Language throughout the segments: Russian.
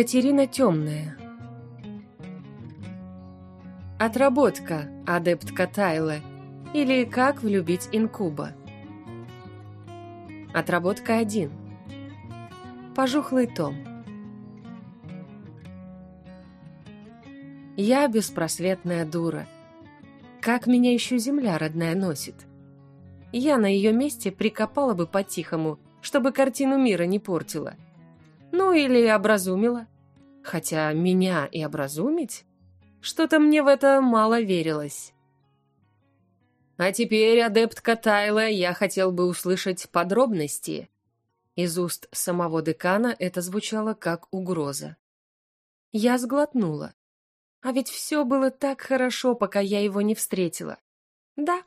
Катерина Темная Отработка, адептка Тайлы или как влюбить инкуба. Отработка 1. Пожухлый том. Я беспросветная дура. Как меня еще земля родная носит? Я на ее месте прикопала бы по-тихому, чтобы картину мира не портила. Ну или образумила. Хотя меня и образумить? Что-то мне в это мало верилось. А теперь, адептка Тайла, я хотел бы услышать подробности. Из уст самого декана это звучало как угроза. Я сглотнула. А ведь все было так хорошо, пока я его не встретила. Да,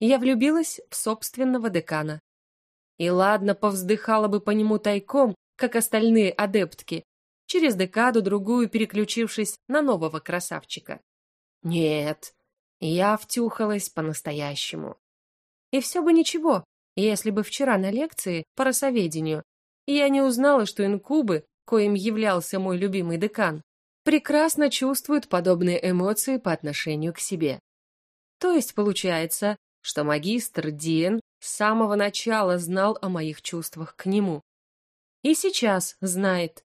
я влюбилась в собственного декана. И ладно, повздыхала бы по нему тайком, как остальные адептки, через декаду-другую переключившись на нового красавчика. Нет, я втюхалась по-настоящему. И все бы ничего, если бы вчера на лекции по росоведению я не узнала, что инкубы, коим являлся мой любимый декан, прекрасно чувствуют подобные эмоции по отношению к себе. То есть получается, что магистр Диен с самого начала знал о моих чувствах к нему. И сейчас знает.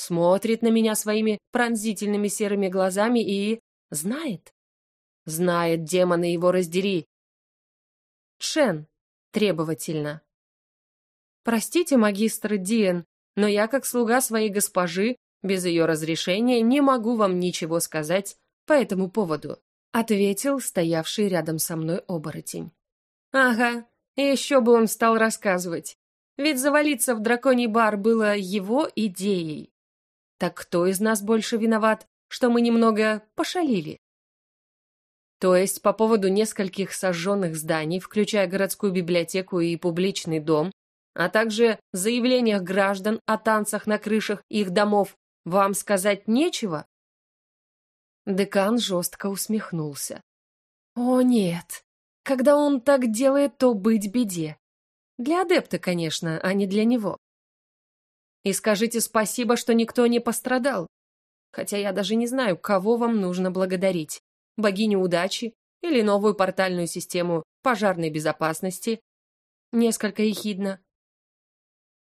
Смотрит на меня своими пронзительными серыми глазами и... знает. Знает, демоны его раздери. Шен, требовательно. Простите, магистр Диен, но я, как слуга своей госпожи, без ее разрешения не могу вам ничего сказать по этому поводу ответил стоявший рядом со мной оборотень. Ага, еще бы он стал рассказывать. Ведь завалиться в драконий бар было его идеей. Так кто из нас больше виноват, что мы немного пошалили? То есть по поводу нескольких сожженных зданий, включая городскую библиотеку и публичный дом, а также заявлениях граждан о танцах на крышах их домов, вам сказать нечего? Декан жестко усмехнулся. «О, нет. Когда он так делает, то быть беде. Для адепта, конечно, а не для него. И скажите спасибо, что никто не пострадал. Хотя я даже не знаю, кого вам нужно благодарить. Богиню удачи или новую портальную систему пожарной безопасности? Несколько ехидно.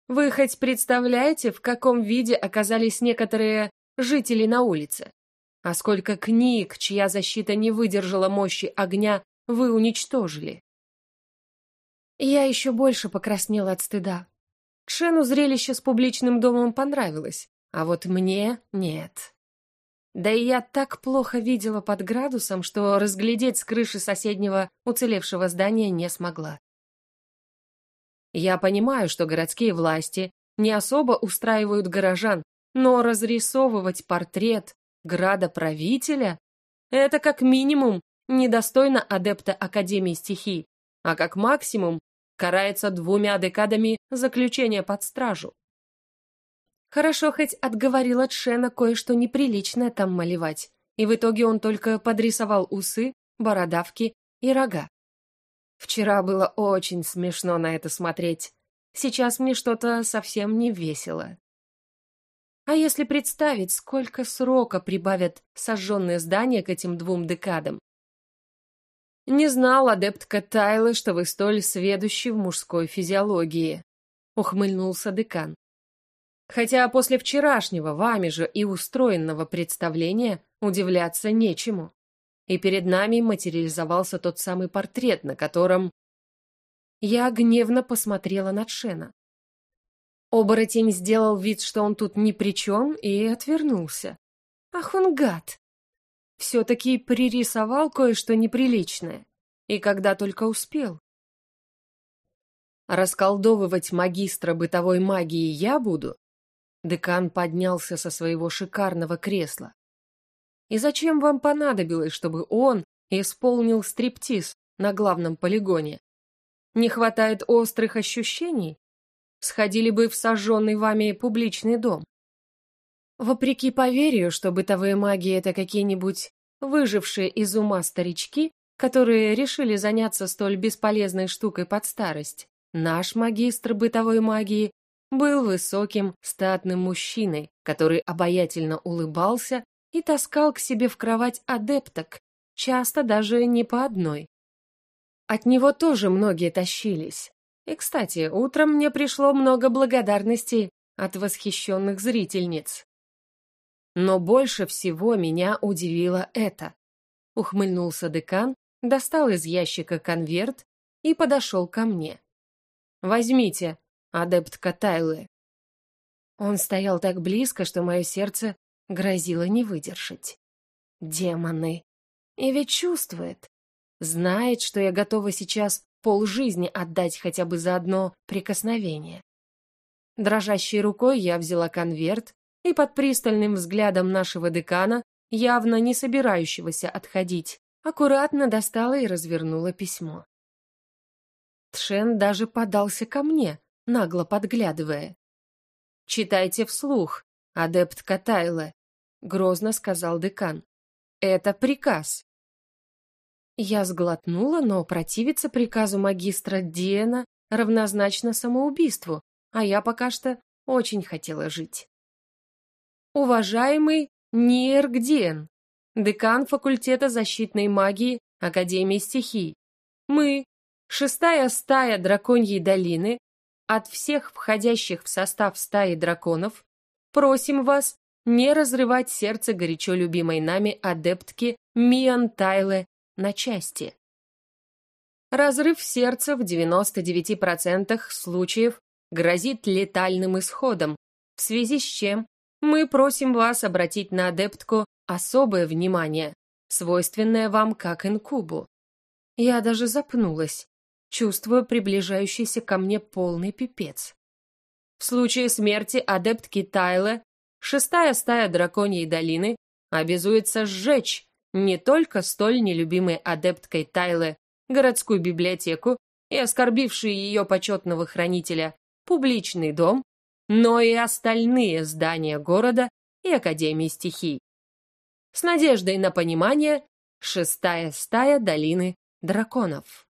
Вы хоть представляете, в каком виде оказались некоторые жители на улице? А сколько книг, чья защита не выдержала мощи огня, вы уничтожили? Я еще больше покраснела от стыда. Шену зрелище с публичным домом понравилось, а вот мне нет. Да и я так плохо видела под градусом, что разглядеть с крыши соседнего уцелевшего здания не смогла. Я понимаю, что городские власти не особо устраивают горожан, но разрисовывать портрет градоправителя? Это как минимум недостойно адепта Академии стихий, а как максимум карается двумя декадами заключения под стражу. Хорошо хоть отговорил от кое-что неприличное там малевать, и в итоге он только подрисовал усы, бородавки и рога. Вчера было очень смешно на это смотреть. Сейчас мне что-то совсем не весело. А если представить, сколько срока прибавят сожженные здания к этим двум декадам? Не знал адептка Тайлы, что вы столь сведущий в мужской физиологии, ухмыльнулся декан. Хотя после вчерашнего вами же и устроенного представления удивляться нечему. И перед нами материализовался тот самый портрет, на котором... Я гневно посмотрела на Шена. Оборотень сделал вид, что он тут ни при чем, и отвернулся. Ах он гад! Все-таки пририсовал кое-что неприличное. И когда только успел. Расколдовывать магистра бытовой магии я буду? Декан поднялся со своего шикарного кресла. И зачем вам понадобилось, чтобы он исполнил стриптиз на главном полигоне? Не хватает острых ощущений? сходили бы в сожженный вами публичный дом. Вопреки поверью, что бытовые маги — это какие-нибудь выжившие из ума старички, которые решили заняться столь бесполезной штукой под старость, наш магистр бытовой магии был высоким, статным мужчиной, который обаятельно улыбался и таскал к себе в кровать адепток, часто даже не по одной. От него тоже многие тащились. И, кстати, утром мне пришло много благодарностей от восхищенных зрительниц. Но больше всего меня удивило это. Ухмыльнулся декан, достал из ящика конверт и подошел ко мне. «Возьмите, адептка Тайлы». Он стоял так близко, что мое сердце грозило не выдержать. Демоны. И ведь чувствует. Знает, что я готова сейчас полжизни отдать хотя бы за одно прикосновение. Дрожащей рукой я взяла конверт и под пристальным взглядом нашего декана, явно не собирающегося отходить, аккуратно достала и развернула письмо. Тшен даже подался ко мне, нагло подглядывая. «Читайте вслух, адепт Катайла», — грозно сказал декан. «Это приказ». Я сглотнула, но противиться приказу магистра Диена равнозначно самоубийству, а я пока что очень хотела жить. Уважаемый Ниргден, декан факультета защитной магии Академии стихий, мы, шестая стая драконьей долины, от всех входящих в состав стаи драконов, просим вас не разрывать сердце горячо любимой нами адептки Миан Тайле на части. Разрыв сердца в 99% случаев грозит летальным исходом, в связи с чем мы просим вас обратить на адептку особое внимание, свойственное вам как инкубу. Я даже запнулась, чувствуя приближающийся ко мне полный пипец. В случае смерти адептки Тайле, шестая стая драконьей долины обязуется сжечь не только столь нелюбимой адепткой Тайле городскую библиотеку и оскорбившие ее почетного хранителя публичный дом, но и остальные здания города и Академии стихий. С надеждой на понимание шестая стая долины драконов.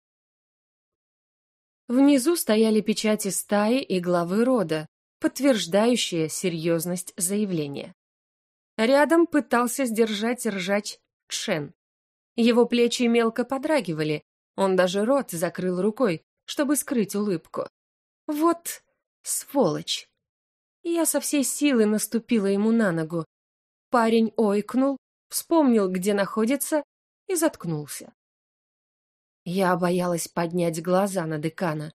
Внизу стояли печати стаи и главы рода, подтверждающие серьезность заявления. Рядом пытался сдержать ржач Чен. Его плечи мелко подрагивали, он даже рот закрыл рукой, чтобы скрыть улыбку. Вот сволочь! Я со всей силы наступила ему на ногу. Парень ойкнул, вспомнил, где находится, и заткнулся. Я боялась поднять глаза на декана.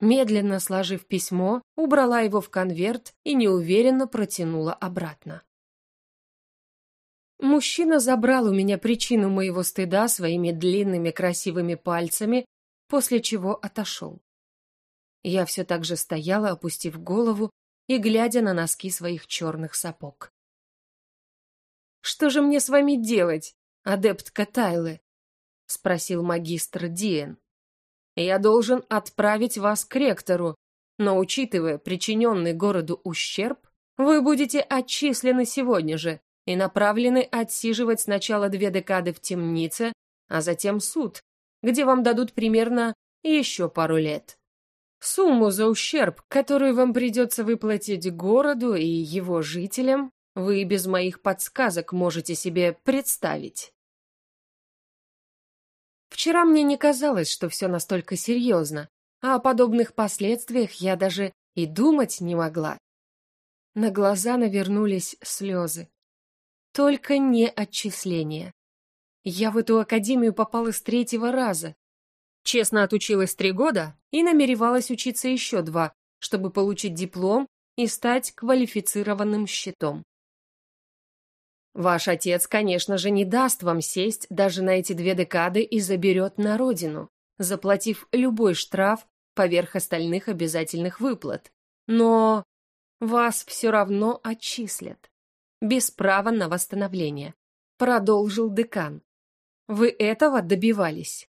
Медленно сложив письмо, убрала его в конверт и неуверенно протянула обратно. Мужчина забрал у меня причину моего стыда своими длинными красивыми пальцами, после чего отошел. Я все так же стояла, опустив голову и глядя на носки своих черных сапог. «Что же мне с вами делать, адептка Тайлы?» — спросил магистр Диен. «Я должен отправить вас к ректору, но, учитывая причиненный городу ущерб, вы будете отчислены сегодня же и направлены отсиживать сначала две декады в темнице, а затем суд, где вам дадут примерно еще пару лет. Сумму за ущерб, который вам придется выплатить городу и его жителям, вы без моих подсказок можете себе представить. Вчера мне не казалось, что все настолько серьезно, а о подобных последствиях я даже и думать не могла. На глаза навернулись слезы. Только не отчисления. Я в эту академию попала с третьего раза, Честно отучилась три года и намеревалась учиться еще два, чтобы получить диплом и стать квалифицированным щитом. Ваш отец, конечно же, не даст вам сесть даже на эти две декады и заберет на родину, заплатив любой штраф поверх остальных обязательных выплат. Но вас все равно отчислят. Без права на восстановление. Продолжил декан. Вы этого добивались.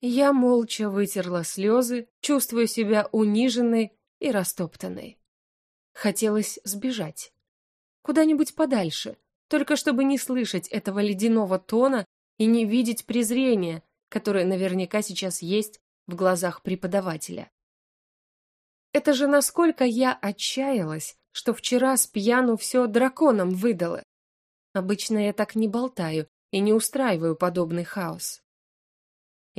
Я молча вытерла слезы, чувствуя себя униженной и растоптанной. Хотелось сбежать. Куда-нибудь подальше, только чтобы не слышать этого ледяного тона и не видеть презрения, которое наверняка сейчас есть в глазах преподавателя. Это же насколько я отчаялась, что вчера с пьяну все драконам выдала. Обычно я так не болтаю и не устраиваю подобный хаос.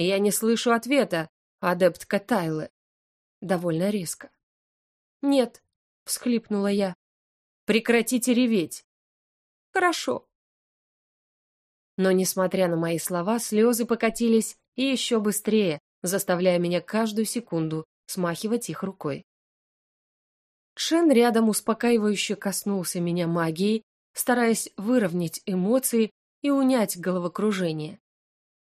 Я не слышу ответа, адептка Тайлы. Довольно резко. «Нет», — всхлипнула я. «Прекратите реветь». «Хорошо». Но, несмотря на мои слова, слезы покатились и еще быстрее, заставляя меня каждую секунду смахивать их рукой. Шен рядом успокаивающе коснулся меня магией, стараясь выровнять эмоции и унять головокружение.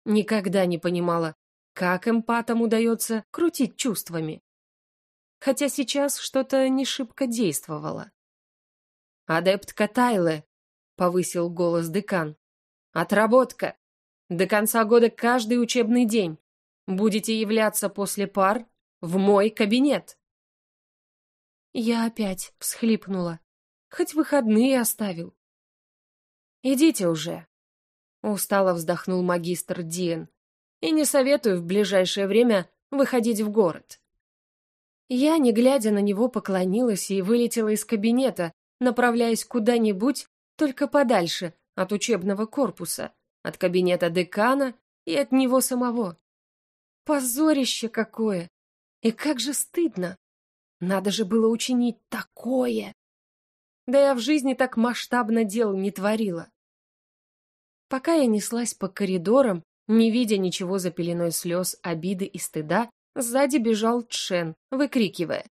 Никогда не понимала, как эмпатам удается крутить чувствами. Хотя сейчас что-то не шибко действовало. «Адептка Тайле», — повысил голос декан. «Отработка. До конца года каждый учебный день. Будете являться после пар в мой кабинет». Я опять всхлипнула. Хоть выходные оставил. «Идите уже», — устало вздохнул магистр Диен. «И не советую в ближайшее время выходить в город». Я, не глядя на него, поклонилась и вылетела из кабинета, направляясь куда-нибудь, только подальше от учебного корпуса, от кабинета декана и от него самого. Позорище какое! И как же стыдно! Надо же было учинить такое! Да я в жизни так масштабно дел не творила. Пока я неслась по коридорам, не видя ничего за пеленой слез, обиды и стыда, сзади бежал Чен, выкрикивая.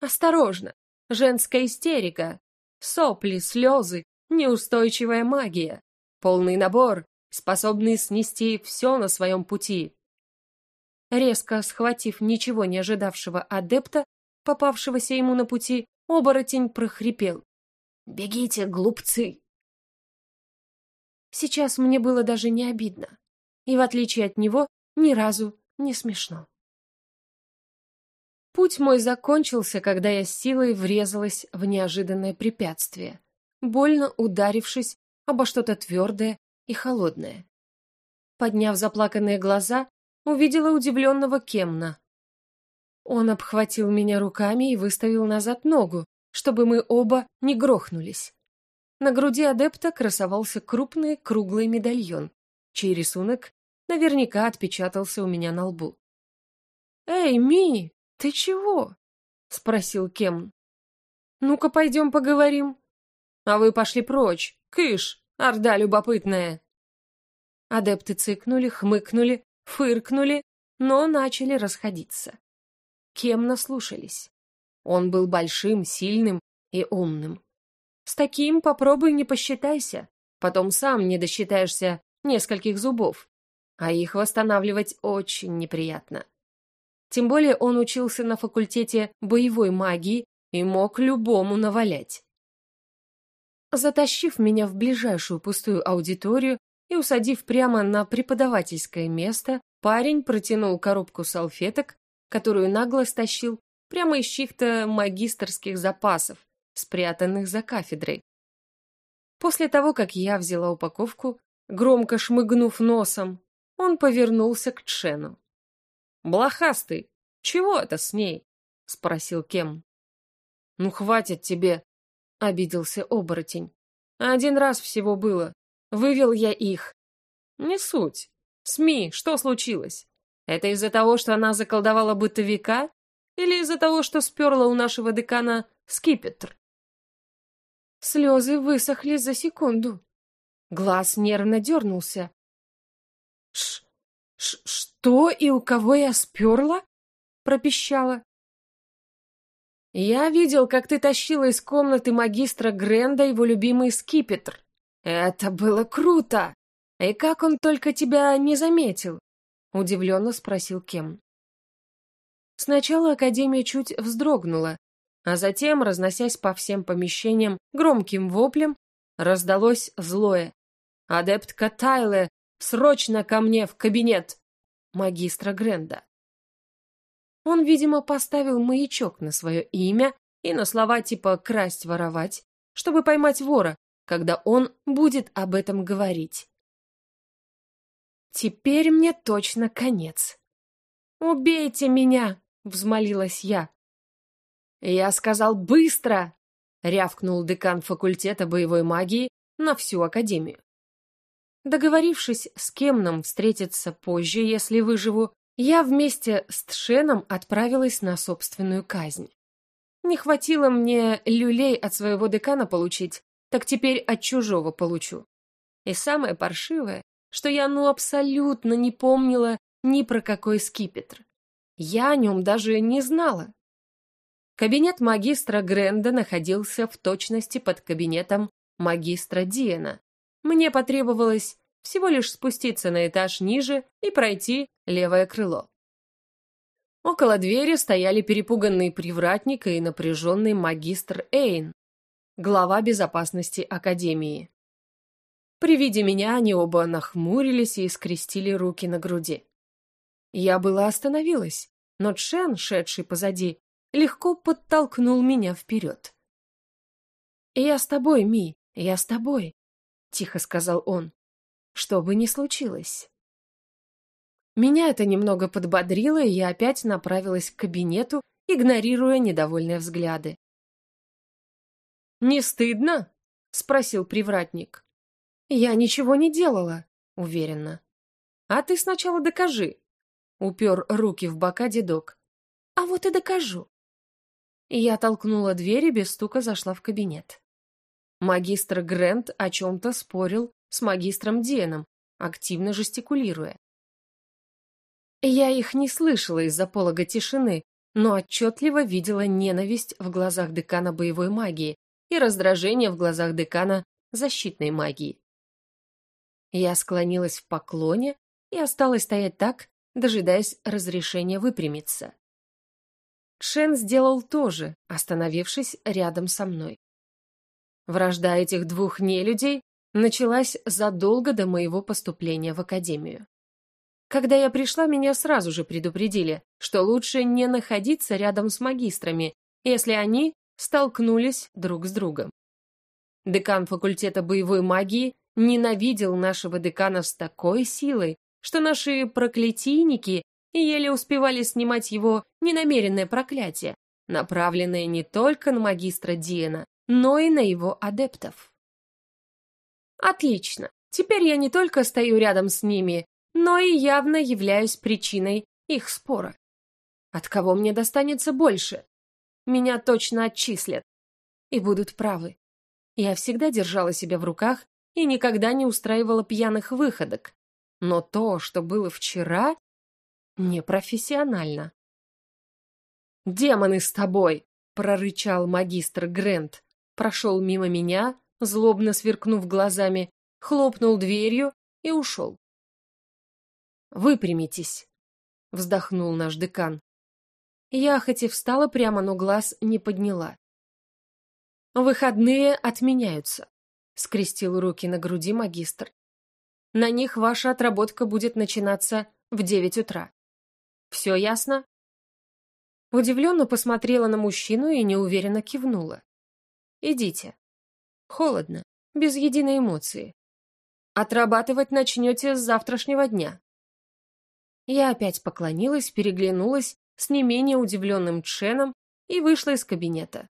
«Осторожно! Женская истерика! Сопли, слезы, неустойчивая магия! Полный набор, способный снести все на своем пути!» Резко схватив ничего не ожидавшего адепта, попавшегося ему на пути, оборотень прохрипел. «Бегите, глупцы!» Сейчас мне было даже не обидно. И в отличие от него, ни разу не смешно. Путь мой закончился, когда я силой врезалась в неожиданное препятствие, больно ударившись обо что-то твердое и холодное. Подняв заплаканные глаза, увидела удивленного Кемна. Он обхватил меня руками и выставил назад ногу, чтобы мы оба не грохнулись. На груди адепта красовался крупный круглый медальон, чей рисунок наверняка отпечатался у меня на лбу. «Эй, Ми, ты чего?» — спросил Кем. «Ну-ка, пойдем поговорим». «А вы пошли прочь. Кыш, орда любопытная». Адепты цыкнули, хмыкнули, фыркнули, но начали расходиться. Кем наслушались. Он был большим, сильным и умным. С таким попробуй не посчитайся, потом сам не досчитаешься нескольких зубов, а их восстанавливать очень неприятно. Тем более он учился на факультете боевой магии и мог любому навалять. Затащив меня в ближайшую пустую аудиторию и усадив прямо на преподавательское место, парень протянул коробку салфеток, которую нагло стащил прямо из чьих-то магистрских запасов, спрятанных за кафедрой. После того, как я взяла упаковку, громко шмыгнув носом, он повернулся к Чену. «Блохастый, чего это с ней?» — спросил Кем. «Ну, хватит тебе!» — обиделся оборотень. «Один раз всего было. Вывел я их». «Не суть. СМИ, что случилось? Это из-за того, что она заколдовала бытовика? Или из-за того, что сперла у нашего декана скипетр?» Слезы высохли за секунду. Глаз нервно дернулся. Ш, ш что и у кого я сперла? пропищала. Я видел, как ты тащила из комнаты магистра Гренда его любимый скипетр. Это было круто! И как он только тебя не заметил? Удивленно спросил Кем. Сначала Академия чуть вздрогнула, а затем, разносясь по всем помещениям громким воплем, раздалось злое. «Адептка Тайле, срочно ко мне в кабинет!» магистра Гренда. Он, видимо, поставил маячок на свое имя и на слова типа «красть-воровать», чтобы поймать вора, когда он будет об этом говорить. Теперь мне точно конец. «Убейте меня!» — взмолилась я. «Я сказал быстро!» — рявкнул декан факультета боевой магии на всю академию. Договорившись с кем нам встретиться позже, если выживу, я вместе с Тшеном отправилась на собственную казнь. Не хватило мне люлей от своего декана получить, так теперь от чужого получу. И самое паршивое, что я ну абсолютно не помнила ни про какой скипетр. Я о нем даже не знала. Кабинет магистра Гренда находился в точности под кабинетом магистра Диена. Мне потребовалось всего лишь спуститься на этаж ниже и пройти левое крыло. Около двери стояли перепуганный привратник и напряженный магистр Эйн, глава безопасности Академии. При виде меня они оба нахмурились и скрестили руки на груди. Я была остановилась, но Чен, шедший позади, легко подтолкнул меня вперед. «Я с тобой, Ми, я с тобой», — тихо сказал он, — «что бы ни случилось». Меня это немного подбодрило, и я опять направилась к кабинету, игнорируя недовольные взгляды. «Не стыдно?» — спросил привратник. «Я ничего не делала», — уверенно. «А ты сначала докажи», — упер руки в бока дедок. «А вот и докажу». Я толкнула дверь и без стука зашла в кабинет. Магистр Грент о чем-то спорил с магистром Диеном, активно жестикулируя. Я их не слышала из-за полога тишины, но отчетливо видела ненависть в глазах декана боевой магии и раздражение в глазах декана защитной магии. Я склонилась в поклоне и осталась стоять так, дожидаясь разрешения выпрямиться. Шен сделал то же, остановившись рядом со мной. Вражда этих двух нелюдей началась задолго до моего поступления в академию. Когда я пришла, меня сразу же предупредили, что лучше не находиться рядом с магистрами, если они столкнулись друг с другом. Декан факультета боевой магии ненавидел нашего декана с такой силой, что наши проклятийники еле успевали снимать его ненамеренное проклятие, направленное не только на магистра Диена, но и на его адептов. Отлично. Теперь я не только стою рядом с ними, но и явно являюсь причиной их спора. От кого мне достанется больше? Меня точно отчислят. И будут правы. Я всегда держала себя в руках и никогда не устраивала пьяных выходок. Но то, что было вчера, непрофессионально. «Демоны с тобой!» — прорычал магистр Грент. Прошел мимо меня, злобно сверкнув глазами, хлопнул дверью и ушел. «Выпрямитесь!» — вздохнул наш декан. Я хоть и встала прямо, но глаз не подняла. «Выходные отменяются», — скрестил руки на груди магистр. «На них ваша отработка будет начинаться в девять утра. Все ясно?» Удивленно посмотрела на мужчину и неуверенно кивнула. «Идите. Холодно, без единой эмоции. Отрабатывать начнете с завтрашнего дня». Я опять поклонилась, переглянулась с не менее удивленным Ченом и вышла из кабинета.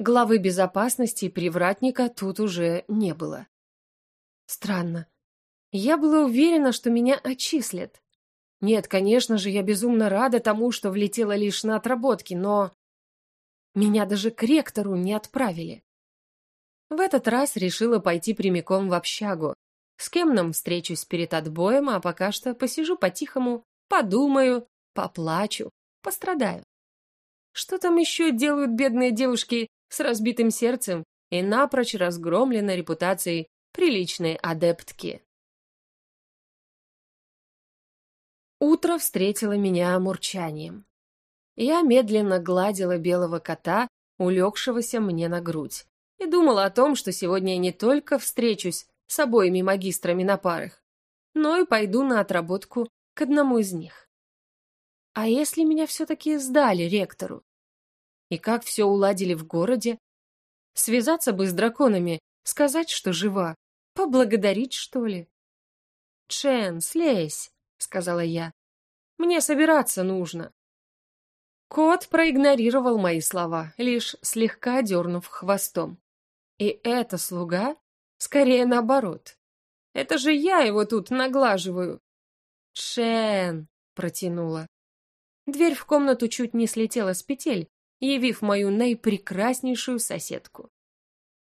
Главы безопасности и привратника тут уже не было. Странно. Я была уверена, что меня отчислят. Нет, конечно же, я безумно рада тому, что влетела лишь на отработки, но... Меня даже к ректору не отправили. В этот раз решила пойти прямиком в общагу. С кем нам встречусь перед отбоем, а пока что посижу по-тихому, подумаю, поплачу, пострадаю. Что там еще делают бедные девушки с разбитым сердцем и напрочь разгромленной репутацией приличной адептки? Утро встретило меня мурчанием. Я медленно гладила белого кота, улегшегося мне на грудь, и думала о том, что сегодня я не только встречусь с обоими магистрами на парах, но и пойду на отработку к одному из них. А если меня все-таки сдали ректору? И как все уладили в городе? Связаться бы с драконами, сказать, что жива, поблагодарить, что ли? «Чен, слезь!» — сказала я. «Мне собираться нужно». Кот проигнорировал мои слова, лишь слегка дернув хвостом. И это слуга? Скорее наоборот. Это же я его тут наглаживаю. Шен, протянула. Дверь в комнату чуть не слетела с петель, явив мою наипрекраснейшую соседку.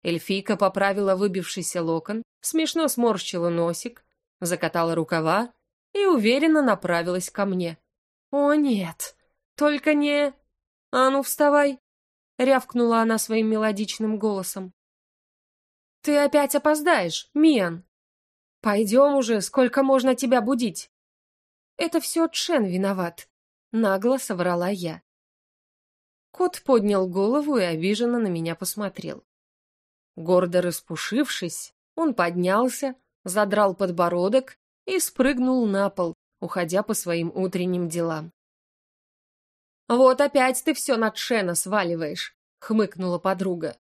Эльфийка поправила выбившийся локон, смешно сморщила носик, закатала рукава и уверенно направилась ко мне. «О, нет! Только не... А ну, вставай!» — рявкнула она своим мелодичным голосом. «Ты опять опоздаешь, Миан! Пойдем уже, сколько можно тебя будить!» «Это все Чен виноват», — нагло соврала я. Кот поднял голову и обиженно на меня посмотрел. Гордо распушившись, он поднялся, задрал подбородок и спрыгнул на пол, уходя по своим утренним делам. «Вот опять ты все на Шена сваливаешь», — хмыкнула подруга.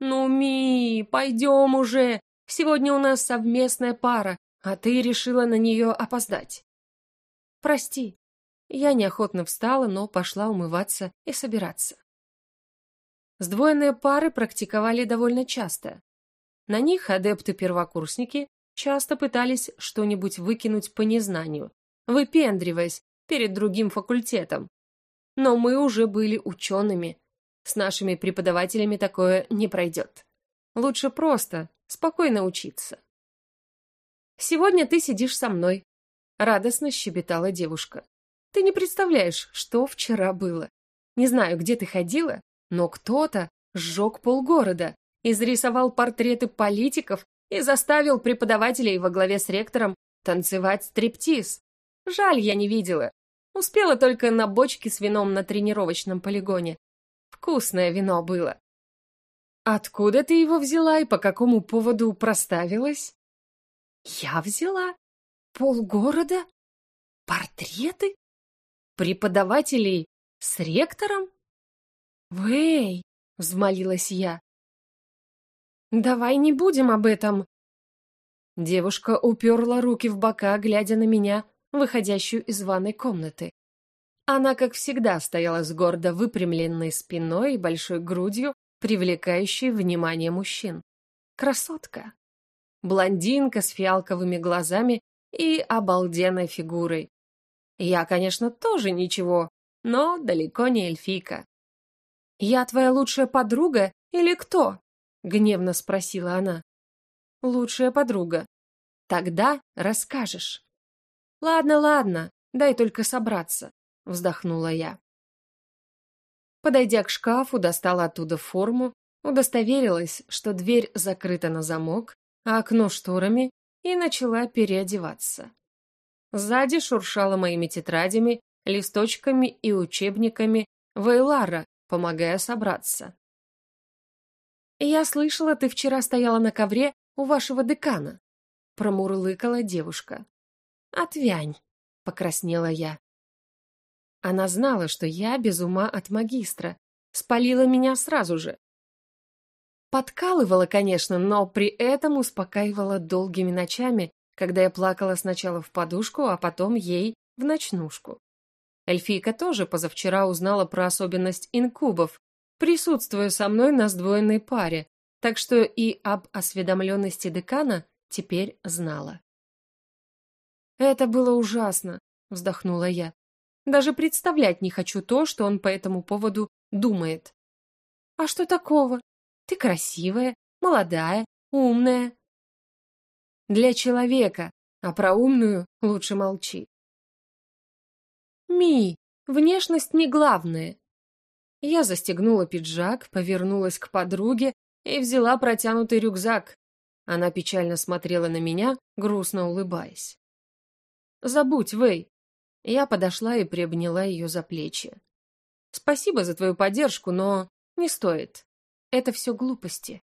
«Ну, Ми, пойдем уже. Сегодня у нас совместная пара, а ты решила на нее опоздать». «Прости». Я неохотно встала, но пошла умываться и собираться. Сдвоенные пары практиковали довольно часто. На них адепты-первокурсники часто пытались что-нибудь выкинуть по незнанию, выпендриваясь перед другим факультетом. Но мы уже были учеными. С нашими преподавателями такое не пройдет. Лучше просто, спокойно учиться. «Сегодня ты сидишь со мной», — радостно щебетала девушка. «Ты не представляешь, что вчера было. Не знаю, где ты ходила, но кто-то сжег полгорода, изрисовал портреты политиков и заставил преподавателей во главе с ректором танцевать стриптиз. Жаль, я не видела. Успела только на бочке с вином на тренировочном полигоне. Вкусное вино было. Откуда ты его взяла и по какому поводу проставилась? Я взяла? Полгорода? Портреты? Преподавателей с ректором? Вэй, взмолилась я. «Давай не будем об этом!» Девушка уперла руки в бока, глядя на меня, выходящую из ванной комнаты. Она, как всегда, стояла с гордо выпрямленной спиной и большой грудью, привлекающей внимание мужчин. Красотка. Блондинка с фиалковыми глазами и обалденной фигурой. Я, конечно, тоже ничего, но далеко не эльфийка. «Я твоя лучшая подруга или кто?» — гневно спросила она. «Лучшая подруга. Тогда расскажешь». «Ладно, ладно, дай только собраться», — вздохнула я. Подойдя к шкафу, достала оттуда форму, удостоверилась, что дверь закрыта на замок, а окно шторами, и начала переодеваться. Сзади шуршала моими тетрадями, листочками и учебниками Вейлара, помогая собраться. «Я слышала, ты вчера стояла на ковре у вашего декана», — промурлыкала девушка. «Отвянь», — покраснела я. Она знала, что я без ума от магистра, спалила меня сразу же. Подкалывала, конечно, но при этом успокаивала долгими ночами, когда я плакала сначала в подушку, а потом ей в ночнушку. Эльфийка тоже позавчера узнала про особенность инкубов, присутствуя со мной на сдвоенной паре, так что и об осведомленности декана теперь знала. «Это было ужасно», — вздохнула я. «Даже представлять не хочу то, что он по этому поводу думает». «А что такого? Ты красивая, молодая, умная». «Для человека, а про умную лучше молчи». «Ми, внешность не главное. Я застегнула пиджак, повернулась к подруге и взяла протянутый рюкзак. Она печально смотрела на меня, грустно улыбаясь. «Забудь, Вэй!» Я подошла и приобняла ее за плечи. «Спасибо за твою поддержку, но не стоит. Это все глупости».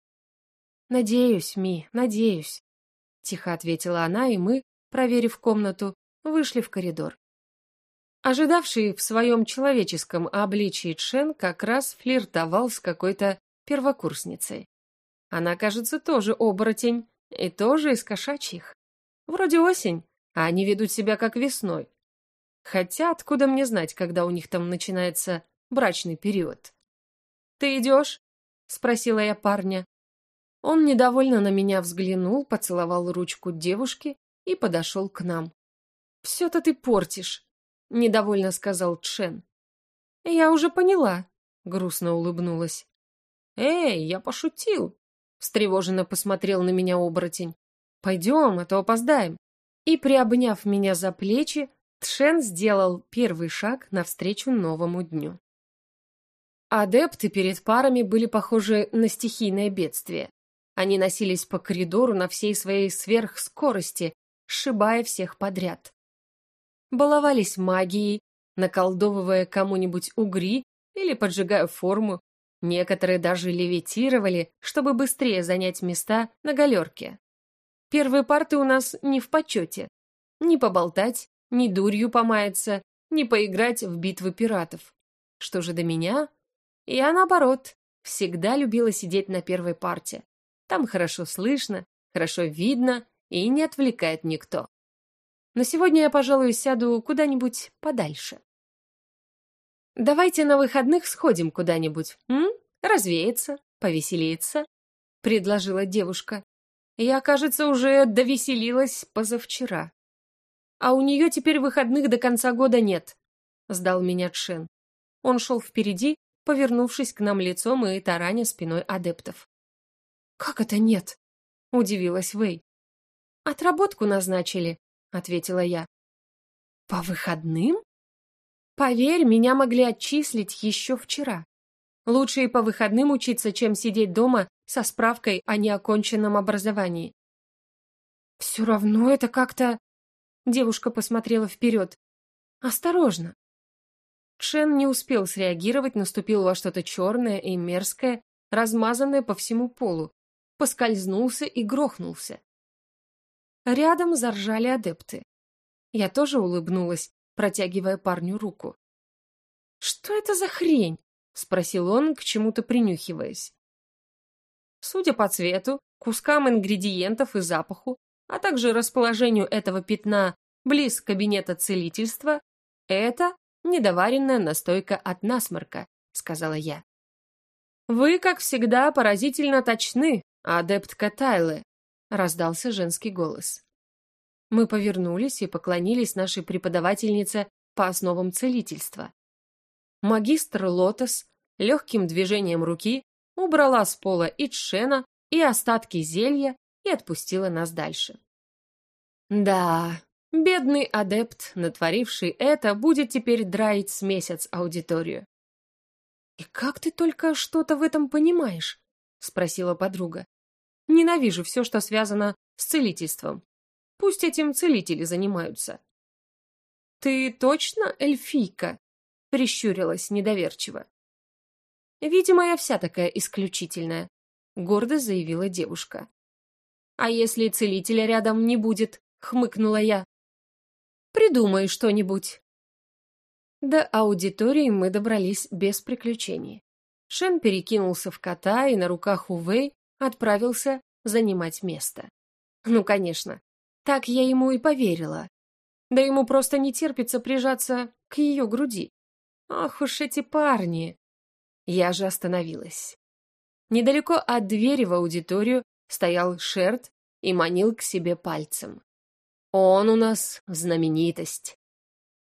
«Надеюсь, Ми, надеюсь», — тихо ответила она, и мы, проверив комнату, вышли в коридор. Ожидавший в своем человеческом обличии Чен как раз флиртовал с какой-то первокурсницей. Она, кажется, тоже оборотень, и тоже из кошачьих. Вроде осень, а они ведут себя как весной. Хотя откуда мне знать, когда у них там начинается брачный период. «Ты идешь?» — спросила я парня. Он недовольно на меня взглянул, поцеловал ручку девушки и подошел к нам. «Все-то ты портишь», — недовольно сказал Чен. «Я уже поняла», — грустно улыбнулась. «Эй, я пошутил», — встревоженно посмотрел на меня оборотень. «Пойдем, а то опоздаем». И, приобняв меня за плечи, Тшен сделал первый шаг навстречу новому дню. Адепты перед парами были похожи на стихийное бедствие. Они носились по коридору на всей своей сверхскорости, сшибая всех подряд. Баловались магией, наколдовывая кому-нибудь угри или поджигая форму. Некоторые даже левитировали, чтобы быстрее занять места на галерке. Первые парты у нас не в почете. Не поболтать, ни дурью помаяться, ни поиграть в битвы пиратов. Что же до меня? Я, наоборот, всегда любила сидеть на первой парте. Там хорошо слышно, хорошо видно и не отвлекает никто. Но сегодня я, пожалуй, сяду куда-нибудь подальше. «Давайте на выходных сходим куда-нибудь, м? Развеяться, повеселиться», — предложила девушка. Я, кажется, уже довеселилась позавчера. А у нее теперь выходных до конца года нет, сдал меня Чен. Он шел впереди, повернувшись к нам лицом и тараня спиной адептов. «Как это нет?» — удивилась Вэй. «Отработку назначили», — ответила я. «По выходным?» «Поверь, меня могли отчислить еще вчера. Лучше и по выходным учиться, чем сидеть дома со справкой о неоконченном образовании». «Все равно это как-то...» Девушка посмотрела вперед. «Осторожно!» Чен не успел среагировать, наступил во что-то черное и мерзкое, размазанное по всему полу, поскользнулся и грохнулся. Рядом заржали адепты. Я тоже улыбнулась, протягивая парню руку. «Что это за хрень?» — спросил он, к чему-то принюхиваясь. Судя по цвету, кускам ингредиентов и запаху, а также расположению этого пятна близ кабинета целительства, это недоваренная настойка от насморка, сказала я. Вы, как всегда, поразительно точны, адептка Тайлы, раздался женский голос. Мы повернулись и поклонились нашей преподавательнице по основам целительства. Магистр Лотос легким движением руки убрала с пола и Тшена, и остатки зелья, и отпустила нас дальше. Да, бедный адепт, натворивший это, будет теперь драить с месяц аудиторию. «И как ты только что-то в этом понимаешь?» — спросила подруга. «Ненавижу все, что связано с целительством. Пусть этим целители занимаются». «Ты точно эльфийка?» — прищурилась недоверчиво. «Видимо, я вся такая исключительная», — гордо заявила девушка. «А если целителя рядом не будет?» — хмыкнула я. «Придумай что-нибудь». До аудитории мы добрались без приключений. Шен перекинулся в кота и на руках у Вэй отправился занимать место. Ну, конечно, так я ему и поверила. Да ему просто не терпится прижаться к ее груди. Ах уж эти парни! Я же остановилась. Недалеко от двери в аудиторию стоял Шерт и манил к себе пальцем. Он у нас знаменитость.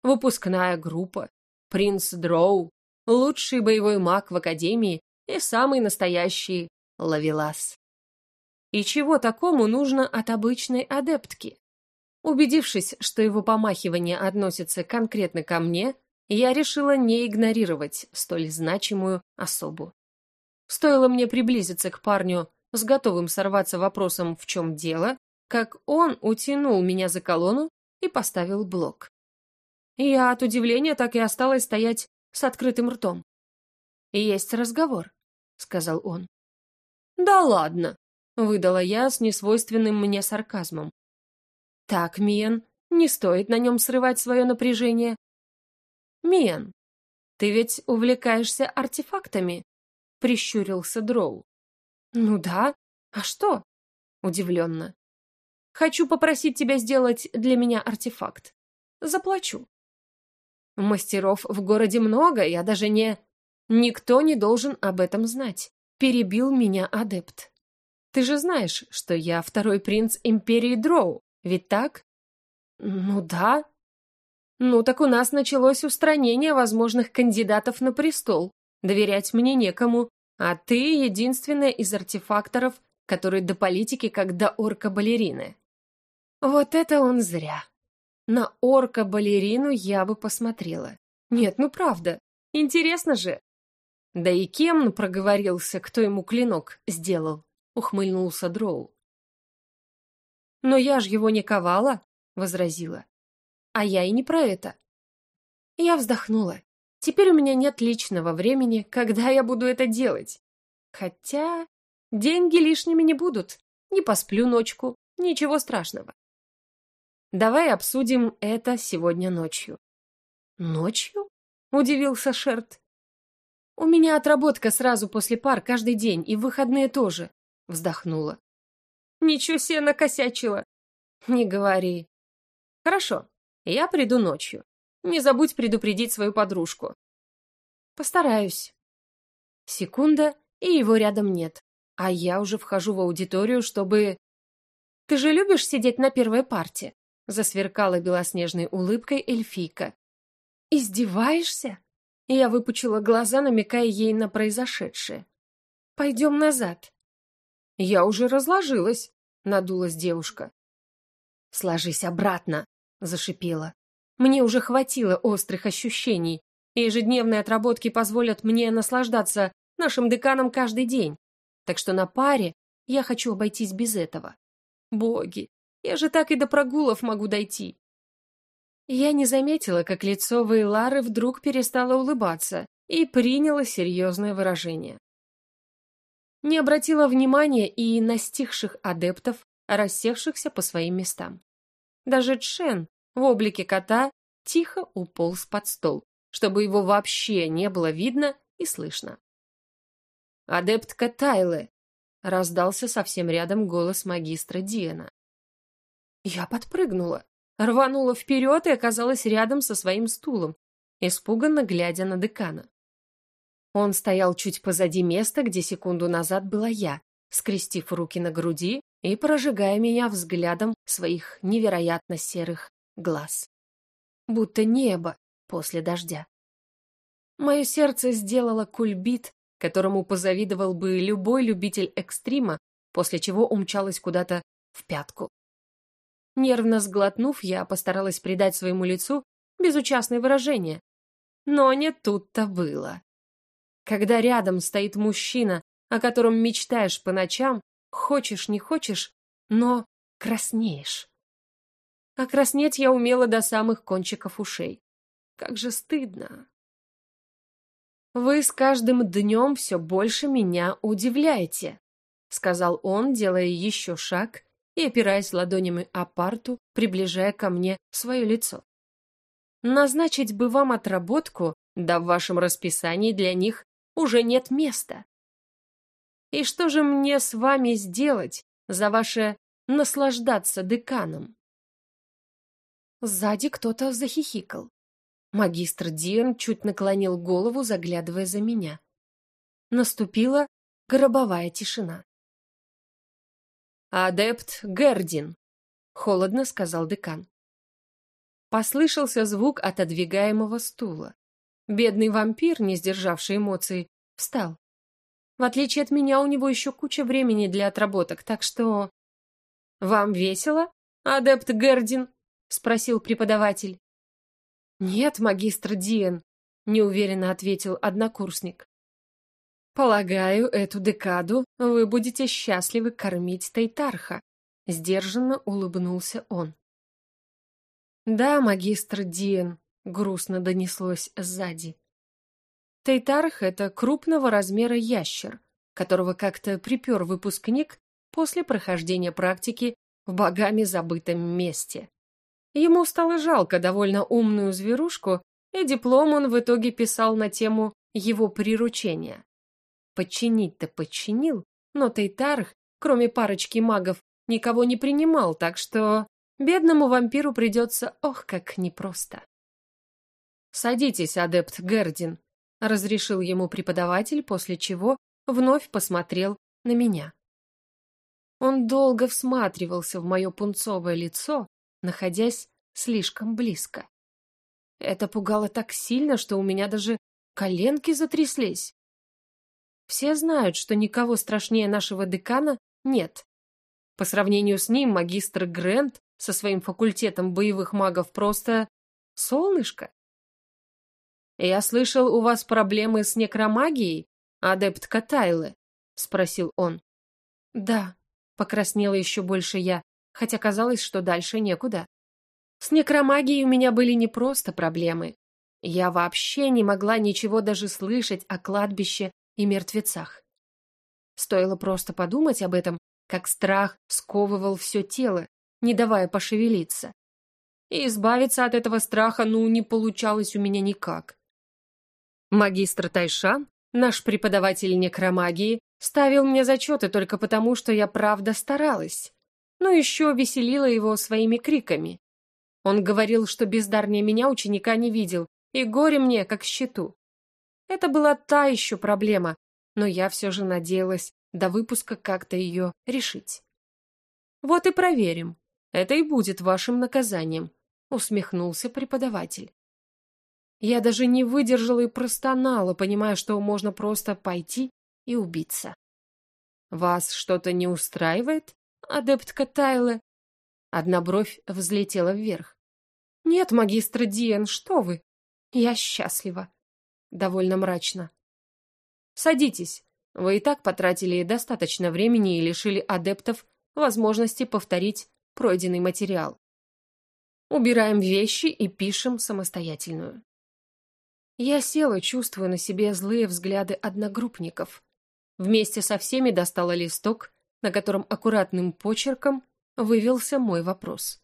Выпускная группа, принц Дроу, лучший боевой маг в Академии и самый настоящий лавелас. И чего такому нужно от обычной адептки? Убедившись, что его помахивание относится конкретно ко мне, я решила не игнорировать столь значимую особу. Стоило мне приблизиться к парню с готовым сорваться вопросом «в чем дело?», как он утянул меня за колонну и поставил блок. Я от удивления так и осталась стоять с открытым ртом. «Есть разговор», — сказал он. «Да ладно», — выдала я с несвойственным мне сарказмом. «Так, Миен, не стоит на нем срывать свое напряжение». «Миен, ты ведь увлекаешься артефактами?» — прищурился Дроу. «Ну да, а что?» — удивленно. «Хочу попросить тебя сделать для меня артефакт. Заплачу». Мастеров в городе много, я даже не... Никто не должен об этом знать. Перебил меня адепт. Ты же знаешь, что я второй принц Империи Дроу, ведь так? Ну да. Ну так у нас началось устранение возможных кандидатов на престол. Доверять мне некому, а ты единственная из артефакторов, который до политики как до орка-балерины. Вот это он зря. На орка-балерину я бы посмотрела. Нет, ну правда, интересно же. Да и кем проговорился, кто ему клинок сделал, ухмыльнулся Дроу. Но я ж его не ковала, возразила. А я и не про это. Я вздохнула. Теперь у меня нет личного времени, когда я буду это делать. Хотя деньги лишними не будут. Не посплю ночку, ничего страшного. Давай обсудим это сегодня ночью. Ночью? Удивился Шерт. У меня отработка сразу после пар каждый день и в выходные тоже. Вздохнула. Ничего себе накосячила. Не говори. Хорошо, я приду ночью. Не забудь предупредить свою подружку. Постараюсь. Секунда, и его рядом нет. А я уже вхожу в аудиторию, чтобы... Ты же любишь сидеть на первой парте? Засверкала белоснежной улыбкой эльфийка. «Издеваешься?» Я выпучила глаза, намекая ей на произошедшее. «Пойдем назад». «Я уже разложилась», — надулась девушка. «Сложись обратно», — зашипела. «Мне уже хватило острых ощущений, и ежедневные отработки позволят мне наслаждаться нашим деканом каждый день. Так что на паре я хочу обойтись без этого. Боги, я же так и до прогулов могу дойти. Я не заметила, как лицо Вейлары вдруг перестало улыбаться и приняло серьезное выражение. Не обратила внимания и на стихших адептов, рассевшихся по своим местам. Даже Чен в облике кота тихо уполз под стол, чтобы его вообще не было видно и слышно. «Адептка Тайлы!» — раздался совсем рядом голос магистра Диана. Я подпрыгнула, рванула вперед и оказалась рядом со своим стулом, испуганно глядя на декана. Он стоял чуть позади места, где секунду назад была я, скрестив руки на груди и прожигая меня взглядом своих невероятно серых глаз. Будто небо после дождя. Мое сердце сделало кульбит, которому позавидовал бы любой любитель экстрима, после чего умчалось куда-то в пятку. Нервно сглотнув, я постаралась придать своему лицу безучастное выражение. Но не тут-то было. Когда рядом стоит мужчина, о котором мечтаешь по ночам, хочешь не хочешь, но краснеешь. А краснеть я умела до самых кончиков ушей. Как же стыдно. «Вы с каждым днем все больше меня удивляете», — сказал он, делая еще шаг и опираясь ладонями о парту, приближая ко мне свое лицо. Назначить бы вам отработку, да в вашем расписании для них уже нет места. И что же мне с вами сделать за ваше наслаждаться деканом? Сзади кто-то захихикал. Магистр Диан чуть наклонил голову, заглядывая за меня. Наступила гробовая тишина. «Адепт Гердин», — холодно сказал декан. Послышался звук отодвигаемого стула. Бедный вампир, не сдержавший эмоций, встал. В отличие от меня, у него еще куча времени для отработок, так что... «Вам весело, адепт Гердин?» — спросил преподаватель. «Нет, магистр Диен», — неуверенно ответил однокурсник. «Полагаю, эту декаду вы будете счастливы кормить Тайтарха», — сдержанно улыбнулся он. «Да, магистр Диен», — грустно донеслось сзади. Тайтарх — это крупного размера ящер, которого как-то припер выпускник после прохождения практики в богами забытом месте. Ему стало жалко довольно умную зверушку, и диплом он в итоге писал на тему его приручения. Подчинить-то подчинил, но Тейтарх, кроме парочки магов, никого не принимал, так что бедному вампиру придется, ох, как непросто. «Садитесь, адепт Гердин», — разрешил ему преподаватель, после чего вновь посмотрел на меня. Он долго всматривался в мое пунцовое лицо, находясь слишком близко. Это пугало так сильно, что у меня даже коленки затряслись. Все знают, что никого страшнее нашего декана нет. По сравнению с ним магистр Грент со своим факультетом боевых магов просто солнышко. «Я слышал, у вас проблемы с некромагией, адептка Тайлы?» — спросил он. «Да», — покраснела еще больше я, хотя казалось, что дальше некуда. С некромагией у меня были не просто проблемы. Я вообще не могла ничего даже слышать о кладбище и мертвецах. Стоило просто подумать об этом, как страх сковывал все тело, не давая пошевелиться. И избавиться от этого страха, ну, не получалось у меня никак. Магистр Тайшан, наш преподаватель некромагии, ставил мне зачеты только потому, что я правда старалась. Но еще веселила его своими криками. Он говорил, что бездарнее меня ученика не видел, и горе мне, как щиту. Это была та еще проблема, но я все же надеялась до выпуска как-то ее решить. Вот и проверим. Это и будет вашим наказанием, усмехнулся преподаватель. Я даже не выдержала и простонала, понимая, что можно просто пойти и убиться. «Вас что-то не устраивает, адептка Тайле?» Одна бровь взлетела вверх. «Нет, магистр Диен, что вы? Я счастлива». Довольно мрачно. «Садитесь. Вы и так потратили достаточно времени и лишили адептов возможности повторить пройденный материал. Убираем вещи и пишем самостоятельную. Я села, чувствуя на себе злые взгляды одногруппников. Вместе со всеми достала листок, на котором аккуратным почерком вывелся мой вопрос.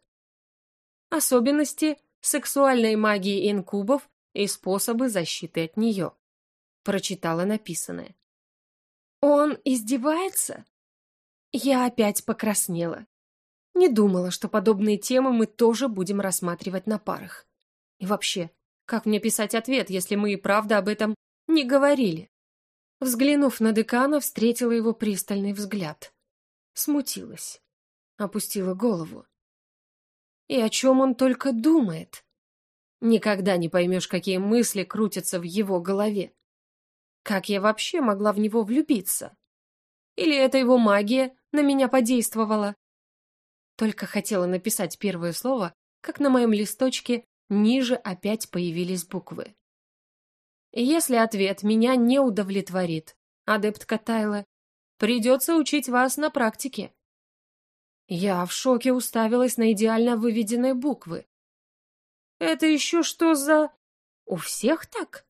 Особенности сексуальной магии инкубов и способы защиты от нее. Прочитала написанное. «Он издевается?» Я опять покраснела. Не думала, что подобные темы мы тоже будем рассматривать на парах. И вообще, как мне писать ответ, если мы и правда об этом не говорили? Взглянув на декана, встретила его пристальный взгляд. Смутилась. Опустила голову. И о чем он только думает? Никогда не поймешь, какие мысли крутятся в его голове. Как я вообще могла в него влюбиться? Или это его магия на меня подействовала? Только хотела написать первое слово, как на моем листочке Ниже опять появились буквы. Если ответ меня не удовлетворит, адептка Тайла, придется учить вас на практике. Я в шоке уставилась на идеально выведенные буквы. Это еще что за... У всех так?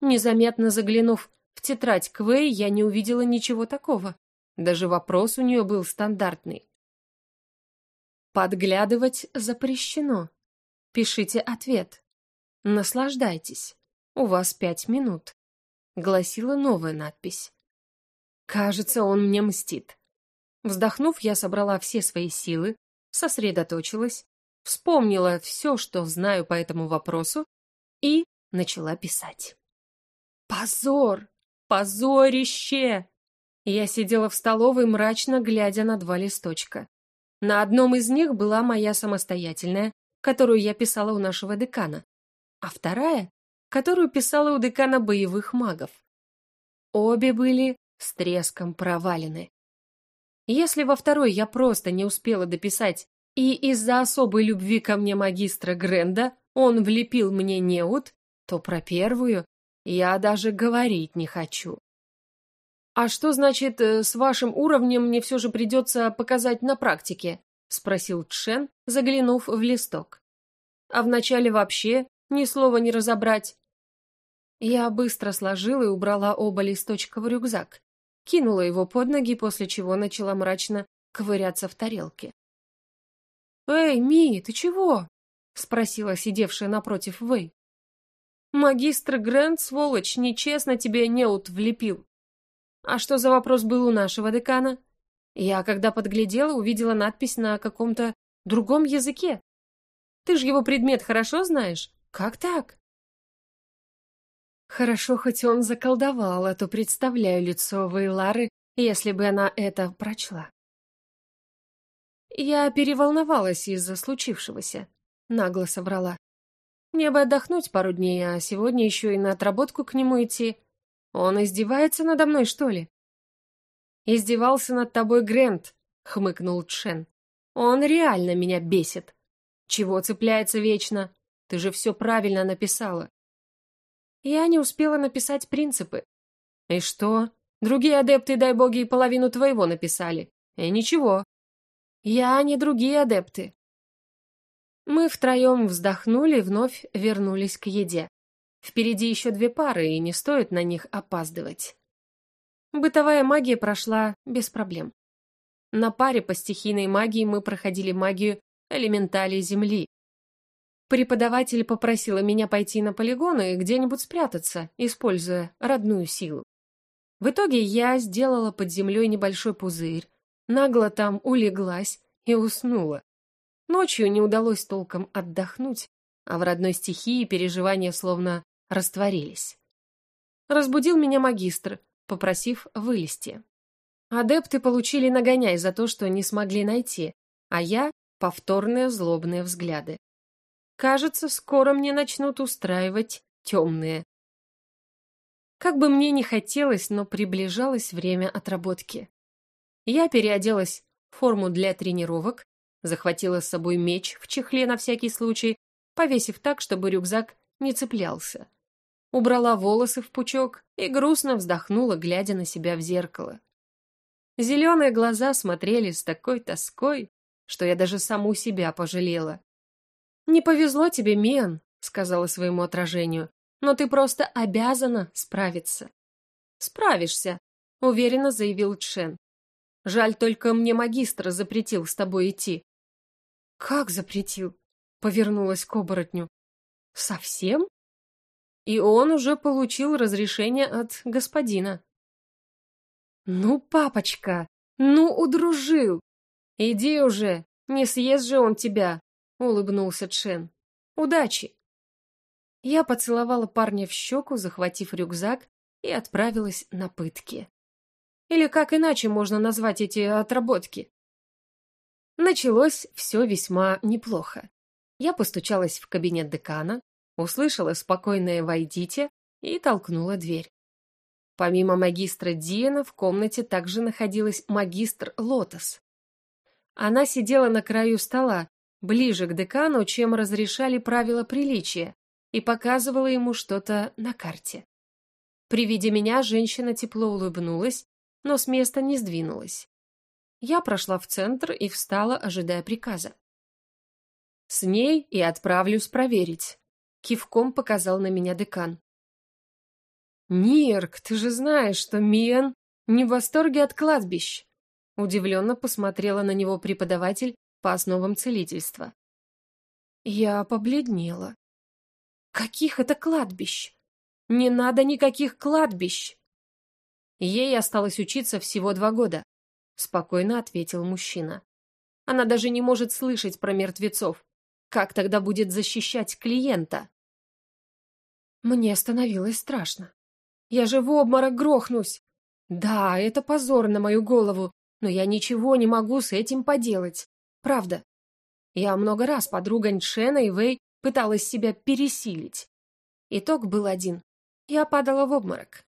Незаметно заглянув в тетрадь Квей, я не увидела ничего такого. Даже вопрос у нее был стандартный. Подглядывать запрещено. Пишите ответ. Наслаждайтесь. У вас пять минут. Гласила новая надпись. Кажется, он мне мстит. Вздохнув, я собрала все свои силы, сосредоточилась, вспомнила все, что знаю по этому вопросу и начала писать. Позор! Позорище! Я сидела в столовой, мрачно глядя на два листочка. На одном из них была моя самостоятельная, которую я писала у нашего декана, а вторая, которую писала у декана боевых магов. Обе были с треском провалены. Если во второй я просто не успела дописать, и из-за особой любви ко мне магистра Гренда он влепил мне неуд, то про первую я даже говорить не хочу. «А что значит, э, с вашим уровнем мне все же придется показать на практике?» — спросил Чен, заглянув в листок. «А вначале вообще ни слова не разобрать». Я быстро сложила и убрала оба листочка в рюкзак, кинула его под ноги, после чего начала мрачно ковыряться в тарелке. «Эй, Ми, ты чего?» — спросила сидевшая напротив Вэй. «Магистр Грэнд, сволочь, нечестно тебе неут влепил». «А что за вопрос был у нашего декана?» Я, когда подглядела, увидела надпись на каком-то другом языке. Ты же его предмет хорошо знаешь? Как так? Хорошо, хоть он заколдовал, а то представляю лицо Вейлары, если бы она это прочла. Я переволновалась из-за случившегося, нагло соврала. Мне бы отдохнуть пару дней, а сегодня еще и на отработку к нему идти. Он издевается надо мной, что ли? Издевался над тобой Грент, хмыкнул Чен. Он реально меня бесит. Чего цепляется вечно? Ты же все правильно написала. Я не успела написать принципы. И что? Другие адепты, дай боги, половину твоего написали. И ничего. Я не другие адепты. Мы втроем вздохнули вновь вернулись к еде. Впереди еще две пары, и не стоит на них опаздывать. Бытовая магия прошла без проблем. На паре по стихийной магии мы проходили магию элементалей Земли. Преподаватель попросила меня пойти на полигоны и где-нибудь спрятаться, используя родную силу. В итоге я сделала под землей небольшой пузырь, нагло там улеглась и уснула. Ночью не удалось толком отдохнуть, а в родной стихии переживания словно растворились. Разбудил меня магистр, попросив вылезти. Адепты получили нагоняй за то, что не смогли найти, а я — повторные злобные взгляды. Кажется, скоро мне начнут устраивать темные. Как бы мне ни хотелось, но приближалось время отработки. Я переоделась в форму для тренировок, захватила с собой меч в чехле на всякий случай, повесив так, чтобы рюкзак не цеплялся. Убрала волосы в пучок и грустно вздохнула, глядя на себя в зеркало. Зеленые глаза смотрели с такой тоской, что я даже саму себя пожалела. «Не повезло тебе, Мен», — сказала своему отражению, «но ты просто обязана справиться». «Справишься», — уверенно заявил Чен. «Жаль, только мне магистр запретил с тобой идти». «Как запретил?» — повернулась к оборотню. «Совсем?» И он уже получил разрешение от господина. «Ну, папочка, ну, удружил! Иди уже, не съест же он тебя!» — улыбнулся Чен. «Удачи!» Я поцеловала парня в щеку, захватив рюкзак, и отправилась на пытки. Или как иначе можно назвать эти отработки? Началось все весьма неплохо. Я постучалась в кабинет декана, услышала спокойное «войдите» и толкнула дверь. Помимо магистра Диана в комнате также находилась магистр Лотос. Она сидела на краю стола, ближе к декану, чем разрешали правила приличия, и показывала ему что-то на карте. При виде меня женщина тепло улыбнулась, но с места не сдвинулась. Я прошла в центр и встала, ожидая приказа. «С ней и отправлюсь проверить», — кивком показал на меня декан. «Нирк, ты же знаешь, что Миен не в восторге от кладбищ», — удивленно посмотрела на него преподаватель по основам целительства. Я побледнела. «Каких это кладбищ? Не надо никаких кладбищ!» Ей осталось учиться всего два года, спокойно ответил мужчина. Она даже не может слышать про мертвецов. Как тогда будет защищать клиента? Мне становилось страшно. Я же в обморок грохнусь. Да, это позор на мою голову, но я ничего не могу с этим поделать. Правда. Я много раз подруга Ньшена и Вэй пыталась себя пересилить. Итог был один. Я падала в обморок.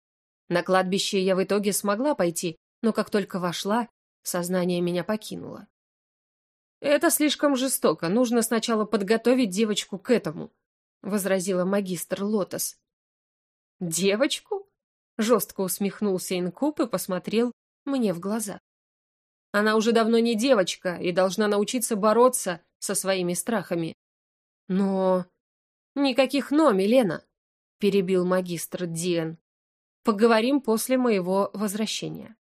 На кладбище я в итоге смогла пойти, но как только вошла, Сознание меня покинуло. «Это слишком жестоко. Нужно сначала подготовить девочку к этому», — возразила магистр Лотос. «Девочку?» — жестко усмехнулся Инкуб и посмотрел мне в глаза. «Она уже давно не девочка и должна научиться бороться со своими страхами». «Но...» «Никаких «но», Милена», — перебил магистр Диэн. «Поговорим после моего возвращения».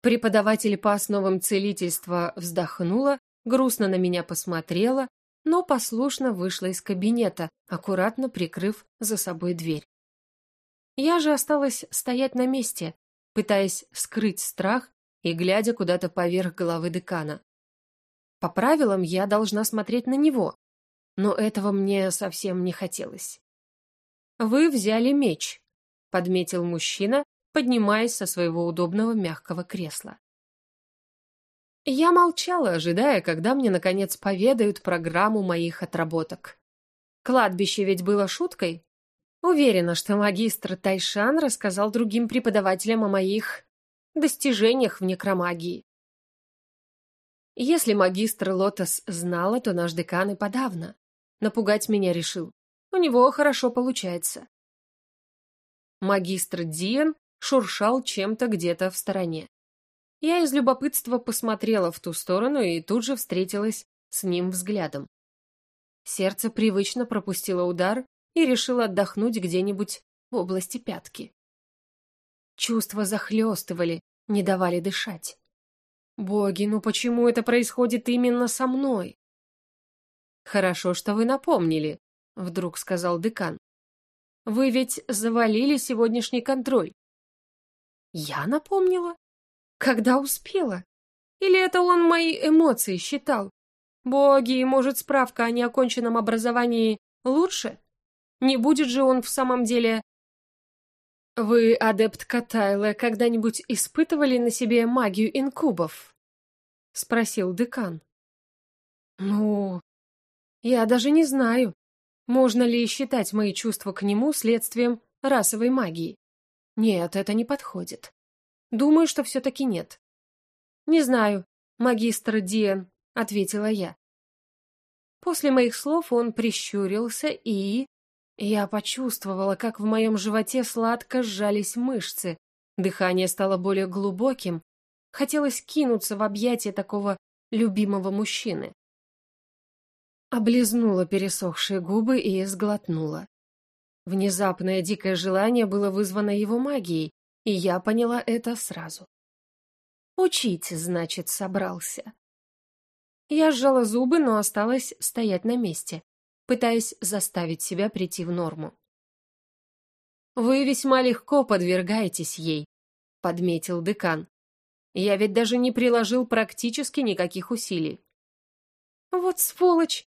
Преподаватель по основам целительства вздохнула, грустно на меня посмотрела, но послушно вышла из кабинета, аккуратно прикрыв за собой дверь. Я же осталась стоять на месте, пытаясь скрыть страх и глядя куда-то поверх головы декана. По правилам я должна смотреть на него, но этого мне совсем не хотелось. вы взяли меч», — подметил мужчина, поднимаясь со своего удобного мягкого кресла. Я молчала, ожидая, когда мне, наконец, поведают программу моих отработок. Кладбище ведь было шуткой. Уверена, что магистр Тайшан рассказал другим преподавателям о моих достижениях в некромагии. Если магистр Лотос знала, то наш декан и подавно. Напугать меня решил. У него хорошо получается. Магистр Диен шуршал чем-то где-то в стороне. Я из любопытства посмотрела в ту сторону и тут же встретилась с ним взглядом. Сердце привычно пропустило удар и решило отдохнуть где-нибудь в области пятки. Чувства захлестывали, не давали дышать. Боги, ну почему это происходит именно со мной? Хорошо, что вы напомнили, вдруг сказал декан. Вы ведь завалили сегодняшний контроль. Я напомнила? Когда успела? Или это он мои эмоции считал? Боги, может, справка о неоконченном образовании лучше? Не будет же он в самом деле... Вы, адепт Катайла, когда-нибудь испытывали на себе магию инкубов? Спросил декан. Ну, я даже не знаю, можно ли считать мои чувства к нему следствием расовой магии. Нет, это не подходит. Думаю, что все-таки нет. Не знаю, магистр Диен, ответила я. После моих слов он прищурился и... Я почувствовала, как в моем животе сладко сжались мышцы, дыхание стало более глубоким, хотелось кинуться в объятия такого любимого мужчины. Облизнула пересохшие губы и сглотнула. Внезапное дикое желание было вызвано его магией, и я поняла это сразу. Учить, значит, собрался. Я сжала зубы, но осталась стоять на месте пытаясь заставить себя прийти в норму. «Вы весьма легко подвергаетесь ей», — подметил декан. «Я ведь даже не приложил практически никаких усилий». «Вот сволочь!»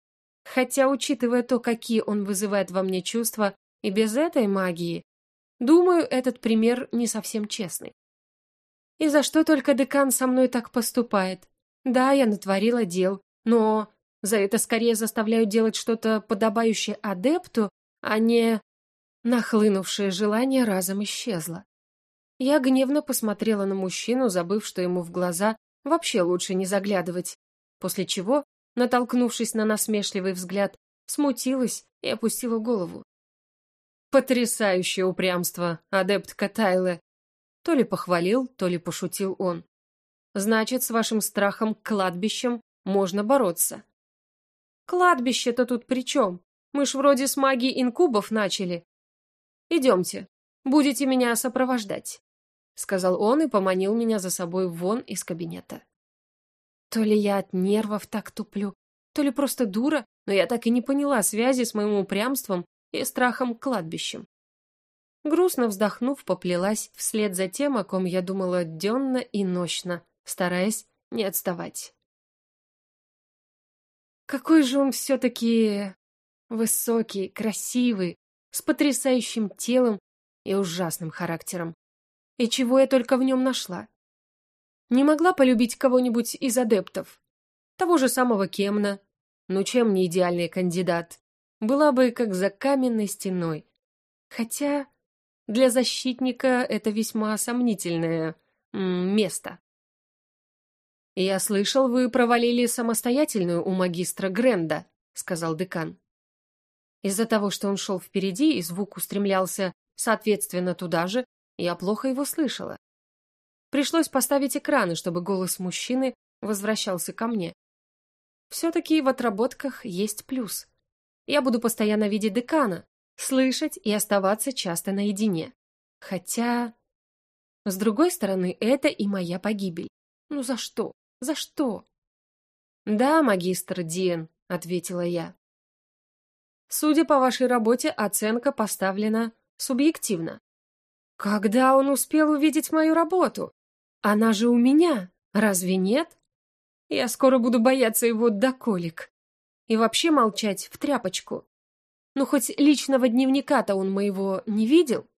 Хотя, учитывая то, какие он вызывает во мне чувства, и без этой магии, думаю, этот пример не совсем честный. И за что только декан со мной так поступает? Да, я натворила дел, но за это скорее заставляют делать что-то подобающее адепту, а не... Нахлынувшее желание разом исчезло. Я гневно посмотрела на мужчину, забыв, что ему в глаза вообще лучше не заглядывать, после чего, натолкнувшись на насмешливый взгляд, смутилась и опустила голову. «Потрясающее упрямство, адепт Катайле!» То ли похвалил, то ли пошутил он. «Значит, с вашим страхом к кладбищам можно бороться». Кладбище-то тут при чем? Мы ж вроде с магией инкубов начали. Идемте, будете меня сопровождать, сказал он и поманил меня за собой вон из кабинета. То ли я от нервов так туплю, то ли просто дура, но я так и не поняла связи с моим упрямством и страхом кладбищем. Грустно вздохнув, поплелась вслед за тем, о ком я думала денно и нощно, стараясь не отставать. Какой же он все-таки высокий, красивый, с потрясающим телом и ужасным характером. И чего я только в нем нашла. Не могла полюбить кого-нибудь из адептов. Того же самого Кемна. Ну чем не идеальный кандидат? Была бы как за каменной стеной. Хотя для защитника это весьма сомнительное место. «Я слышал, вы провалили самостоятельную у магистра Гренда», — сказал декан. Из-за того, что он шел впереди и звук устремлялся, соответственно, туда же, я плохо его слышала. Пришлось поставить экраны, чтобы голос мужчины возвращался ко мне. Все-таки в отработках есть плюс. Я буду постоянно видеть декана, слышать и оставаться часто наедине. Хотя... С другой стороны, это и моя погибель. Ну за что? За что? Да, магистр Диен, ответила я. Судя по вашей работе, оценка поставлена субъективно. Когда он успел увидеть мою работу? Она же у меня, разве нет? Я скоро буду бояться его до колик. И вообще молчать в тряпочку. Ну, хоть личного дневника-то он моего не видел?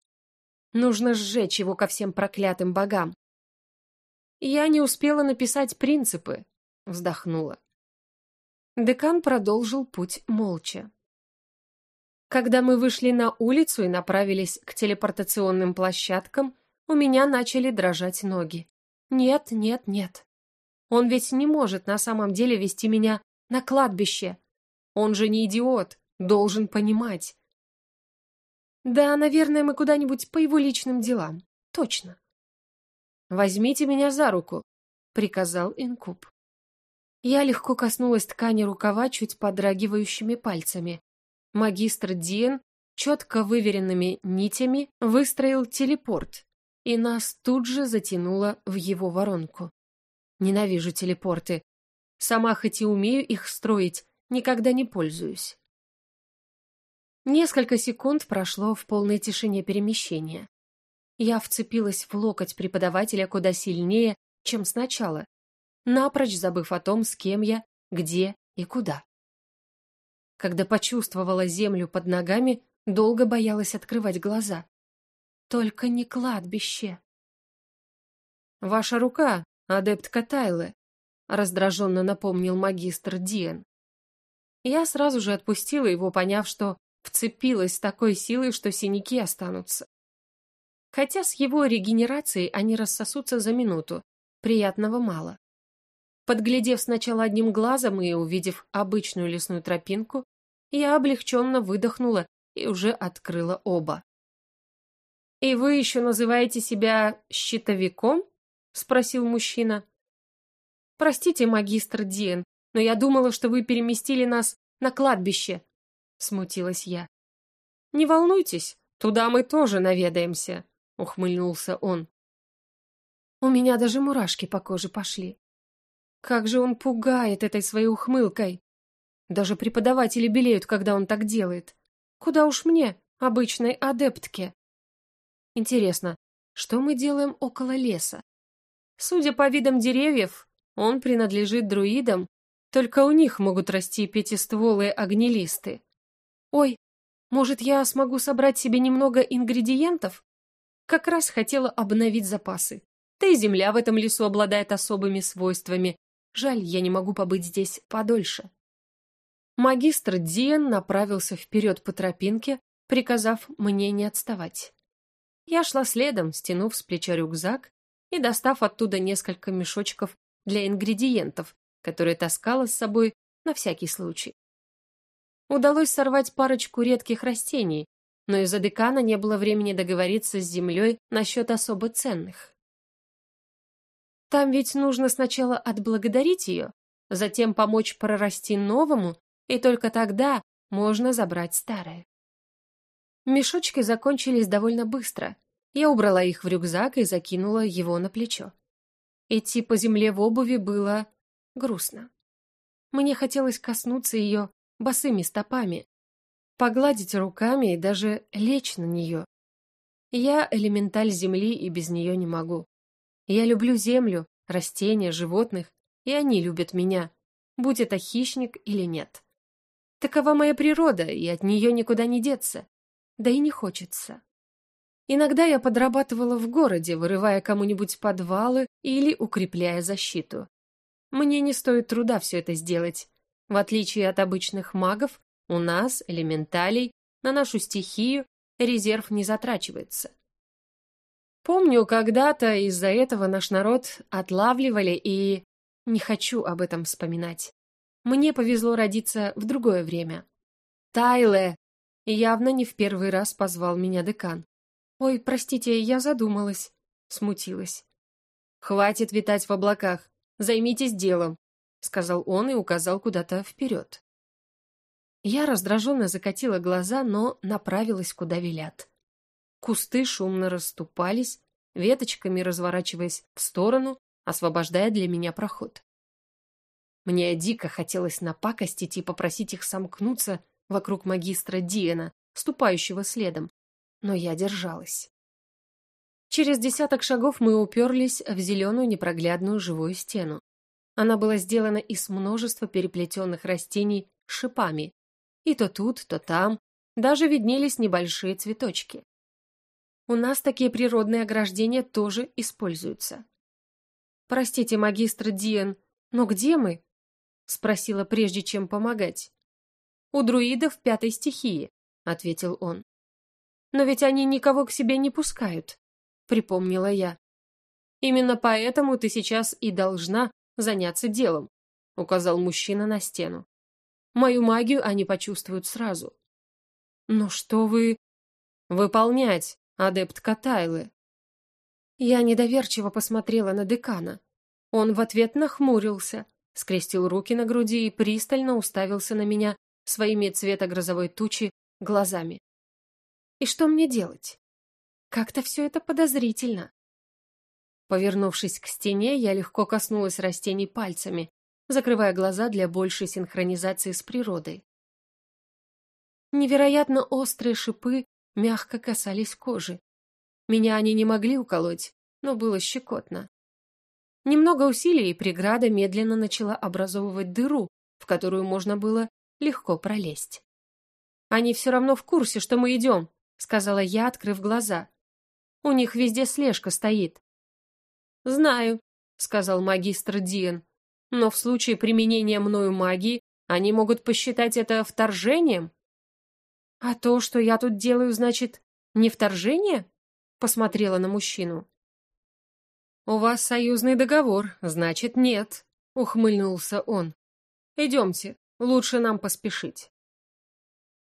Нужно сжечь его ко всем проклятым богам. Я не успела написать принципы, вздохнула. Декан продолжил путь молча. Когда мы вышли на улицу и направились к телепортационным площадкам, у меня начали дрожать ноги. Нет, нет, нет. Он ведь не может на самом деле вести меня на кладбище. Он же не идиот, должен понимать. Да, наверное, мы куда-нибудь по его личным делам. Точно. Возьмите меня за руку, приказал инкуб. Я легко коснулась ткани рукава чуть подрагивающими пальцами. Магистр Диен четко выверенными нитями выстроил телепорт, и нас тут же затянуло в его воронку. Ненавижу телепорты. Сама хоть и умею их строить, никогда не пользуюсь. Несколько секунд прошло в полной тишине перемещения. Я вцепилась в локоть преподавателя куда сильнее, чем сначала, напрочь забыв о том, с кем я, где и куда. Когда почувствовала землю под ногами, долго боялась открывать глаза. Только не кладбище. «Ваша рука, адептка Тайлы», — раздраженно напомнил магистр Диен. Я сразу же отпустила его, поняв, что вцепилась с такой силой, что синяки останутся. Хотя с его регенерацией они рассосутся за минуту, приятного мало. Подглядев сначала одним глазом и увидев обычную лесную тропинку, я облегченно выдохнула и уже открыла оба. «И вы еще называете себя щитовиком?» — спросил мужчина. «Простите, магистр Диен, но я думала, что вы переместили нас на кладбище», — смутилась я. «Не волнуйтесь, туда мы тоже наведаемся», — ухмыльнулся он. У меня даже мурашки по коже пошли. Как же он пугает этой своей ухмылкой. Даже преподаватели белеют, когда он так делает. Куда уж мне, обычной адептке. Интересно, что мы делаем около леса? Судя по видам деревьев, он принадлежит друидам, только у них могут расти пятистволые огнелисты. Ой, может, я смогу собрать себе немного ингредиентов? Как раз хотела обновить запасы. Да и земля в этом лесу обладает особыми свойствами. Жаль, я не могу побыть здесь подольше. Магистр Диен направился вперед по тропинке, приказав мне не отставать. Я шла следом, стянув с плеча рюкзак и достав оттуда несколько мешочков для ингредиентов, которые таскала с собой на всякий случай. Удалось сорвать парочку редких растений, но из-за декана не было времени договориться с землей насчет особо ценных. Там ведь нужно сначала отблагодарить ее, затем помочь прорасти новому, и только тогда можно забрать старое. Мешочки закончились довольно быстро. Я убрала их в рюкзак и закинула его на плечо. Идти по земле в обуви было грустно. Мне хотелось коснуться ее босыми стопами, погладить руками и даже лечь на нее. Я элементаль земли и без нее не могу. Я люблю землю, растения, животных, и они любят меня, будь это хищник или нет. Такова моя природа, и от нее никуда не деться да и не хочется. Иногда я подрабатывала в городе, вырывая кому-нибудь подвалы или укрепляя защиту. Мне не стоит труда все это сделать. В отличие от обычных магов, у нас, элементалей, на нашу стихию резерв не затрачивается. Помню, когда-то из-за этого наш народ отлавливали и... Не хочу об этом вспоминать. Мне повезло родиться в другое время. Тайле, Явно не в первый раз позвал меня декан. «Ой, простите, я задумалась», — смутилась. «Хватит витать в облаках, займитесь делом», — сказал он и указал куда-то вперед. Я раздраженно закатила глаза, но направилась, куда велят. Кусты шумно расступались, веточками разворачиваясь в сторону, освобождая для меня проход. Мне дико хотелось напакостить и попросить их сомкнуться вокруг магистра Диэна, ступающего следом, но я держалась. Через десяток шагов мы уперлись в зеленую непроглядную живую стену. Она была сделана из множества переплетенных растений шипами, и то тут, то там даже виднелись небольшие цветочки. У нас такие природные ограждения тоже используются. «Простите, магистр Диен, но где мы?» — спросила, прежде чем помогать. «У друидов пятой стихии», — ответил он. «Но ведь они никого к себе не пускают», — припомнила я. «Именно поэтому ты сейчас и должна заняться делом», — указал мужчина на стену. «Мою магию они почувствуют сразу». «Но что вы...» «Выполнять, адепт Катайлы». Я недоверчиво посмотрела на декана. Он в ответ нахмурился, скрестил руки на груди и пристально уставился на меня своими цвета грозовой тучи глазами. И что мне делать? Как-то все это подозрительно. Повернувшись к стене, я легко коснулась растений пальцами, закрывая глаза для большей синхронизации с природой. Невероятно острые шипы мягко касались кожи. Меня они не могли уколоть, но было щекотно. Немного усилий, и преграда медленно начала образовывать дыру, в которую можно было легко пролезть. «Они все равно в курсе, что мы идем», — сказала я, открыв глаза. «У них везде слежка стоит». «Знаю», — сказал магистр Диен, «но в случае применения мною магии они могут посчитать это вторжением». «А то, что я тут делаю, значит, не вторжение?» — посмотрела на мужчину. «У вас союзный договор, значит, нет», — ухмыльнулся он. «Идемте, лучше нам поспешить».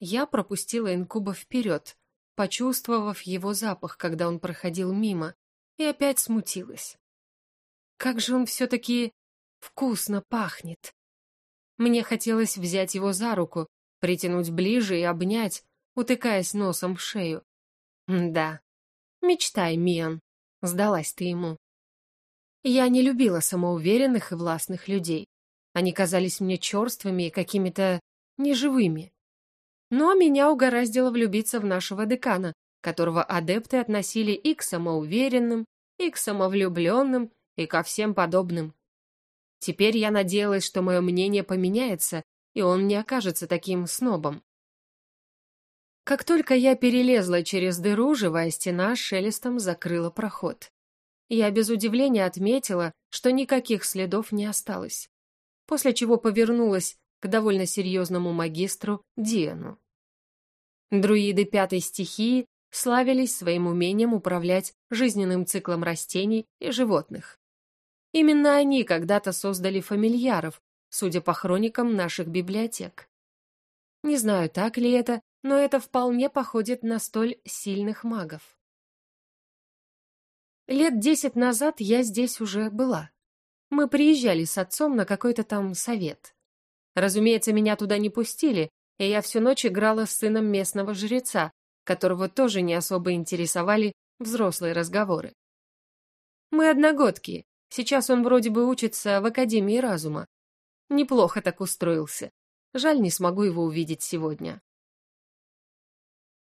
Я пропустила инкуба вперед, почувствовав его запах, когда он проходил мимо, и опять смутилась. Как же он все-таки вкусно пахнет. Мне хотелось взять его за руку, притянуть ближе и обнять, утыкаясь носом в шею. Да, мечтай, Миан, сдалась ты ему. Я не любила самоуверенных и властных людей. Они казались мне черствыми и какими-то неживыми. Но меня угораздило влюбиться в нашего декана, которого адепты относили и к самоуверенным, и к самовлюбленным, и ко всем подобным. Теперь я надеялась, что мое мнение поменяется, и он не окажется таким снобом. Как только я перелезла через дыру, живая стена шелестом закрыла проход. Я без удивления отметила, что никаких следов не осталось, после чего повернулась к довольно серьезному магистру Диану. Друиды пятой стихии славились своим умением управлять жизненным циклом растений и животных. Именно они когда-то создали фамильяров, судя по хроникам наших библиотек. Не знаю, так ли это, но это вполне походит на столь сильных магов. Лет десять назад я здесь уже была. Мы приезжали с отцом на какой-то там совет. Разумеется, меня туда не пустили, и я всю ночь играла с сыном местного жреца, которого тоже не особо интересовали взрослые разговоры. Мы одногодки, сейчас он вроде бы учится в Академии разума. Неплохо так устроился. Жаль, не смогу его увидеть сегодня.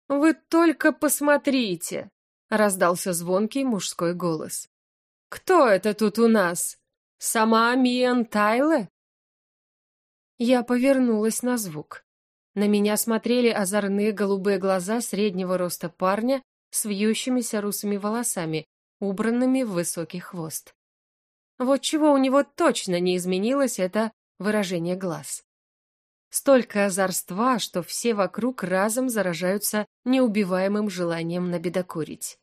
«Вы только посмотрите!» раздался звонкий мужской голос. «Кто это тут у нас? Сама Миан Тайле?» Я повернулась на звук. На меня смотрели озорные голубые глаза среднего роста парня с вьющимися русыми волосами, убранными в высокий хвост. Вот чего у него точно не изменилось, это выражение глаз. Столько озорства, что все вокруг разом заражаются неубиваемым желанием набедокурить.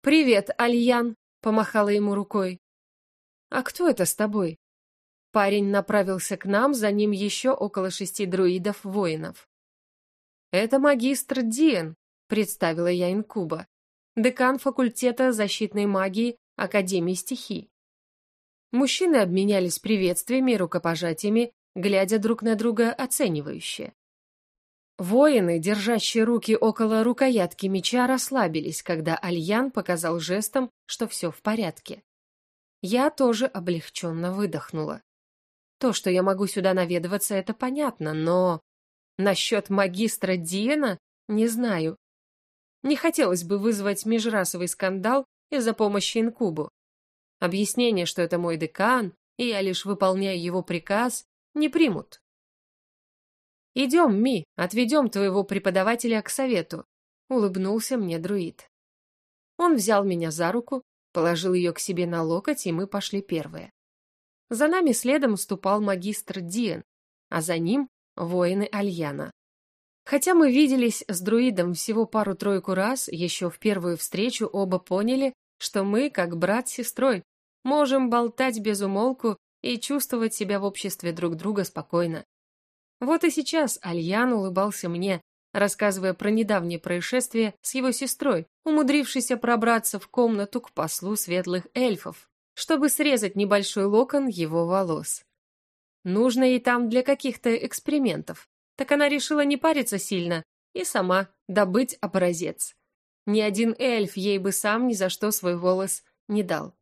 «Привет, Альян!» — помахала ему рукой. «А кто это с тобой?» Парень направился к нам, за ним еще около шести друидов-воинов. «Это магистр Диен», — представила я инкуба, декан факультета защитной магии Академии стихий. Мужчины обменялись приветствиями и рукопожатиями, глядя друг на друга оценивающе. Воины, держащие руки около рукоятки меча, расслабились, когда Альян показал жестом, что все в порядке. Я тоже облегченно выдохнула. То, что я могу сюда наведываться, это понятно, но... Насчет магистра Диена не знаю. Не хотелось бы вызвать межрасовый скандал из-за помощи инкубу. Объяснение, что это мой декан, и я лишь выполняю его приказ, не примут. «Идем, Ми, отведем твоего преподавателя к совету», — улыбнулся мне друид. Он взял меня за руку, положил ее к себе на локоть, и мы пошли первые. За нами следом ступал магистр Диен, а за ним — воины Альяна. Хотя мы виделись с друидом всего пару-тройку раз, еще в первую встречу оба поняли, что мы, как брат с сестрой, можем болтать без умолку и чувствовать себя в обществе друг друга спокойно. Вот и сейчас Альян улыбался мне, рассказывая про недавнее происшествие с его сестрой, умудрившейся пробраться в комнату к послу светлых эльфов, чтобы срезать небольшой локон его волос. Нужно ей там для каких-то экспериментов. Так она решила не париться сильно и сама добыть образец. Ни один эльф ей бы сам ни за что свой волос не дал.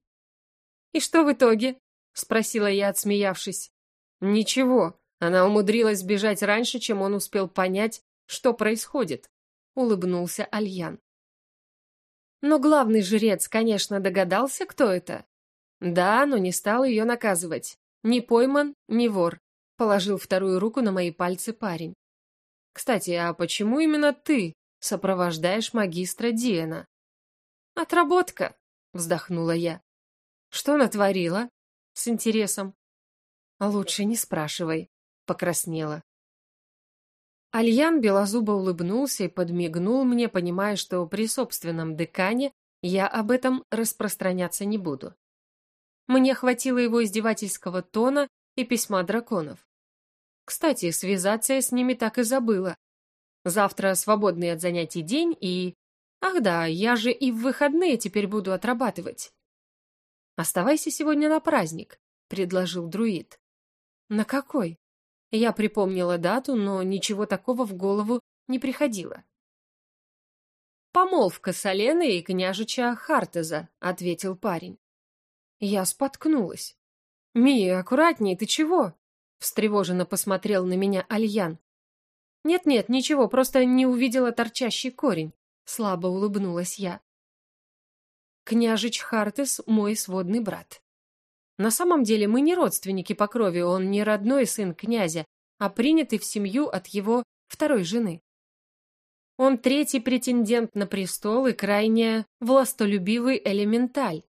«И что в итоге?» — спросила я, отсмеявшись. «Ничего, она умудрилась сбежать раньше, чем он успел понять, что происходит», — улыбнулся Альян. Но главный жрец, конечно, догадался, кто это. Да, но не стал ее наказывать. Ни пойман, ни вор. Положил вторую руку на мои пальцы парень. Кстати, а почему именно ты сопровождаешь магистра Диэна? Отработка, вздохнула я. Что натворила? С интересом. Лучше не спрашивай, покраснела. Альян белозубо улыбнулся и подмигнул мне, понимая, что при собственном декане я об этом распространяться не буду. Мне хватило его издевательского тона и письма драконов. Кстати, связаться я с ними так и забыла. Завтра свободный от занятий день и... Ах да, я же и в выходные теперь буду отрабатывать. «Оставайся сегодня на праздник», — предложил друид. «На какой?» Я припомнила дату, но ничего такого в голову не приходило. «Помолвка с Оленой и княжича Хартеза», — ответил парень. Я споткнулась. «Мия, аккуратней, ты чего?» Встревоженно посмотрел на меня Альян. «Нет-нет, ничего, просто не увидела торчащий корень», слабо улыбнулась я. Княжич Хартес — мой сводный брат. На самом деле мы не родственники по крови, он не родной сын князя, а принятый в семью от его второй жены. Он третий претендент на престол и крайне властолюбивый элементаль.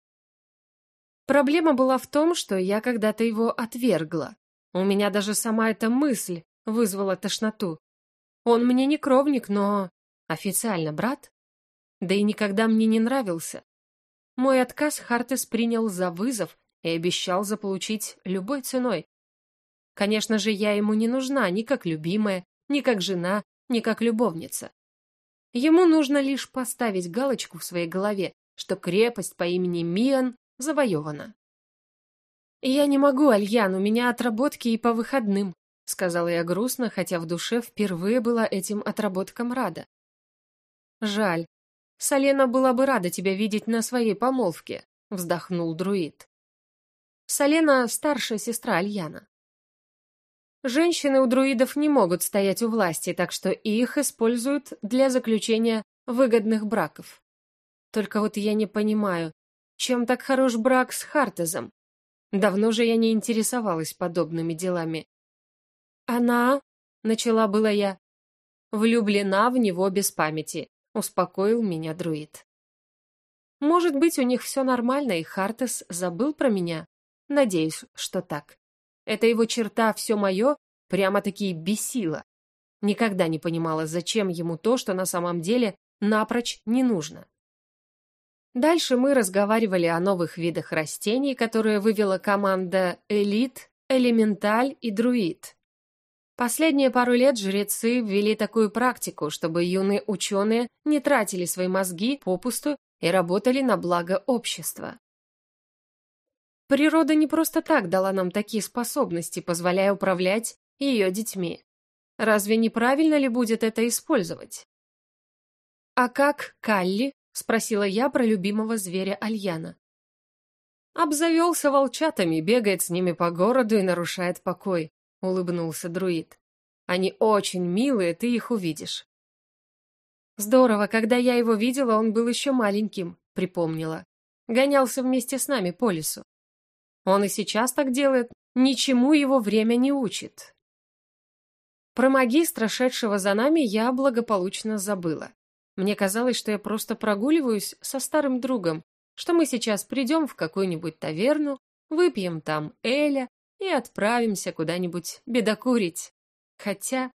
Проблема была в том, что я когда-то его отвергла. У меня даже сама эта мысль вызвала тошноту. Он мне не кровник, но официально брат. Да и никогда мне не нравился. Мой отказ Хартес принял за вызов и обещал заполучить любой ценой. Конечно же, я ему не нужна ни как любимая, ни как жена, ни как любовница. Ему нужно лишь поставить галочку в своей голове, что крепость по имени Миан завоевана. «Я не могу, Альян, у меня отработки и по выходным», сказала я грустно, хотя в душе впервые была этим отработкам рада. «Жаль. Салена была бы рада тебя видеть на своей помолвке», вздохнул друид. Салена – старшая сестра Альяна. Женщины у друидов не могут стоять у власти, так что их используют для заключения выгодных браков. Только вот я не понимаю, чем так хорош брак с Хартезом? Давно же я не интересовалась подобными делами. Она, начала была я, влюблена в него без памяти, успокоил меня друид. Может быть, у них все нормально, и Хартес забыл про меня? Надеюсь, что так. Это его черта «все мое» прямо-таки бесила. Никогда не понимала, зачем ему то, что на самом деле напрочь не нужно. Дальше мы разговаривали о новых видах растений, которые вывела команда «Элит», «Элементаль» и «Друид». Последние пару лет жрецы ввели такую практику, чтобы юные ученые не тратили свои мозги попусту и работали на благо общества. Природа не просто так дала нам такие способности, позволяя управлять ее детьми. Разве неправильно ли будет это использовать? А как Калли — спросила я про любимого зверя Альяна. «Обзавелся волчатами, бегает с ними по городу и нарушает покой», — улыбнулся друид. «Они очень милые, ты их увидишь». «Здорово, когда я его видела, он был еще маленьким», — припомнила. Гонялся вместе с нами по лесу. Он и сейчас так делает, ничему его время не учит. Про магистра, шедшего за нами, я благополучно забыла. Мне казалось, что я просто прогуливаюсь со старым другом, что мы сейчас придем в какую-нибудь таверну, выпьем там Эля и отправимся куда-нибудь бедокурить. Хотя,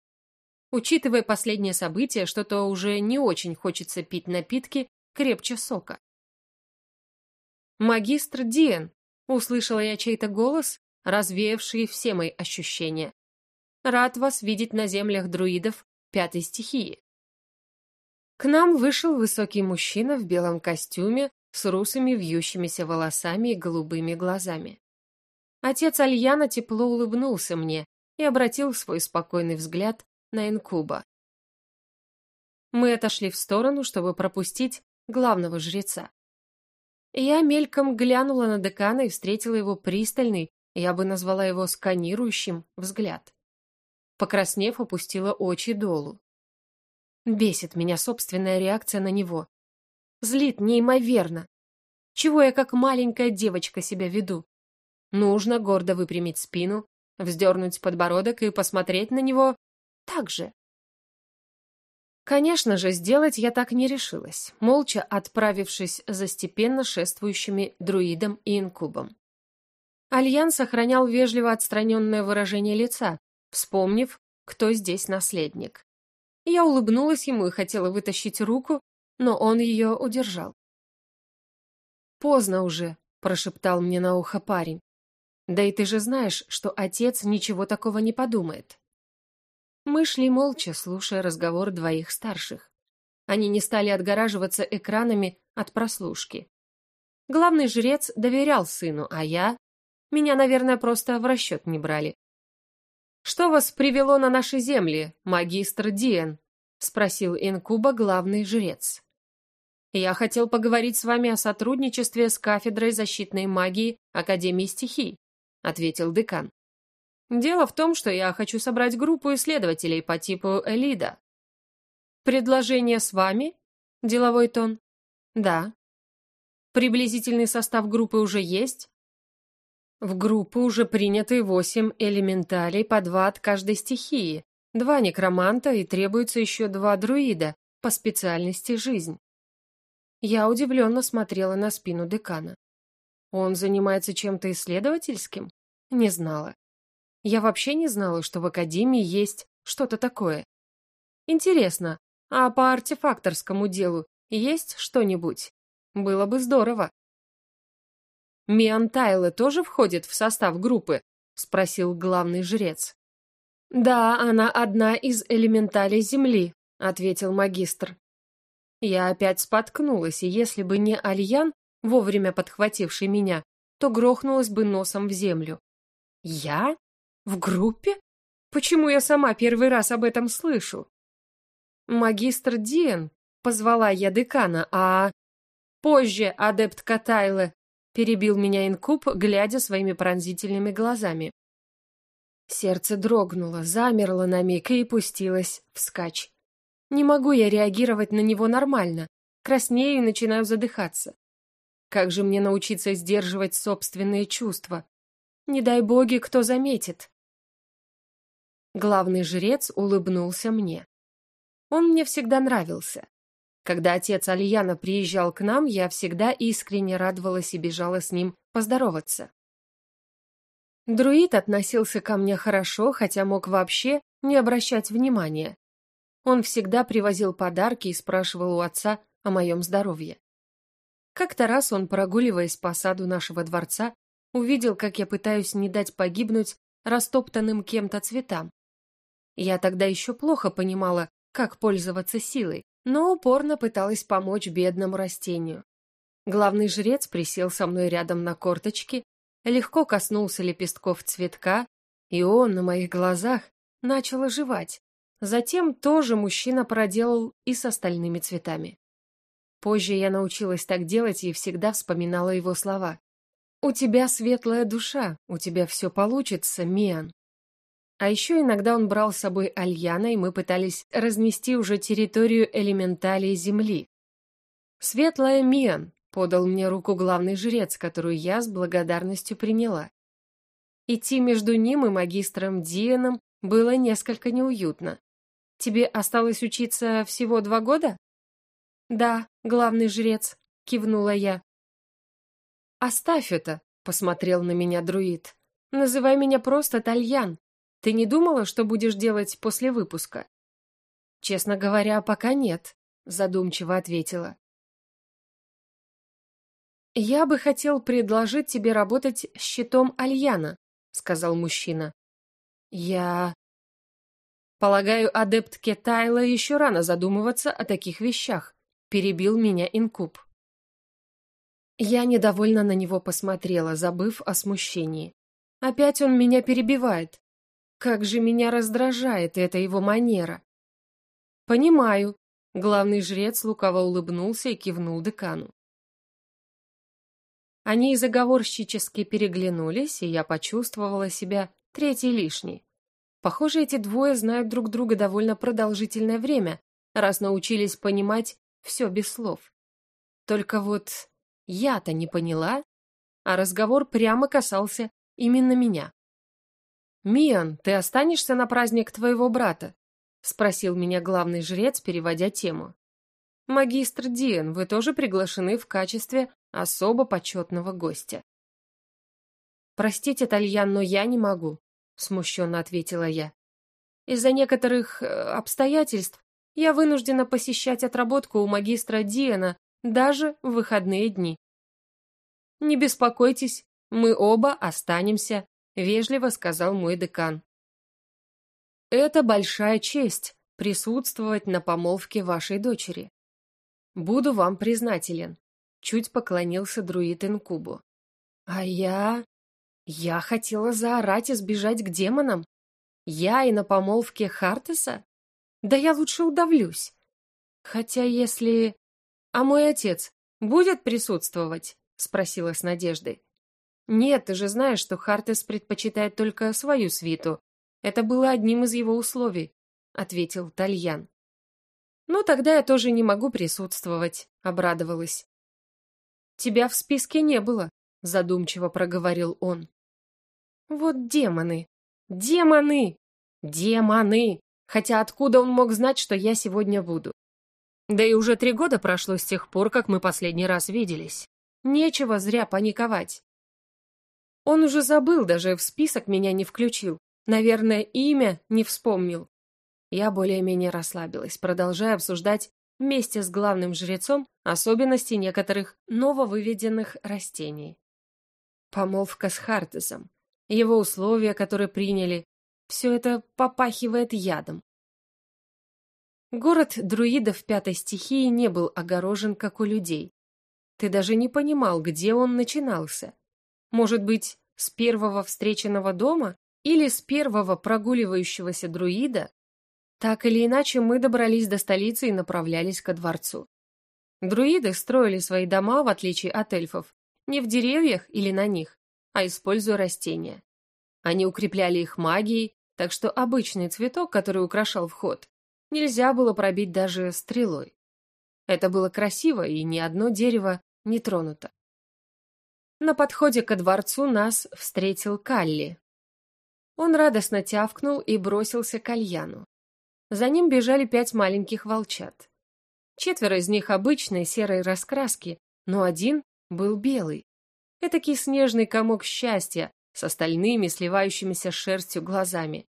учитывая последнее событие, что-то уже не очень хочется пить напитки крепче сока. «Магистр Диен!» — услышала я чей-то голос, развеявший все мои ощущения. «Рад вас видеть на землях друидов пятой стихии». К нам вышел высокий мужчина в белом костюме с русыми вьющимися волосами и голубыми глазами. Отец Альяна тепло улыбнулся мне и обратил свой спокойный взгляд на инкуба. Мы отошли в сторону, чтобы пропустить главного жреца. Я мельком глянула на декана и встретила его пристальный, я бы назвала его сканирующим, взгляд. Покраснев, опустила очи долу. Бесит меня собственная реакция на него. Злит неимоверно. Чего я как маленькая девочка себя веду? Нужно гордо выпрямить спину, вздернуть подбородок и посмотреть на него так же. Конечно же, сделать я так не решилась, молча отправившись за степенно шествующими друидом и инкубом. Альян сохранял вежливо отстраненное выражение лица, вспомнив, кто здесь наследник. Я улыбнулась ему и хотела вытащить руку, но он ее удержал. «Поздно уже», — прошептал мне на ухо парень. «Да и ты же знаешь, что отец ничего такого не подумает». Мы шли молча, слушая разговор двоих старших. Они не стали отгораживаться экранами от прослушки. Главный жрец доверял сыну, а я... Меня, наверное, просто в расчет не брали. «Что вас привело на наши земли, магистр Диен?» — спросил Инкуба главный жрец. «Я хотел поговорить с вами о сотрудничестве с кафедрой защитной магии Академии стихий», — ответил декан. «Дело в том, что я хочу собрать группу исследователей по типу Элида». «Предложение с вами?» — деловой тон. «Да». «Приблизительный состав группы уже есть?» В группу уже приняты восемь элементалей по два от каждой стихии, два некроманта и требуется еще два друида по специальности жизнь. Я удивленно смотрела на спину декана. Он занимается чем-то исследовательским? Не знала. Я вообще не знала, что в Академии есть что-то такое. Интересно, а по артефакторскому делу есть что-нибудь? Было бы здорово. «Миан Тайле тоже входит в состав группы?» — спросил главный жрец. «Да, она одна из элементалей Земли», — ответил магистр. Я опять споткнулась, и если бы не Альян, вовремя подхвативший меня, то грохнулась бы носом в землю. «Я? В группе? Почему я сама первый раз об этом слышу?» «Магистр Диен», — позвала я декана, а... «Позже, адепт Катайле», перебил меня инкуб, глядя своими пронзительными глазами. Сердце дрогнуло, замерло на миг и пустилось вскачь. Не могу я реагировать на него нормально, краснею и начинаю задыхаться. Как же мне научиться сдерживать собственные чувства? Не дай боги, кто заметит. Главный жрец улыбнулся мне. Он мне всегда нравился. Когда отец Альяна приезжал к нам, я всегда искренне радовалась и бежала с ним поздороваться. Друид относился ко мне хорошо, хотя мог вообще не обращать внимания. Он всегда привозил подарки и спрашивал у отца о моем здоровье. Как-то раз он, прогуливаясь по саду нашего дворца, увидел, как я пытаюсь не дать погибнуть растоптанным кем-то цветам. Я тогда еще плохо понимала, как пользоваться силой, но упорно пыталась помочь бедному растению. Главный жрец присел со мной рядом на корточки, легко коснулся лепестков цветка, и он на моих глазах начал оживать. Затем тоже мужчина проделал и с остальными цветами. Позже я научилась так делать и всегда вспоминала его слова. «У тебя светлая душа, у тебя все получится, Миан». А еще иногда он брал с собой Альяна, и мы пытались разнести уже территорию элементалей Земли. «Светлая Миан», — подал мне руку главный жрец, которую я с благодарностью приняла. Идти между ним и магистром Дианом было несколько неуютно. Тебе осталось учиться всего два года? Да, главный жрец, кивнула я. Оставь это, посмотрел на меня друид. Называй меня просто Тальян. Ты не думала, что будешь делать после выпуска? Честно говоря, пока нет, задумчиво ответила. Я бы хотел предложить тебе работать с щитом Альяна, сказал мужчина. Я Полагаю, адептке Тайла еще рано задумываться о таких вещах, перебил меня инкуб. Я недовольно на него посмотрела, забыв о смущении. Опять он меня перебивает. Как же меня раздражает эта его манера. Понимаю. Главный жрец лукаво улыбнулся и кивнул декану. Они заговорщически переглянулись, и я почувствовала себя третьей лишней. Похоже, эти двое знают друг друга довольно продолжительное время, раз научились понимать все без слов. Только вот я-то не поняла, а разговор прямо касался именно меня. «Миан, ты останешься на праздник твоего брата?» — спросил меня главный жрец, переводя тему. «Магистр Диен, вы тоже приглашены в качестве особо почетного гостя». «Простите, Тальян, но я не могу смущенно ответила я. Из-за некоторых э, обстоятельств я вынуждена посещать отработку у магистра Диана даже в выходные дни. Не беспокойтесь, мы оба останемся, вежливо сказал мой декан. Это большая честь присутствовать на помолвке вашей дочери. Буду вам признателен, чуть поклонился друид Инкубу. А я я хотела заорать и сбежать к демонам? Я и на помолвке Хартеса? Да я лучше удавлюсь. Хотя если... А мой отец будет присутствовать? Спросила с надеждой. Нет, ты же знаешь, что Хартес предпочитает только свою свиту. Это было одним из его условий, ответил Тальян. Ну, тогда я тоже не могу присутствовать, обрадовалась. Тебя в списке не было, задумчиво проговорил он. Вот демоны! Демоны! Демоны! Хотя откуда он мог знать, что я сегодня буду? Да и уже три года прошло с тех пор, как мы последний раз виделись. Нечего зря паниковать. Он уже забыл, даже в список меня не включил. Наверное, имя не вспомнил. Я более-менее расслабилась, продолжая обсуждать вместе с главным жрецом особенности некоторых нововыведенных растений. Помолвка с Хартесом его условия, которые приняли, все это попахивает ядом. Город друидов пятой стихии не был огорожен, как у людей. Ты даже не понимал, где он начинался. Может быть, с первого встреченного дома или с первого прогуливающегося друида? Так или иначе, мы добрались до столицы и направлялись ко дворцу. Друиды строили свои дома, в отличие от эльфов, не в деревьях или на них, а используя растения. Они укрепляли их магией, так что обычный цветок, который украшал вход, нельзя было пробить даже стрелой. Это было красиво, и ни одно дерево не тронуто. На подходе ко дворцу нас встретил Калли. Он радостно тявкнул и бросился к Альяну. За ним бежали пять маленьких волчат. Четверо из них обычной серой раскраски, но один был белый. Этакий снежный комок счастья с остальными сливающимися шерстью глазами.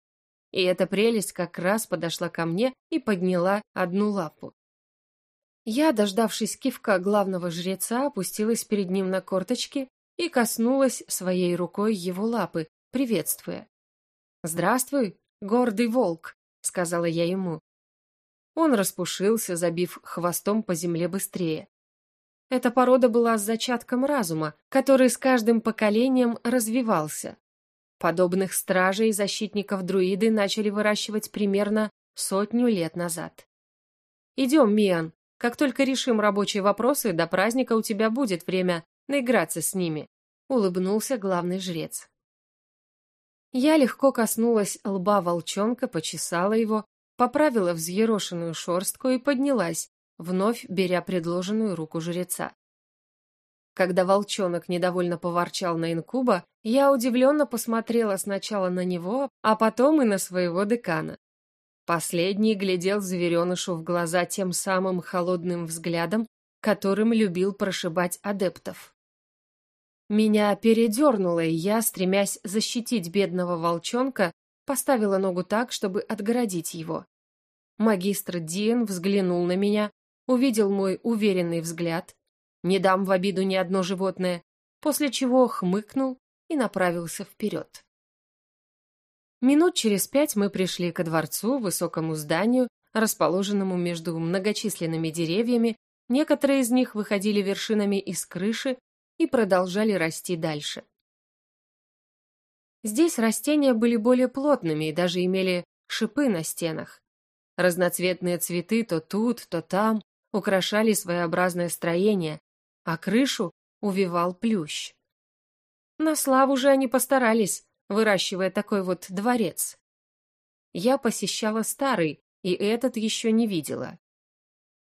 И эта прелесть как раз подошла ко мне и подняла одну лапу. Я, дождавшись кивка главного жреца, опустилась перед ним на корточки и коснулась своей рукой его лапы, приветствуя. «Здравствуй, гордый волк», — сказала я ему. Он распушился, забив хвостом по земле быстрее. Эта порода была с зачатком разума, который с каждым поколением развивался. Подобных стражей и защитников друиды начали выращивать примерно сотню лет назад. «Идем, Миан. Как только решим рабочие вопросы, до праздника у тебя будет время наиграться с ними», — улыбнулся главный жрец. Я легко коснулась лба волчонка, почесала его, поправила взъерошенную шорстку и поднялась, вновь беря предложенную руку жреца. Когда волчонок недовольно поворчал на инкуба, я удивленно посмотрела сначала на него, а потом и на своего декана. Последний глядел зверенышу в глаза тем самым холодным взглядом, которым любил прошибать адептов. Меня передернуло, и я, стремясь защитить бедного волчонка, поставила ногу так, чтобы отгородить его. Магистр Диен взглянул на меня, увидел мой уверенный взгляд, не дам в обиду ни одно животное, после чего хмыкнул и направился вперед. Минут через пять мы пришли ко дворцу, высокому зданию, расположенному между многочисленными деревьями, некоторые из них выходили вершинами из крыши и продолжали расти дальше. Здесь растения были более плотными и даже имели шипы на стенах. Разноцветные цветы то тут, то там украшали своеобразное строение, а крышу увивал плющ. На славу же они постарались, выращивая такой вот дворец. Я посещала старый, и этот еще не видела.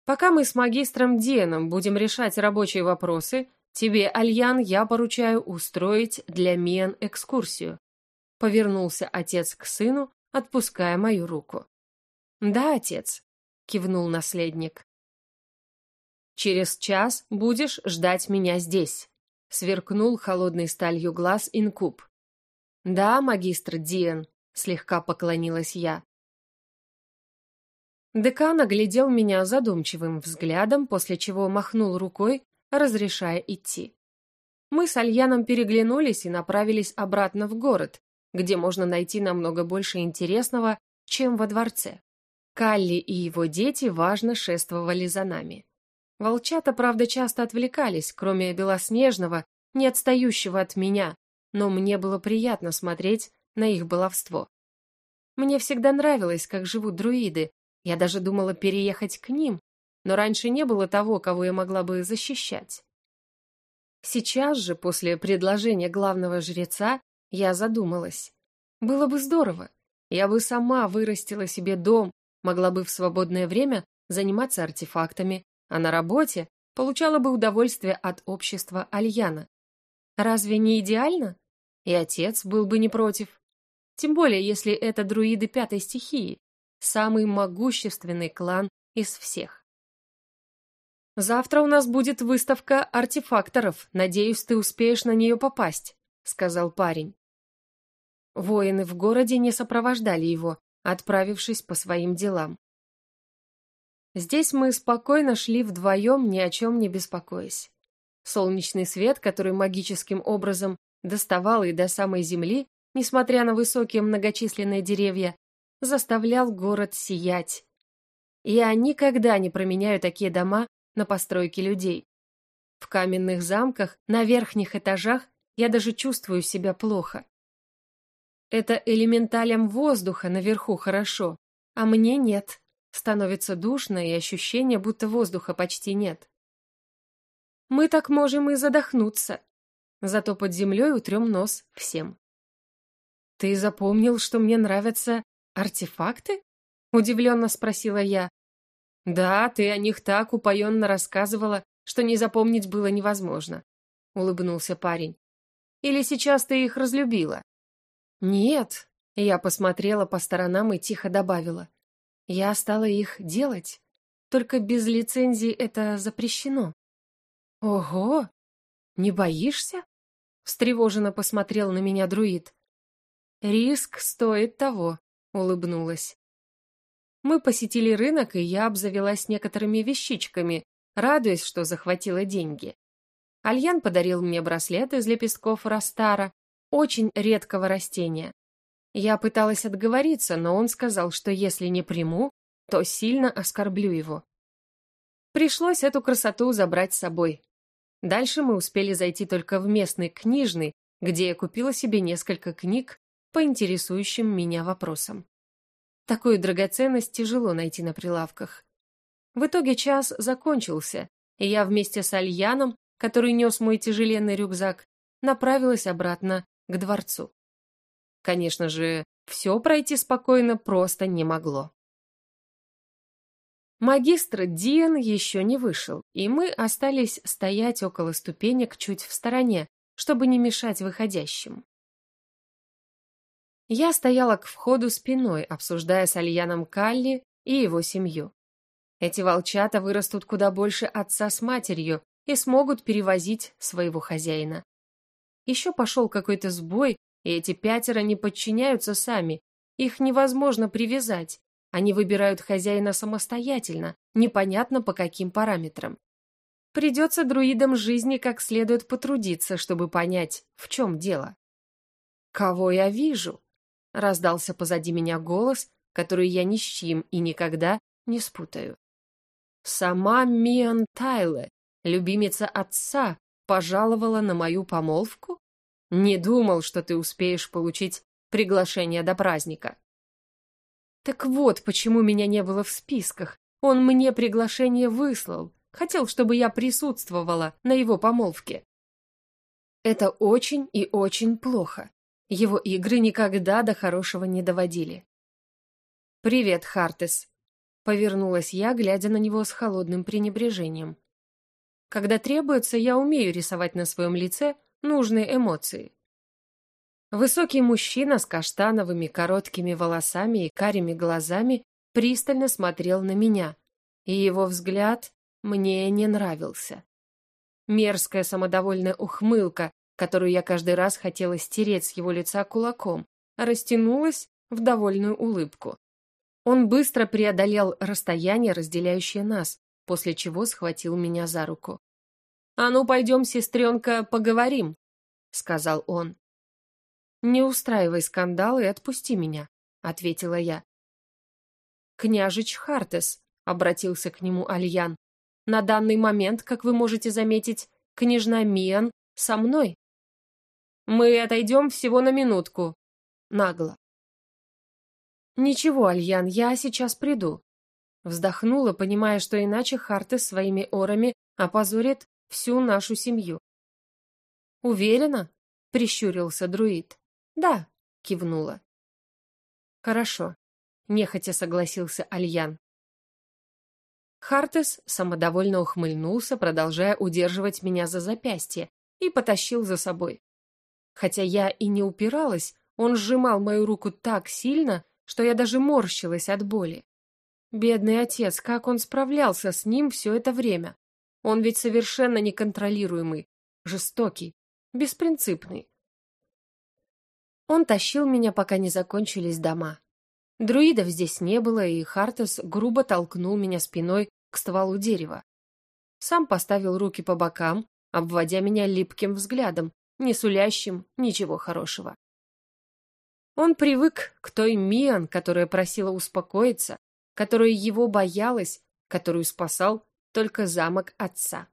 Пока мы с магистром Дианом будем решать рабочие вопросы, тебе, Альян, я поручаю устроить для Миан экскурсию. Повернулся отец к сыну, отпуская мою руку. «Да, отец», — кивнул наследник. «Через час будешь ждать меня здесь», — сверкнул холодной сталью глаз инкуб. «Да, магистр Диен», — слегка поклонилась я. Декан оглядел меня задумчивым взглядом, после чего махнул рукой, разрешая идти. Мы с Альяном переглянулись и направились обратно в город, где можно найти намного больше интересного, чем во дворце. Калли и его дети важно шествовали за нами. Волчата, правда, часто отвлекались, кроме Белоснежного, не отстающего от меня, но мне было приятно смотреть на их баловство. Мне всегда нравилось, как живут друиды, я даже думала переехать к ним, но раньше не было того, кого я могла бы защищать. Сейчас же, после предложения главного жреца, я задумалась. Было бы здорово. Я бы сама вырастила себе дом, могла бы в свободное время заниматься артефактами, а на работе получала бы удовольствие от общества Альяна. Разве не идеально? И отец был бы не против. Тем более, если это друиды пятой стихии, самый могущественный клан из всех. «Завтра у нас будет выставка артефакторов. Надеюсь, ты успеешь на нее попасть», — сказал парень. Воины в городе не сопровождали его, отправившись по своим делам. Здесь мы спокойно шли вдвоем, ни о чем не беспокоясь. Солнечный свет, который магическим образом доставал и до самой земли, несмотря на высокие многочисленные деревья, заставлял город сиять. Я никогда не променяю такие дома на постройки людей. В каменных замках, на верхних этажах я даже чувствую себя плохо. Это элементалям воздуха наверху хорошо, а мне нет. Становится душно и ощущение, будто воздуха почти нет. Мы так можем и задохнуться. Зато под землей утрем нос всем. «Ты запомнил, что мне нравятся артефакты?» Удивленно спросила я. «Да, ты о них так упоенно рассказывала, что не запомнить было невозможно», — улыбнулся парень. «Или сейчас ты их разлюбила?» «Нет», — я посмотрела по сторонам и тихо добавила. Я стала их делать. Только без лицензии это запрещено. Ого! Не боишься? Встревоженно посмотрел на меня друид. Риск стоит того, улыбнулась. Мы посетили рынок, и я обзавелась некоторыми вещичками, радуясь, что захватила деньги. Альян подарил мне браслет из лепестков растара, очень редкого растения. Я пыталась отговориться, но он сказал, что если не приму, то сильно оскорблю его. Пришлось эту красоту забрать с собой. Дальше мы успели зайти только в местный книжный, где я купила себе несколько книг по интересующим меня вопросам. Такую драгоценность тяжело найти на прилавках. В итоге час закончился, и я вместе с Альяном, который нес мой тяжеленный рюкзак, направилась обратно к дворцу. Конечно же, все пройти спокойно просто не могло. Магистр Диан еще не вышел, и мы остались стоять около ступенек чуть в стороне, чтобы не мешать выходящим. Я стояла к входу спиной, обсуждая с Альяном Калли и его семью. Эти волчата вырастут куда больше отца с матерью и смогут перевозить своего хозяина. Еще пошел какой-то сбой, и эти пятеро не подчиняются сами, их невозможно привязать, они выбирают хозяина самостоятельно, непонятно по каким параметрам. Придется друидам жизни как следует потрудиться, чтобы понять, в чем дело. «Кого я вижу?» — раздался позади меня голос, который я ни с чьим и никогда не спутаю. Сама Миан Тайле, любимица отца, пожаловала на мою помолвку? Не думал, что ты успеешь получить приглашение до праздника. Так вот, почему меня не было в списках. Он мне приглашение выслал. Хотел, чтобы я присутствовала на его помолвке. Это очень и очень плохо. Его игры никогда до хорошего не доводили. «Привет, Хартес», — повернулась я, глядя на него с холодным пренебрежением. Когда требуется, я умею рисовать на своем лице нужные эмоции. Высокий мужчина с каштановыми короткими волосами и карими глазами пристально смотрел на меня, и его взгляд мне не нравился. Мерзкая самодовольная ухмылка, которую я каждый раз хотела стереть с его лица кулаком, растянулась в довольную улыбку. Он быстро преодолел расстояние, разделяющее нас, после чего схватил меня за руку. «А ну, пойдем, сестренка, поговорим», — сказал он. «Не устраивай скандал и отпусти меня», — ответила я. «Княжич Хартес», — обратился к нему Альян. «На данный момент, как вы можете заметить, княжна Миан со мной». «Мы отойдем всего на минутку», — нагло. «Ничего, Альян, я сейчас приду». Вздохнула, понимая, что иначе Хартес своими орами опозорит всю нашу семью. «Уверена?» — прищурился друид. «Да», — кивнула. «Хорошо», — нехотя согласился Альян. Хартес самодовольно ухмыльнулся, продолжая удерживать меня за запястье, и потащил за собой. Хотя я и не упиралась, он сжимал мою руку так сильно, что я даже морщилась от боли. Бедный отец, как он справлялся с ним все это время? Он ведь совершенно неконтролируемый, жестокий, беспринципный. Он тащил меня, пока не закончились дома. Друидов здесь не было, и Хартес грубо толкнул меня спиной к стволу дерева. Сам поставил руки по бокам, обводя меня липким взглядом, не сулящим ничего хорошего. Он привык к той Миан, которая просила успокоиться, которая его боялась, которую спасал только замок отца.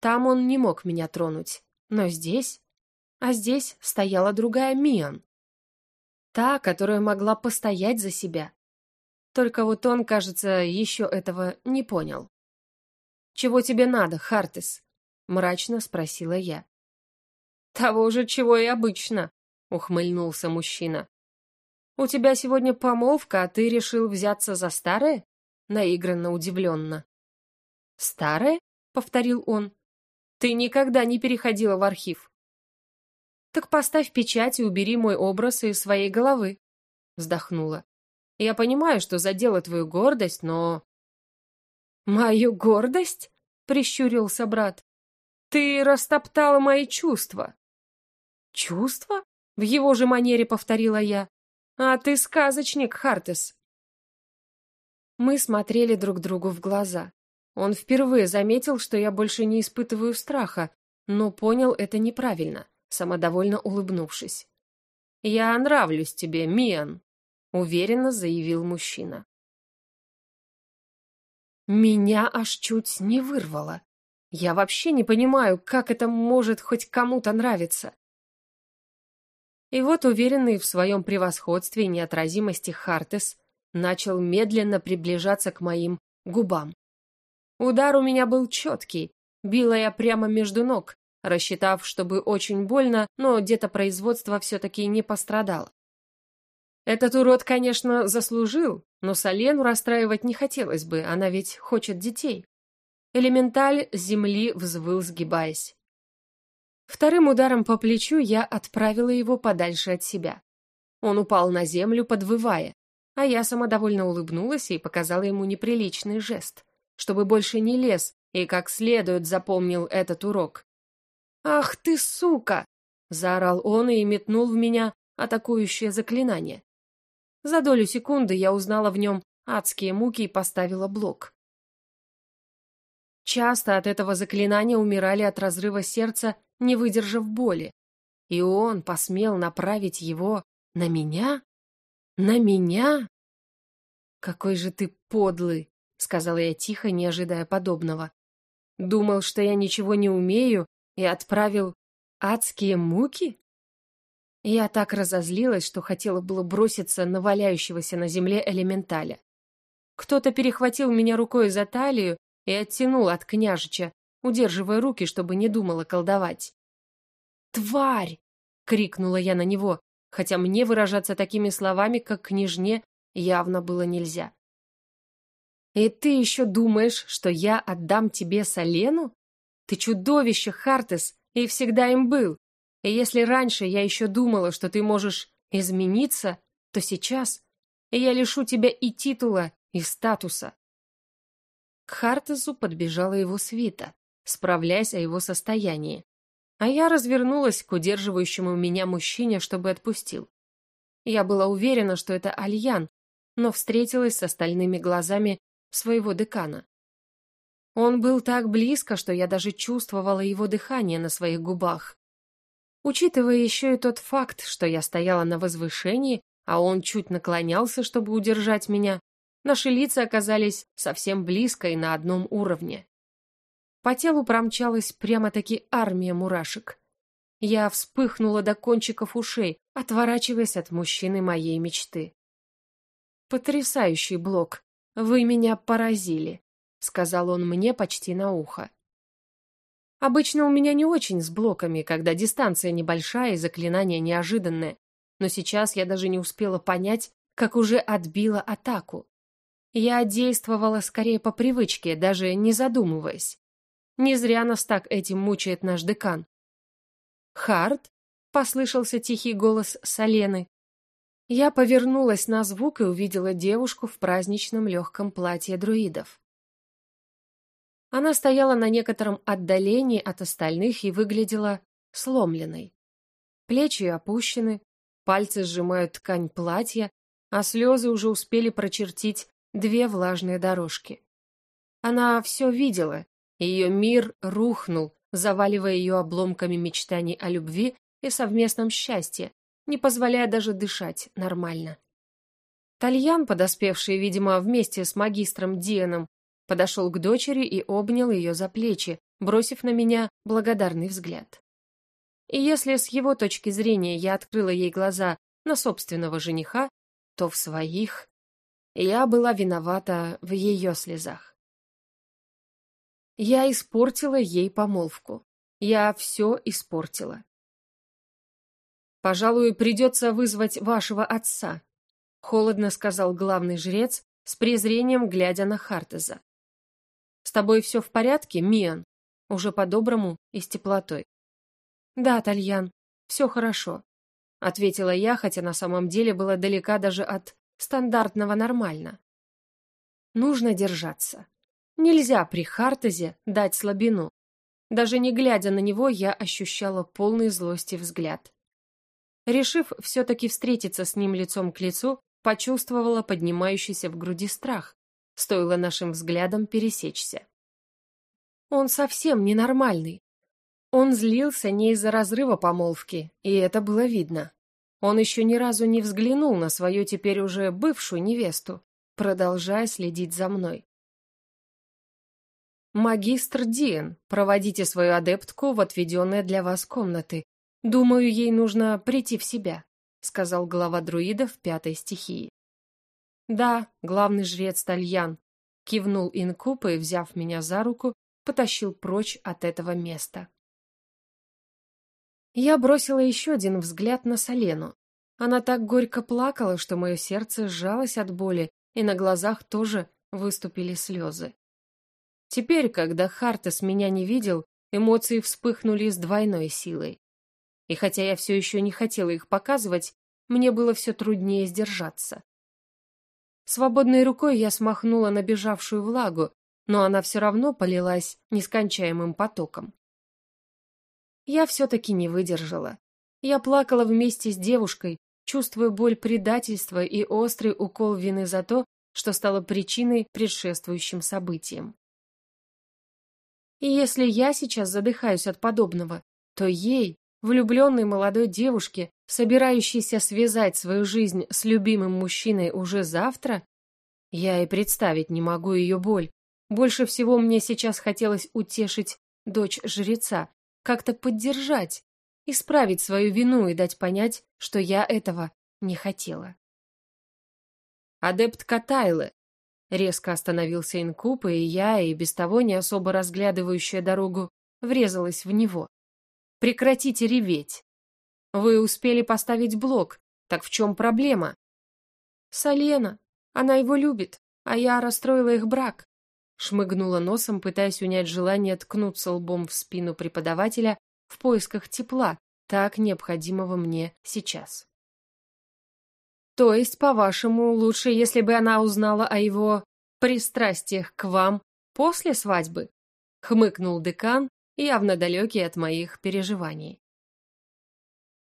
Там он не мог меня тронуть, но здесь а здесь стояла другая Миан. Та, которая могла постоять за себя. Только вот он, кажется, еще этого не понял. «Чего тебе надо, Хартес?» — мрачно спросила я. «Того же, чего и обычно», — ухмыльнулся мужчина. «У тебя сегодня помолвка, а ты решил взяться за старое?» — наигранно удивленно. «Старое?» — повторил он. «Ты никогда не переходила в архив. «Так поставь печать и убери мой образ из своей головы», — вздохнула. «Я понимаю, что задела твою гордость, но...» «Мою гордость?» — прищурился брат. «Ты растоптала мои чувства». «Чувства?» — в его же манере повторила я. «А ты сказочник, Хартес». Мы смотрели друг другу в глаза. Он впервые заметил, что я больше не испытываю страха, но понял это неправильно самодовольно улыбнувшись. «Я нравлюсь тебе, Миан», — уверенно заявил мужчина. Меня аж чуть не вырвало. Я вообще не понимаю, как это может хоть кому-то нравиться. И вот уверенный в своем превосходстве и неотразимости Хартес начал медленно приближаться к моим губам. Удар у меня был четкий, била я прямо между ног, рассчитав, чтобы очень больно, но где-то производство все-таки не пострадало. Этот урод, конечно, заслужил, но Солену расстраивать не хотелось бы, она ведь хочет детей. Элементаль земли взвыл, сгибаясь. Вторым ударом по плечу я отправила его подальше от себя. Он упал на землю, подвывая, а я самодовольно улыбнулась и показала ему неприличный жест, чтобы больше не лез и как следует запомнил этот урок. «Ах ты, сука!» — заорал он и метнул в меня атакующее заклинание. За долю секунды я узнала в нем адские муки и поставила блок. Часто от этого заклинания умирали от разрыва сердца, не выдержав боли. И он посмел направить его на меня? На меня? Какой же ты подлый, сказала я тихо, не ожидая подобного. Думал, что я ничего не умею, и отправил адские муки? Я так разозлилась, что хотела было броситься на валяющегося на земле элементаля. Кто-то перехватил меня рукой за талию и оттянул от княжича, удерживая руки, чтобы не думала колдовать. «Тварь!» — крикнула я на него, хотя мне выражаться такими словами, как княжне, явно было нельзя. «И ты еще думаешь, что я отдам тебе Солену? Ты чудовище, Хартес, и всегда им был. И если раньше я еще думала, что ты можешь измениться, то сейчас я лишу тебя и титула, и статуса. К Хартесу подбежала его свита, справляясь о его состоянии. А я развернулась к удерживающему меня мужчине, чтобы отпустил. Я была уверена, что это Альян, но встретилась с остальными глазами своего декана. Он был так близко, что я даже чувствовала его дыхание на своих губах. Учитывая еще и тот факт, что я стояла на возвышении, а он чуть наклонялся, чтобы удержать меня, наши лица оказались совсем близко и на одном уровне. По телу промчалась прямо-таки армия мурашек. Я вспыхнула до кончиков ушей, отворачиваясь от мужчины моей мечты. «Потрясающий блок! Вы меня поразили!» — сказал он мне почти на ухо. Обычно у меня не очень с блоками, когда дистанция небольшая и заклинание неожиданное, но сейчас я даже не успела понять, как уже отбила атаку. Я действовала скорее по привычке, даже не задумываясь. Не зря нас так этим мучает наш декан. «Харт?» — послышался тихий голос Солены. Я повернулась на звук и увидела девушку в праздничном легком платье друидов. Она стояла на некотором отдалении от остальных и выглядела сломленной. Плечи опущены, пальцы сжимают ткань платья, а слезы уже успели прочертить две влажные дорожки. Она все видела, ее мир рухнул, заваливая ее обломками мечтаний о любви и совместном счастье, не позволяя даже дышать нормально. Тальян, подоспевший, видимо, вместе с магистром Дианом, подошел к дочери и обнял ее за плечи, бросив на меня благодарный взгляд. И если с его точки зрения я открыла ей глаза на собственного жениха, то в своих я была виновата в ее слезах. Я испортила ей помолвку. Я все испортила. «Пожалуй, придется вызвать вашего отца», — холодно сказал главный жрец, с презрением глядя на Хартеза. «С тобой все в порядке, Миан?» Уже по-доброму и с теплотой. «Да, Тальян, все хорошо», — ответила я, хотя на самом деле была далека даже от стандартного нормально. «Нужно держаться. Нельзя при Хартезе дать слабину. Даже не глядя на него, я ощущала полный злости взгляд. Решив все-таки встретиться с ним лицом к лицу, почувствовала поднимающийся в груди страх, стоило нашим взглядам пересечься. Он совсем ненормальный. Он злился не из-за разрыва помолвки, и это было видно. Он еще ни разу не взглянул на свою теперь уже бывшую невесту, продолжая следить за мной. «Магистр Диен, проводите свою адептку в отведенные для вас комнаты. Думаю, ей нужно прийти в себя», — сказал глава друидов пятой стихии. «Да, главный жрец Тальян», — кивнул инкуб и, взяв меня за руку, потащил прочь от этого места. Я бросила еще один взгляд на Солену. Она так горько плакала, что мое сердце сжалось от боли, и на глазах тоже выступили слезы. Теперь, когда Хартес меня не видел, эмоции вспыхнули с двойной силой. И хотя я все еще не хотела их показывать, мне было все труднее сдержаться. Свободной рукой я смахнула набежавшую влагу, но она все равно полилась нескончаемым потоком. Я все-таки не выдержала. Я плакала вместе с девушкой, чувствуя боль предательства и острый укол вины за то, что стало причиной предшествующим событиям. И если я сейчас задыхаюсь от подобного, то ей, влюбленной молодой девушке, собирающейся связать свою жизнь с любимым мужчиной уже завтра, я и представить не могу ее боль. Больше всего мне сейчас хотелось утешить дочь жреца, как-то поддержать, исправить свою вину и дать понять, что я этого не хотела. «Адепт Катайлы!» Резко остановился инкуб, и я, и без того не особо разглядывающая дорогу, врезалась в него. «Прекратите реветь! Вы успели поставить блок, так в чем проблема?» «Салена! Она его любит, а я расстроила их брак!» Шмыгнула носом, пытаясь унять желание ткнуться лбом в спину преподавателя в поисках тепла, так необходимого мне сейчас. То есть, по-вашему, лучше, если бы она узнала о его пристрастиях к вам после свадьбы? Хмыкнул декан, явно далекий от моих переживаний.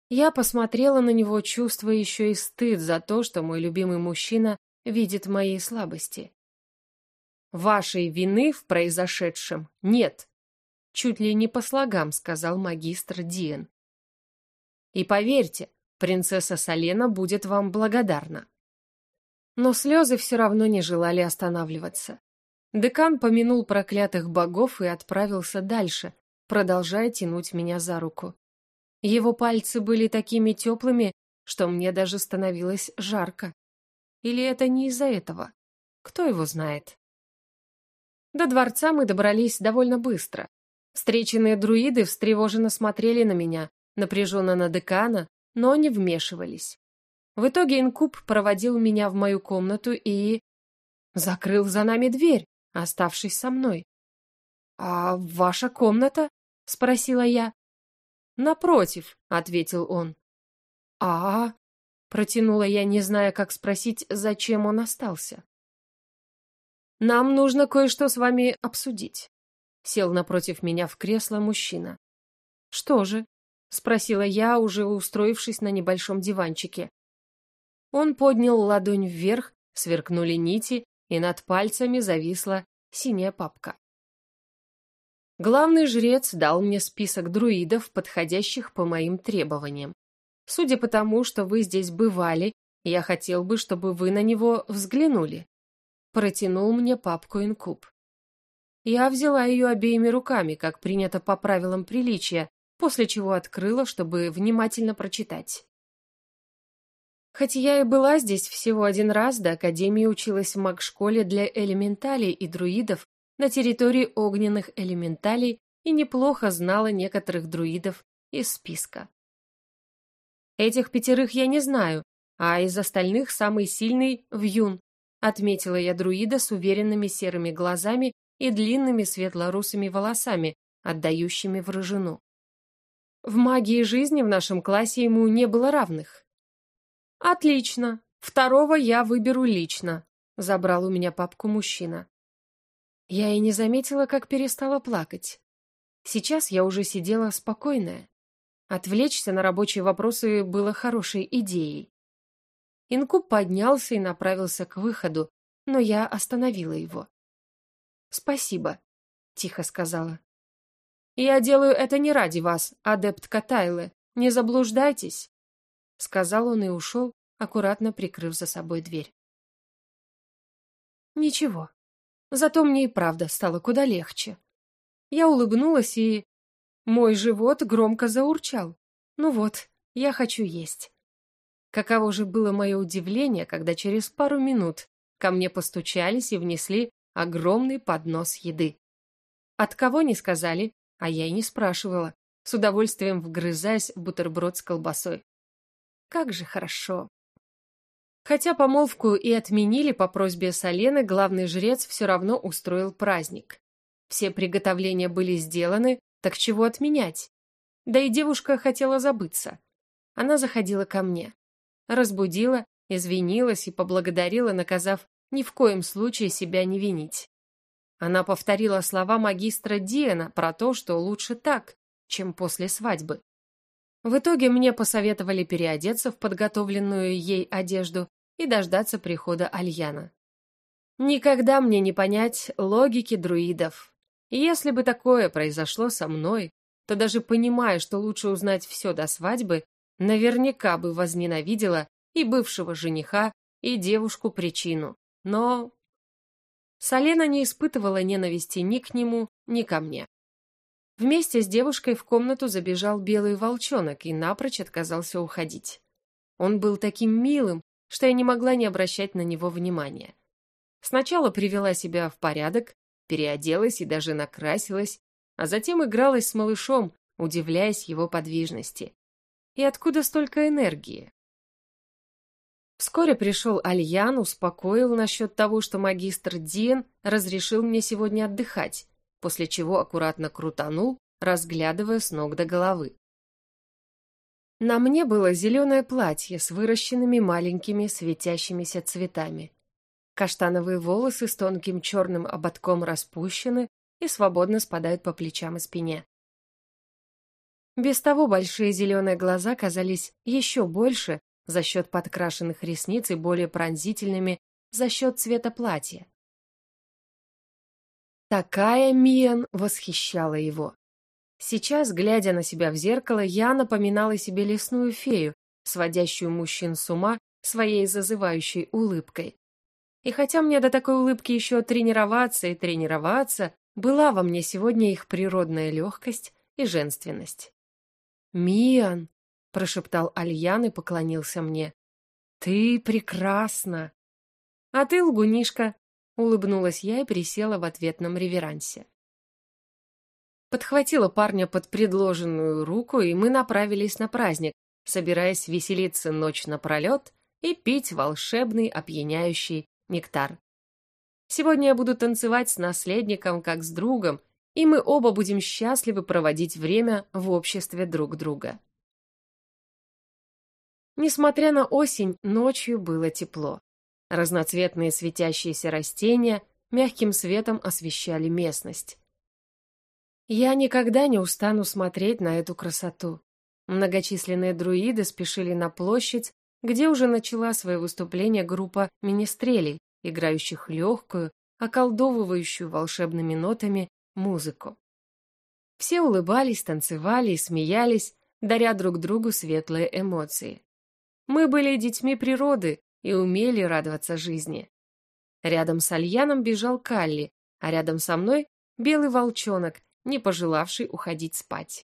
Я посмотрела на него, чувствуя еще и стыд за то, что мой любимый мужчина видит мои слабости. Вашей вины в произошедшем нет. Чуть ли не по слогам сказал магистр Диен. И поверьте, принцесса Салена будет вам благодарна. Но слезы все равно не желали останавливаться. Декан помянул проклятых богов и отправился дальше, продолжая тянуть меня за руку. Его пальцы были такими теплыми, что мне даже становилось жарко. Или это не из-за этого? Кто его знает? До дворца мы добрались довольно быстро. Встреченные друиды встревоженно смотрели на меня, напряженно на декана, но не вмешивались. В итоге инкуб проводил меня в мою комнату и... закрыл за нами дверь, оставшись со мной. «А ваша комната?» — спросила я. «Напротив», — ответил он. а, протянула я, не зная, как спросить, зачем он остался. «Нам нужно кое-что с вами обсудить», — сел напротив меня в кресло мужчина. «Что же?» — спросила я, уже устроившись на небольшом диванчике. Он поднял ладонь вверх, сверкнули нити, и над пальцами зависла синяя папка. Главный жрец дал мне список друидов, подходящих по моим требованиям. Судя по тому, что вы здесь бывали, я хотел бы, чтобы вы на него взглянули. Протянул мне папку инкуб. Я взяла ее обеими руками, как принято по правилам приличия, после чего открыла, чтобы внимательно прочитать. Хоть я и была здесь всего один раз, до Академии училась в маг-школе для элементалей и друидов на территории огненных элементалей и неплохо знала некоторых друидов из списка. Этих пятерых я не знаю, а из остальных самый сильный — Вьюн, отметила я друида с уверенными серыми глазами и длинными светло-русыми волосами, отдающими в рыжину. В магии жизни в нашем классе ему не было равных. «Отлично. Второго я выберу лично», — забрал у меня папку мужчина. Я и не заметила, как перестала плакать. Сейчас я уже сидела спокойная. Отвлечься на рабочие вопросы было хорошей идеей. Инкуб поднялся и направился к выходу, но я остановила его. «Спасибо», — тихо сказала. «Я делаю это не ради вас, адепт Катайлы. Не заблуждайтесь», — сказал он и ушел, аккуратно прикрыв за собой дверь. «Ничего. Зато мне и правда стало куда легче. Я улыбнулась и... Мой живот громко заурчал. Ну вот, я хочу есть. Каково же было мое удивление, когда через пару минут ко мне постучались и внесли огромный поднос еды. От кого не сказали, а я и не спрашивала, с удовольствием вгрызаясь в бутерброд с колбасой. Как же хорошо. Хотя помолвку и отменили по просьбе Солены, главный жрец все равно устроил праздник. Все приготовления были сделаны, так чего отменять? Да и девушка хотела забыться. Она заходила ко мне. Разбудила, извинилась и поблагодарила, наказав ни в коем случае себя не винить. Она повторила слова магистра Диана про то, что лучше так, чем после свадьбы. В итоге мне посоветовали переодеться в подготовленную ей одежду и дождаться прихода Альяна. Никогда мне не понять логики друидов. если бы такое произошло со мной, то даже понимая, что лучше узнать все до свадьбы, наверняка бы возненавидела и бывшего жениха, и девушку причину. Но Салена не испытывала ненависти ни к нему, ни ко мне. Вместе с девушкой в комнату забежал белый волчонок и напрочь отказался уходить. Он был таким милым, что я не могла не обращать на него внимания. Сначала привела себя в порядок, переоделась и даже накрасилась, а затем игралась с малышом, удивляясь его подвижности. И откуда столько энергии? Вскоре пришел Альян, успокоил насчет того, что магистр Диен разрешил мне сегодня отдыхать, после чего аккуратно крутанул, разглядывая с ног до головы. На мне было зеленое платье с выращенными маленькими светящимися цветами. Каштановые волосы с тонким черным ободком распущены и свободно спадают по плечам и спине. Без того большие зеленые глаза казались еще больше за счет подкрашенных ресниц и более пронзительными за счет цвета платья. Такая Миан восхищала его. Сейчас, глядя на себя в зеркало, я напоминала себе лесную фею, сводящую мужчин с ума своей зазывающей улыбкой. И хотя мне до такой улыбки еще тренироваться и тренироваться, была во мне сегодня их природная легкость и женственность. «Миан!» — прошептал Альян и поклонился мне. «Ты прекрасна!» «А ты лгунишка!» — улыбнулась я и присела в ответном реверансе. Подхватила парня под предложенную руку, и мы направились на праздник, собираясь веселиться ночь напролет и пить волшебный опьяняющий нектар. Сегодня я буду танцевать с наследником, как с другом, и мы оба будем счастливы проводить время в обществе друг друга. Несмотря на осень, ночью было тепло. Разноцветные светящиеся растения мягким светом освещали местность. Я никогда не устану смотреть на эту красоту. Многочисленные друиды спешили на площадь, где уже начала свое выступление группа министрелей, играющих легкую, околдовывающую волшебными нотами музыку. Все улыбались, танцевали и смеялись, даря друг другу светлые эмоции. Мы были детьми природы и умели радоваться жизни. Рядом с Альяном бежал Калли, а рядом со мной белый волчонок, не пожелавший уходить спать.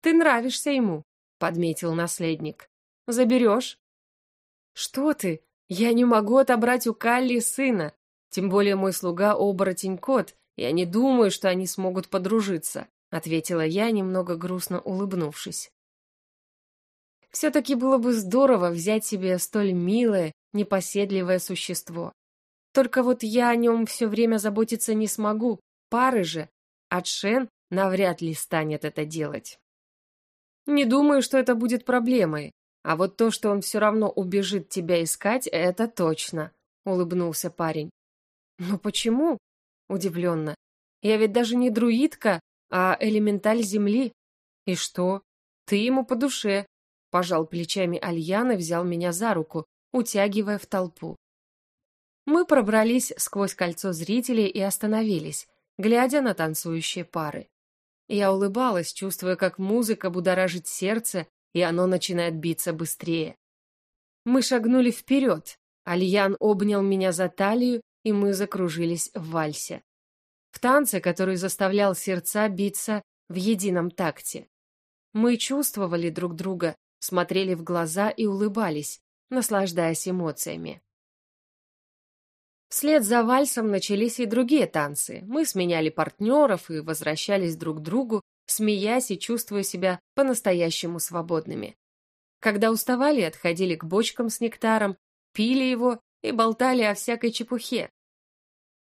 «Ты нравишься ему», — подметил наследник. «Заберешь?» «Что ты? Я не могу отобрать у Калли сына, тем более мой слуга оборотень-кот, я не думаю, что они смогут подружиться», ответила я, немного грустно улыбнувшись. Все-таки было бы здорово взять себе столь милое, непоседливое существо. Только вот я о нем все время заботиться не смогу, пары же, а Шен навряд ли станет это делать. Не думаю, что это будет проблемой, а вот то, что он все равно убежит тебя искать, это точно, улыбнулся парень. Но почему? Удивленно. Я ведь даже не друидка, а элементаль земли. И что? Ты ему по душе. Пожал плечами Альян и взял меня за руку, утягивая в толпу. Мы пробрались сквозь кольцо зрителей и остановились, глядя на танцующие пары. Я улыбалась, чувствуя, как музыка будоражит сердце и оно начинает биться быстрее. Мы шагнули вперед, Альян обнял меня за талию, и мы закружились в вальсе. В танце, который заставлял сердца биться в едином такте. Мы чувствовали друг друга, смотрели в глаза и улыбались, наслаждаясь эмоциями. Вслед за вальсом начались и другие танцы. Мы сменяли партнеров и возвращались друг к другу, смеясь и чувствуя себя по-настоящему свободными. Когда уставали, отходили к бочкам с нектаром, пили его и болтали о всякой чепухе.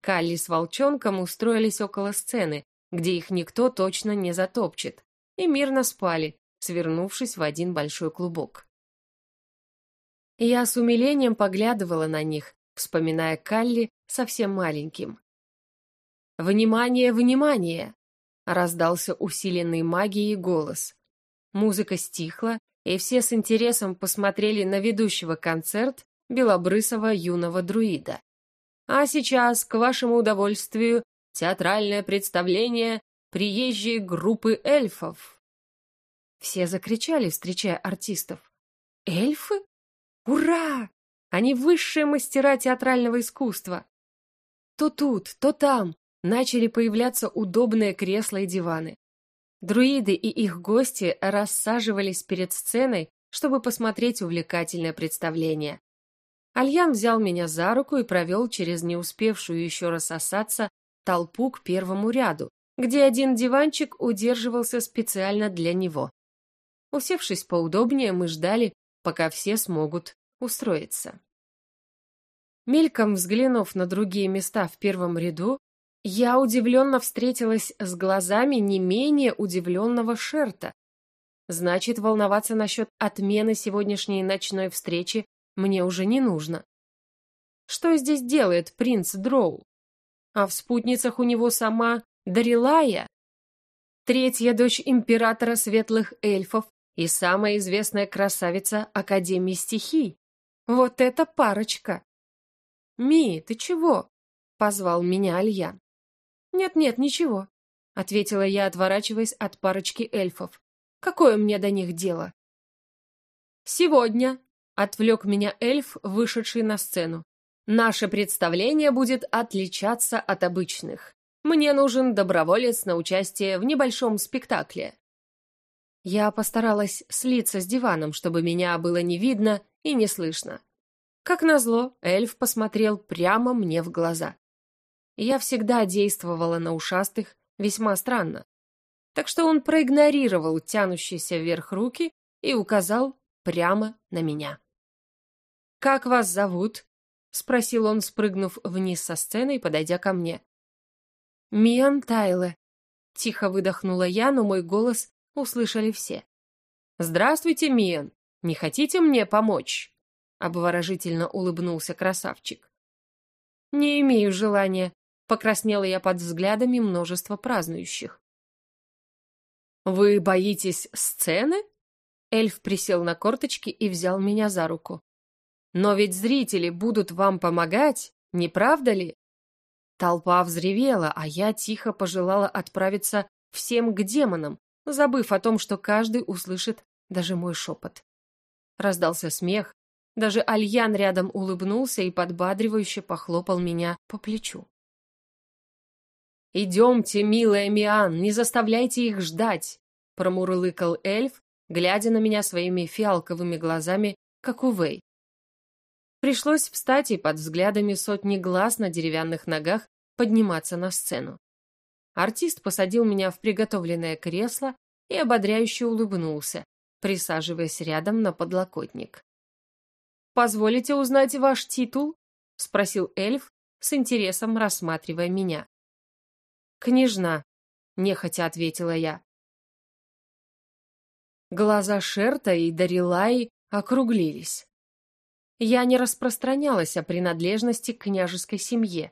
Калли с волчонком устроились около сцены, где их никто точно не затопчет, и мирно спали, свернувшись в один большой клубок. Я с умилением поглядывала на них, вспоминая Калли совсем маленьким. «Внимание, внимание!» — раздался усиленный магией голос. Музыка стихла, и все с интересом посмотрели на ведущего концерт белобрысого юного друида. А сейчас, к вашему удовольствию, театральное представление приезжей группы эльфов. Все закричали, встречая артистов. Эльфы? Ура! Они высшие мастера театрального искусства. То тут, то там начали появляться удобные кресла и диваны. Друиды и их гости рассаживались перед сценой, чтобы посмотреть увлекательное представление. Альян взял меня за руку и провел через не успевшую еще рассосаться толпу к первому ряду, где один диванчик удерживался специально для него. Усевшись поудобнее, мы ждали, пока все смогут устроиться. Мельком взглянув на другие места в первом ряду, я удивленно встретилась с глазами не менее удивленного Шерта. Значит, волноваться насчет отмены сегодняшней ночной встречи мне уже не нужно. Что здесь делает принц Дроу? А в спутницах у него сама Дарилая, третья дочь императора светлых эльфов и самая известная красавица Академии стихий. Вот это парочка! «Ми, ты чего?» — позвал меня Альян. «Нет-нет, ничего», — ответила я, отворачиваясь от парочки эльфов. «Какое мне до них дело?» «Сегодня», — отвлек меня эльф, вышедший на сцену, «наше представление будет отличаться от обычных. Мне нужен доброволец на участие в небольшом спектакле». Я постаралась слиться с диваном, чтобы меня было не видно и не слышно. Как назло, эльф посмотрел прямо мне в глаза. Я всегда действовала на ушастых весьма странно. Так что он проигнорировал тянущиеся вверх руки и указал прямо на меня. «Как вас зовут?» — спросил он, спрыгнув вниз со сцены и подойдя ко мне. «Миан Тайле», — тихо выдохнула я, но мой голос услышали все. «Здравствуйте, Миан. Не хотите мне помочь?» — обворожительно улыбнулся красавчик. «Не имею желания», Покраснела я под взглядами множества празднующих. «Вы боитесь сцены?» Эльф присел на корточки и взял меня за руку. «Но ведь зрители будут вам помогать, не правда ли?» Толпа взревела, а я тихо пожелала отправиться всем к демонам, забыв о том, что каждый услышит даже мой шепот. Раздался смех, даже Альян рядом улыбнулся и подбадривающе похлопал меня по плечу. «Идемте, милая Миан, не заставляйте их ждать!» промурлыкал эльф, глядя на меня своими фиалковыми глазами, как у Вэй. Пришлось встать и под взглядами сотни глаз на деревянных ногах подниматься на сцену. Артист посадил меня в приготовленное кресло и ободряюще улыбнулся, присаживаясь рядом на подлокотник. «Позволите узнать ваш титул?» — спросил эльф, с интересом рассматривая меня. «Княжна», — нехотя ответила я. Глаза Шерта и Дарилаи округлились. Я не распространялась о принадлежности к княжеской семье.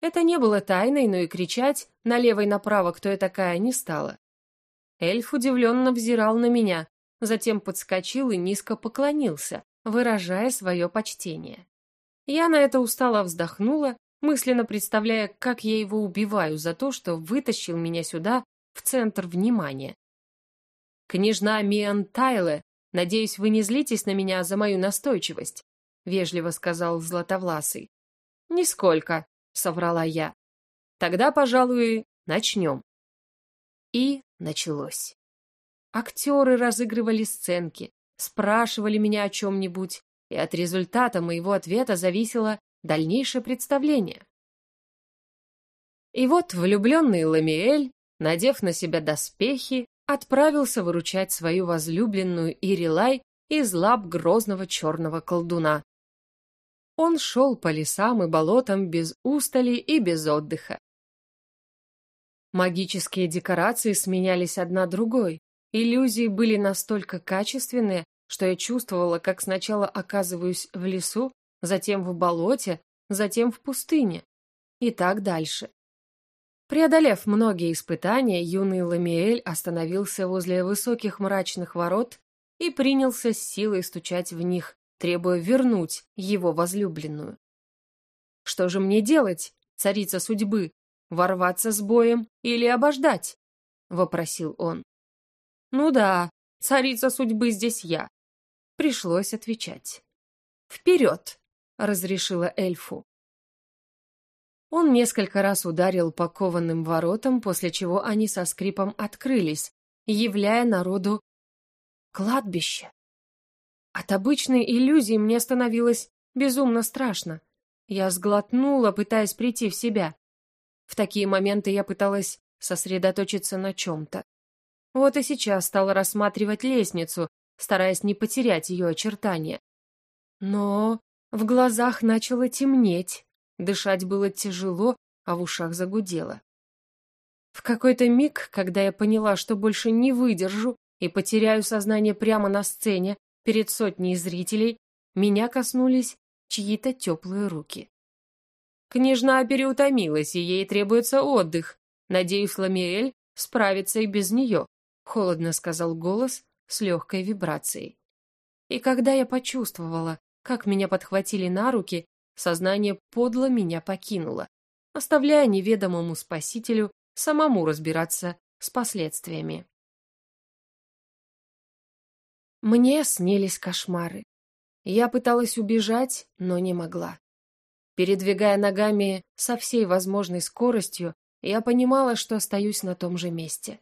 Это не было тайной, но и кричать налево и направо, кто я такая, не стала. Эльф удивленно взирал на меня, затем подскочил и низко поклонился, выражая свое почтение. Я на это устало вздохнула мысленно представляя, как я его убиваю за то, что вытащил меня сюда, в центр внимания. «Княжна Миан Тайле, надеюсь, вы не злитесь на меня за мою настойчивость», — вежливо сказал Златовласый. «Нисколько», — соврала я. «Тогда, пожалуй, начнем». И началось. Актеры разыгрывали сценки, спрашивали меня о чем-нибудь, и от результата моего ответа зависело, дальнейшее представление. И вот влюбленный Ламиэль, надев на себя доспехи, отправился выручать свою возлюбленную Ирилай из лап грозного черного колдуна. Он шел по лесам и болотам без устали и без отдыха. Магические декорации сменялись одна другой. Иллюзии были настолько качественные, что я чувствовала, как сначала оказываюсь в лесу, затем в болоте, затем в пустыне. И так дальше. Преодолев многие испытания, юный Ламиэль остановился возле высоких мрачных ворот и принялся с силой стучать в них, требуя вернуть его возлюбленную. «Что же мне делать, царица судьбы? Ворваться с боем или обождать?» — вопросил он. «Ну да, царица судьбы здесь я». Пришлось отвечать. «Вперед!» — разрешила эльфу. Он несколько раз ударил по кованым воротам, после чего они со скрипом открылись, являя народу кладбище. От обычной иллюзии мне становилось безумно страшно. Я сглотнула, пытаясь прийти в себя. В такие моменты я пыталась сосредоточиться на чем-то. Вот и сейчас стала рассматривать лестницу, стараясь не потерять ее очертания. Но в глазах начало темнеть. Дышать было тяжело, а в ушах загудело. В какой-то миг, когда я поняла, что больше не выдержу и потеряю сознание прямо на сцене перед сотней зрителей, меня коснулись чьи-то теплые руки. Княжна переутомилась, и ей требуется отдых. Надеюсь, Ламиэль справится и без нее, холодно сказал голос с легкой вибрацией. И когда я почувствовала, как меня подхватили на руки сознание подло меня покинуло, оставляя неведомому спасителю самому разбираться с последствиями. Мне снились кошмары. Я пыталась убежать, но не могла. Передвигая ногами со всей возможной скоростью, я понимала, что остаюсь на том же месте.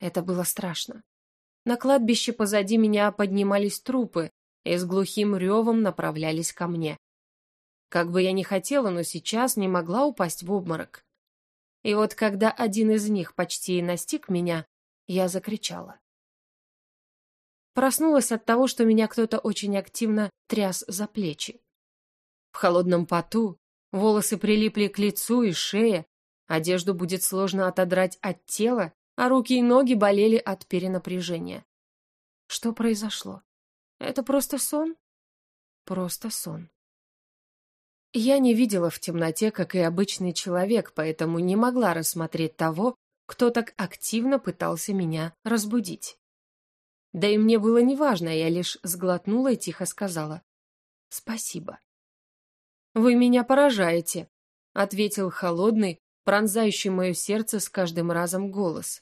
Это было страшно. На кладбище позади меня поднимались трупы и с глухим ревом направлялись ко мне. Как бы я ни хотела, но сейчас не могла упасть в обморок. И вот когда один из них почти настиг меня, я закричала. Проснулась от того, что меня кто-то очень активно тряс за плечи. В холодном поту волосы прилипли к лицу и шее, одежду будет сложно отодрать от тела, а руки и ноги болели от перенапряжения. Что произошло? Это просто сон? Просто сон. Я не видела в темноте, как и обычный человек, поэтому не могла рассмотреть того, кто так активно пытался меня разбудить. Да и мне было неважно, я лишь сглотнула и тихо сказала «Спасибо». «Вы меня поражаете», — ответил холодный, пронзающий мое сердце с каждым разом голос.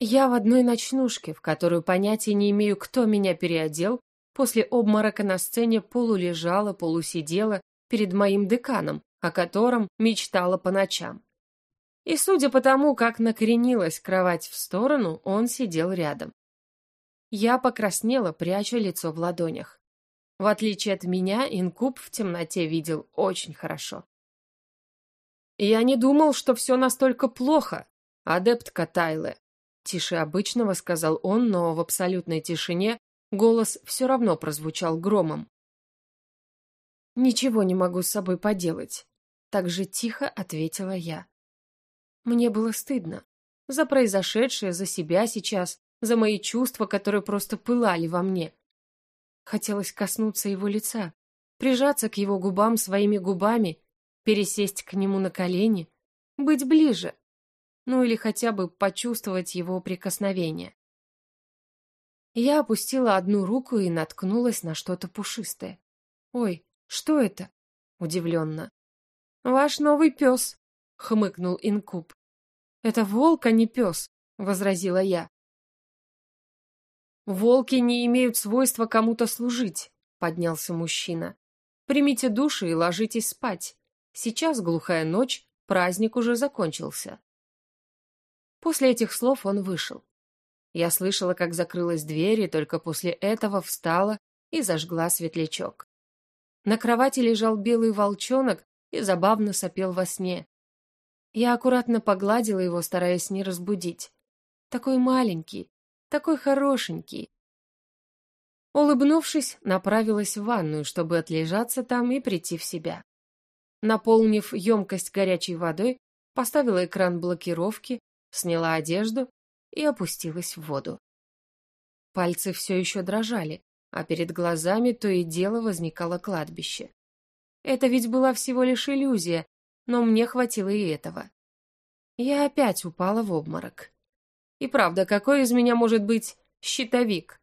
Я в одной ночнушке, в которую понятия не имею, кто меня переодел, после обморока на сцене полулежала, полусидела перед моим деканом, о котором мечтала по ночам. И судя по тому, как накренилась кровать в сторону, он сидел рядом. Я покраснела, пряча лицо в ладонях. В отличие от меня, инкуб в темноте видел очень хорошо. «Я не думал, что все настолько плохо, адепт Катайле», — тише обычного сказал он, но в абсолютной тишине голос все равно прозвучал громом. «Ничего не могу с собой поделать», — так же тихо ответила я. Мне было стыдно. За произошедшее, за себя сейчас, за мои чувства, которые просто пылали во мне. Хотелось коснуться его лица, прижаться к его губам своими губами, пересесть к нему на колени, быть ближе, ну или хотя бы почувствовать его прикосновение. Я опустила одну руку и наткнулась на что-то пушистое. Ой, что это? Удивленно. Ваш новый пес, хмыкнул инкуб. Это волк, а не пес, возразила я. Волки не имеют свойства кому-то служить, поднялся мужчина. Примите души и ложитесь спать. Сейчас глухая ночь, праздник уже закончился. После этих слов он вышел. Я слышала, как закрылась дверь, и только после этого встала и зажгла светлячок. На кровати лежал белый волчонок и забавно сопел во сне. Я аккуратно погладила его, стараясь не разбудить. Такой маленький, такой хорошенький. Улыбнувшись, направилась в ванную, чтобы отлежаться там и прийти в себя. Наполнив емкость горячей водой, поставила экран блокировки, сняла одежду и опустилась в воду. Пальцы все еще дрожали, а перед глазами то и дело возникало кладбище. Это ведь была всего лишь иллюзия, но мне хватило и этого. Я опять упала в обморок. И правда, какой из меня может быть щитовик?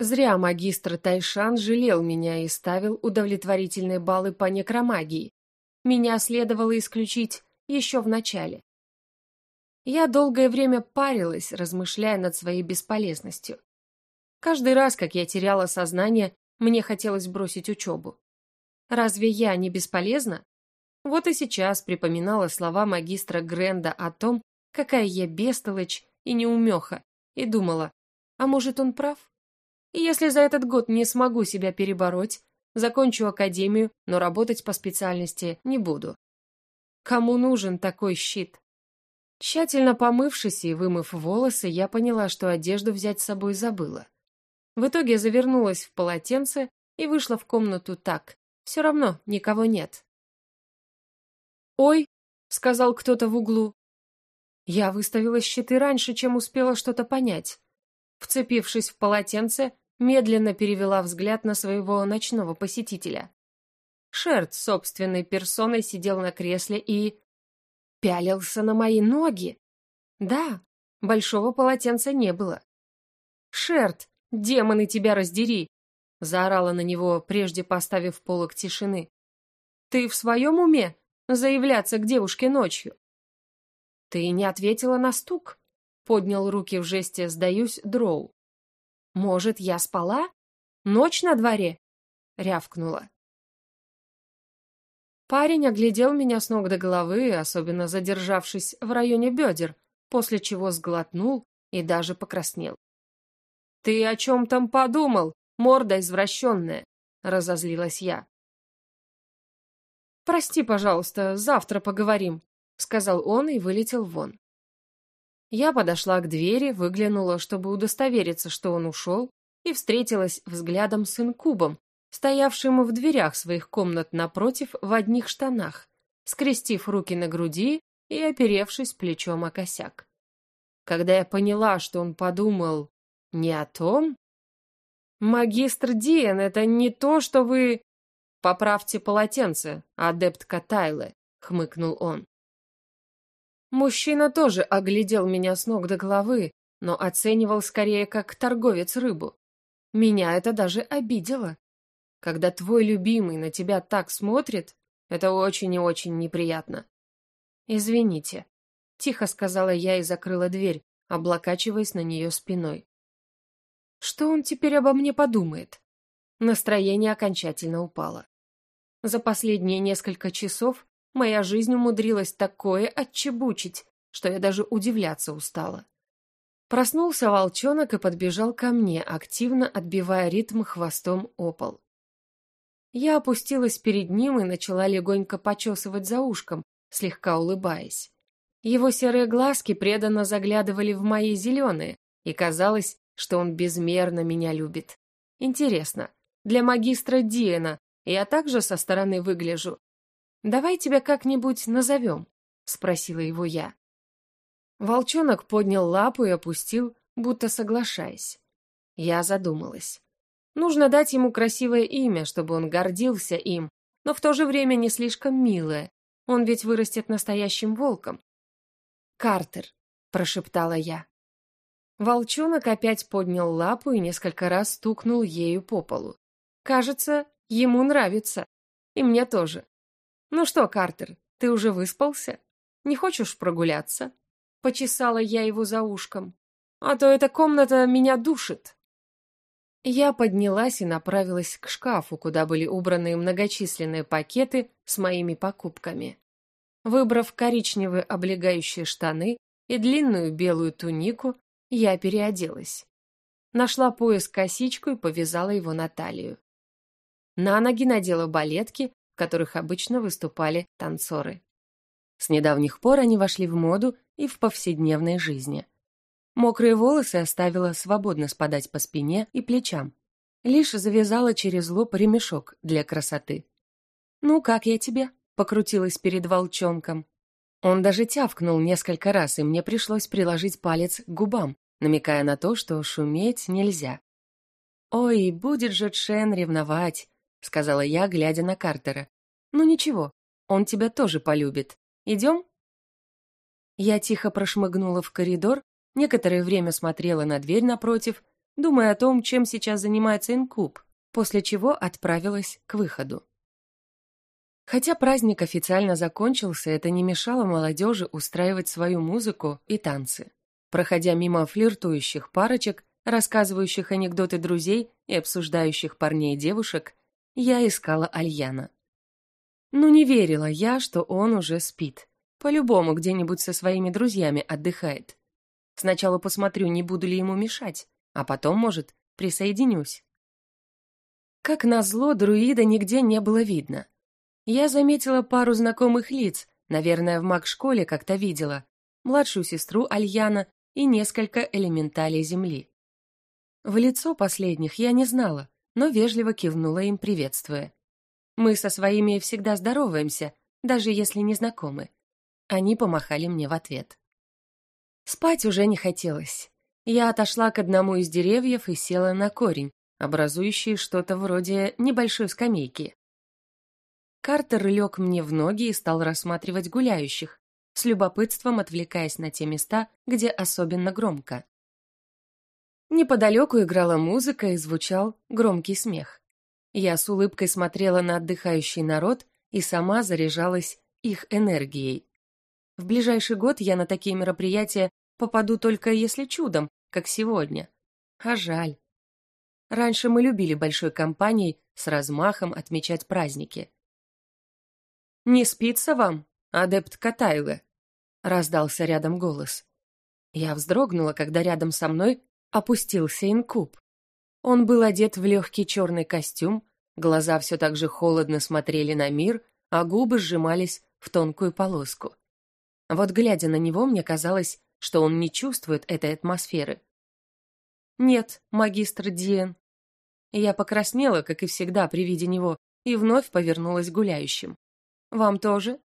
Зря магистр Тайшан жалел меня и ставил удовлетворительные баллы по некромагии. Меня следовало исключить еще в начале. Я долгое время парилась, размышляя над своей бесполезностью. Каждый раз, как я теряла сознание, мне хотелось бросить учебу. Разве я не бесполезна? Вот и сейчас припоминала слова магистра Гренда о том, какая я бестолочь и неумеха, и думала, а может он прав? И если за этот год не смогу себя перебороть, закончу академию, но работать по специальности не буду. Кому нужен такой щит? Тщательно помывшись и вымыв волосы, я поняла, что одежду взять с собой забыла. В итоге завернулась в полотенце и вышла в комнату так. Все равно никого нет. «Ой», — сказал кто-то в углу. Я выставила щиты раньше, чем успела что-то понять. Вцепившись в полотенце, медленно перевела взгляд на своего ночного посетителя. Шерт собственной персоной сидел на кресле и... пялился на мои ноги. Да, большого полотенца не было. «Шерт, демоны тебя раздери!» — заорала на него, прежде поставив полок тишины. «Ты в своем уме заявляться к девушке ночью?» «Ты не ответила на стук?» — поднял руки в жесте «сдаюсь» Дроу. «Может, я спала? Ночь на дворе?» — рявкнула. Парень оглядел меня с ног до головы, особенно задержавшись в районе бедер, после чего сглотнул и даже покраснел. «Ты о чем там подумал, морда извращенная?» — разозлилась я. «Прости, пожалуйста, завтра поговорим», — сказал он и вылетел вон. Я подошла к двери, выглянула, чтобы удостовериться, что он ушел, и встретилась взглядом с инкубом, стоявшим в дверях своих комнат напротив в одних штанах, скрестив руки на груди и оперевшись плечом о косяк. Когда я поняла, что он подумал не о том... «Магистр Диен, это не то, что вы...» «Поправьте полотенце, адепт Катайле», — хмыкнул он. Мужчина тоже оглядел меня с ног до головы, но оценивал скорее как торговец рыбу. Меня это даже обидело. Когда твой любимый на тебя так смотрит, это очень и очень неприятно. «Извините», — тихо сказала я и закрыла дверь, облокачиваясь на нее спиной. Что он теперь обо мне подумает? Настроение окончательно упало. За последние несколько часов Моя жизнь умудрилась такое отчебучить, что я даже удивляться устала. Проснулся волчонок и подбежал ко мне, активно отбивая ритм хвостом о пол. Я опустилась перед ним и начала легонько почесывать за ушком, слегка улыбаясь. Его серые глазки преданно заглядывали в мои зеленые, и казалось, что он безмерно меня любит. Интересно, для магистра Диэна я также со стороны выгляжу «Давай тебя как-нибудь назовем», — спросила его я. Волчонок поднял лапу и опустил, будто соглашаясь. Я задумалась. Нужно дать ему красивое имя, чтобы он гордился им, но в то же время не слишком милое. Он ведь вырастет настоящим волком. «Картер», — прошептала я. Волчонок опять поднял лапу и несколько раз стукнул ею по полу. Кажется, ему нравится. И мне тоже. «Ну что, Картер, ты уже выспался? Не хочешь прогуляться?» Почесала я его за ушком. «А то эта комната меня душит». Я поднялась и направилась к шкафу, куда были убраны многочисленные пакеты с моими покупками. Выбрав коричневые облегающие штаны и длинную белую тунику, я переоделась. Нашла пояс-косичку и повязала его на талию. На ноги надела балетки в которых обычно выступали танцоры. С недавних пор они вошли в моду и в повседневной жизни. Мокрые волосы оставила свободно спадать по спине и плечам. Лишь завязала через лоб ремешок для красоты. «Ну, как я тебе?» — покрутилась перед волчонком. Он даже тявкнул несколько раз, и мне пришлось приложить палец к губам, намекая на то, что шуметь нельзя. «Ой, будет же Чен ревновать», — сказала я, глядя на Картера. «Ну ничего, он тебя тоже полюбит. Идем?» Я тихо прошмыгнула в коридор, некоторое время смотрела на дверь напротив, думая о том, чем сейчас занимается инкуб, после чего отправилась к выходу. Хотя праздник официально закончился, это не мешало молодежи устраивать свою музыку и танцы. Проходя мимо флиртующих парочек, рассказывающих анекдоты друзей и обсуждающих парней и девушек, я искала Альяна. Ну не верила я, что он уже спит. По-любому где-нибудь со своими друзьями отдыхает. Сначала посмотрю, не буду ли ему мешать, а потом, может, присоединюсь. Как назло, друида нигде не было видно. Я заметила пару знакомых лиц, наверное, в маг-школе как-то видела, младшую сестру Альяна и несколько элементалей земли. В лицо последних я не знала, но вежливо кивнула им, приветствуя. Мы со своими всегда здороваемся, даже если не знакомы. Они помахали мне в ответ. Спать уже не хотелось. Я отошла к одному из деревьев и села на корень, образующий что-то вроде небольшой скамейки. Картер лег мне в ноги и стал рассматривать гуляющих, с любопытством отвлекаясь на те места, где особенно громко. Неподалеку играла музыка и звучал громкий смех. Я с улыбкой смотрела на отдыхающий народ и сама заряжалась их энергией. В ближайший год я на такие мероприятия попаду только если чудом, как сегодня. А жаль. Раньше мы любили большой компанией с размахом отмечать праздники. «Не спится вам, адепт Катайлы?» — раздался рядом голос. Я вздрогнула, когда рядом со мной опустился инкуб. Он был одет в легкий черный костюм, глаза все так же холодно смотрели на мир, а губы сжимались в тонкую полоску. Вот глядя на него, мне казалось, что он не чувствует этой атмосферы. «Нет, магистр Диен». Я покраснела, как и всегда при виде него, и вновь повернулась гуляющим. Вам тоже?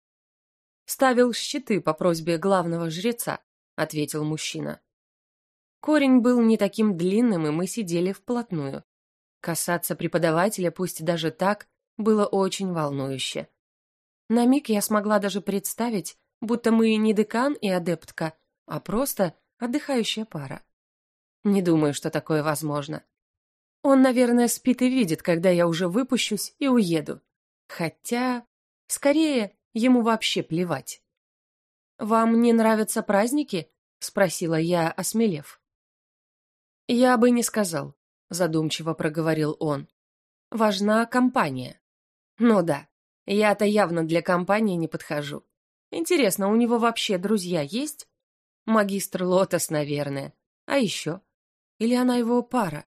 Ставил щиты по просьбе главного жреца, ответил мужчина. Корень был не таким длинным, и мы сидели вплотную. Касаться преподавателя, пусть даже так, было очень волнующе. На миг я смогла даже представить, будто мы не декан и адептка, а просто отдыхающая пара. Не думаю, что такое возможно. Он, наверное, спит и видит, когда я уже выпущусь и уеду. Хотя... Скорее, ему вообще плевать. «Вам не нравятся праздники?» — спросила я, осмелев. «Я бы не сказал», — задумчиво проговорил он. «Важна компания». «Ну да, я-то явно для компании не подхожу. Интересно, у него вообще друзья есть? Магистр Лотос, наверное. А еще? Или она его пара?»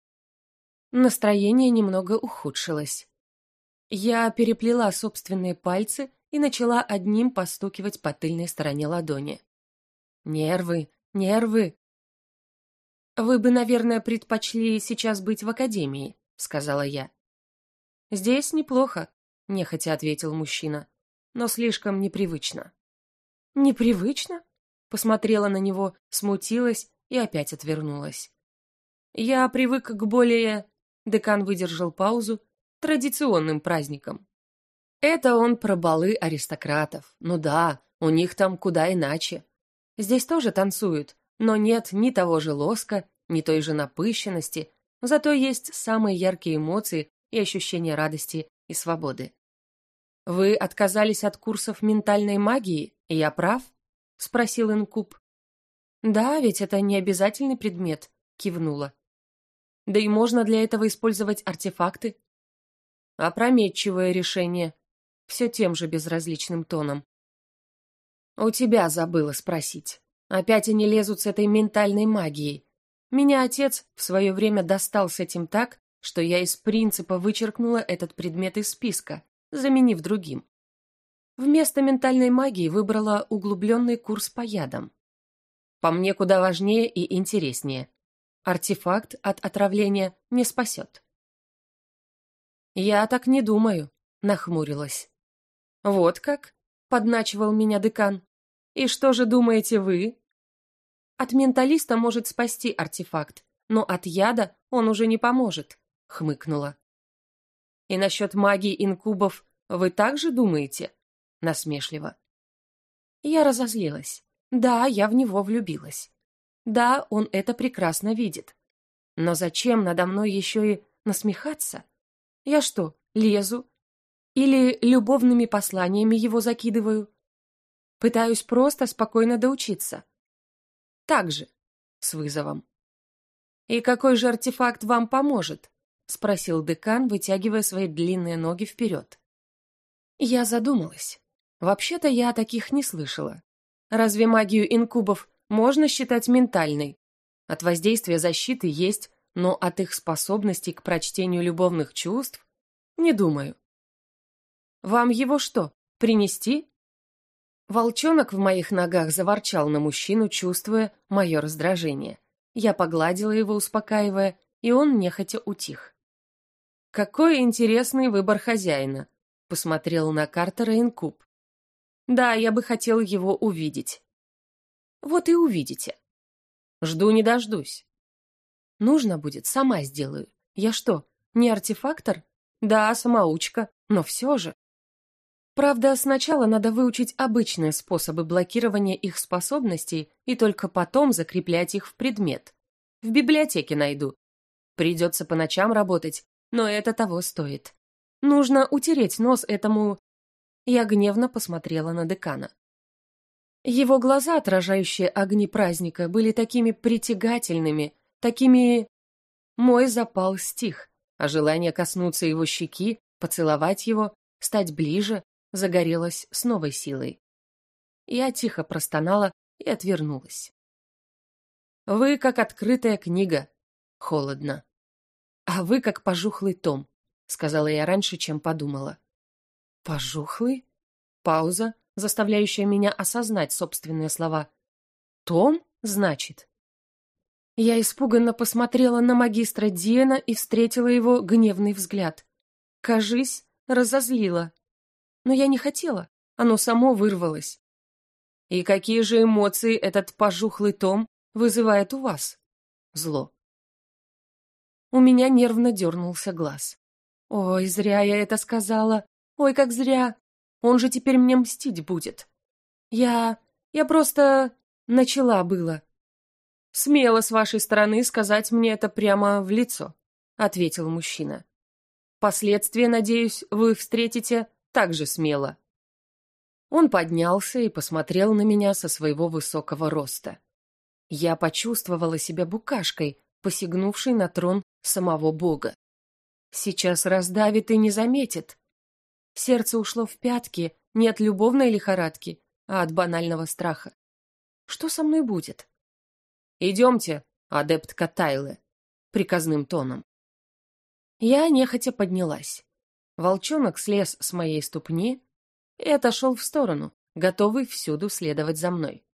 Настроение немного ухудшилось. Я переплела собственные пальцы и начала одним постукивать по тыльной стороне ладони. Нервы, нервы. Вы бы, наверное, предпочли сейчас быть в академии, сказала я. Здесь неплохо, нехотя ответил мужчина, но слишком непривычно. Непривычно? Посмотрела на него, смутилась и опять отвернулась. Я привык к более... Декан выдержал паузу, традиционным праздникам. Это он про балы аристократов. Ну да, у них там куда иначе. Здесь тоже танцуют, но нет ни того же лоска, ни той же напыщенности, зато есть самые яркие эмоции и ощущение радости и свободы. «Вы отказались от курсов ментальной магии, и я прав?» — спросил Инкуб. «Да, ведь это не обязательный предмет», — кивнула. «Да и можно для этого использовать артефакты, Опрометчивое решение. Все тем же безразличным тоном. У тебя забыла спросить. Опять они лезут с этой ментальной магией. Меня отец в свое время достал с этим так, что я из принципа вычеркнула этот предмет из списка, заменив другим. Вместо ментальной магии выбрала углубленный курс по ядам. По мне куда важнее и интереснее. Артефакт от отравления не спасет. «Я так не думаю», — нахмурилась. «Вот как?» — подначивал меня декан. «И что же думаете вы?» «От менталиста может спасти артефакт, но от яда он уже не поможет», — хмыкнула. «И насчет магии инкубов вы также думаете?» — насмешливо. Я разозлилась. Да, я в него влюбилась. Да, он это прекрасно видит. Но зачем надо мной еще и насмехаться? Я что, лезу? Или любовными посланиями его закидываю? Пытаюсь просто спокойно доучиться. Так же, с вызовом. «И какой же артефакт вам поможет?» — спросил декан, вытягивая свои длинные ноги вперед. Я задумалась. Вообще-то я о таких не слышала. Разве магию инкубов можно считать ментальной? От воздействия защиты есть, но от их способностей к прочтению любовных чувств не думаю. Вам его что, принести? Волчонок в моих ногах заворчал на мужчину, чувствуя мое раздражение. Я погладила его, успокаивая, и он нехотя утих. «Какой интересный выбор хозяина», — посмотрел на Картера инкуб. «Да, я бы хотел его увидеть». «Вот и увидите». «Жду не дождусь». «Нужно будет, сама сделаю. Я что, не артефактор?» «Да, самоучка, но все же». Правда, сначала надо выучить обычные способы блокирования их способностей и только потом закреплять их в предмет. В библиотеке найду. Придется по ночам работать, но это того стоит. Нужно утереть нос этому... Я гневно посмотрела на декана. Его глаза, отражающие огни праздника, были такими притягательными, такими... Мой запал стих, а желание коснуться его щеки, поцеловать его, стать ближе, загорелась с новой силой. Я тихо простонала и отвернулась. «Вы как открытая книга», — холодно. «А вы как пожухлый том», — сказала я раньше, чем подумала. «Пожухлый?» Пауза, заставляющая меня осознать собственные слова. «Том, значит?» Я испуганно посмотрела на магистра Диена и встретила его гневный взгляд. Кажись, разозлила но я не хотела, оно само вырвалось. И какие же эмоции этот пожухлый том вызывает у вас? Зло. У меня нервно дернулся глаз. Ой, зря я это сказала. Ой, как зря. Он же теперь мне мстить будет. Я... я просто... начала было. Смело с вашей стороны сказать мне это прямо в лицо, ответил мужчина. Последствия, надеюсь, вы встретите так же смело. Он поднялся и посмотрел на меня со своего высокого роста. Я почувствовала себя букашкой, посягнувшей на трон самого Бога. Сейчас раздавит и не заметит. Сердце ушло в пятки не от любовной лихорадки, а от банального страха. Что со мной будет? «Идемте, адепт Катайлы», — приказным тоном. Я нехотя поднялась. Волчонок слез с моей ступни и отошел в сторону, готовый всюду следовать за мной.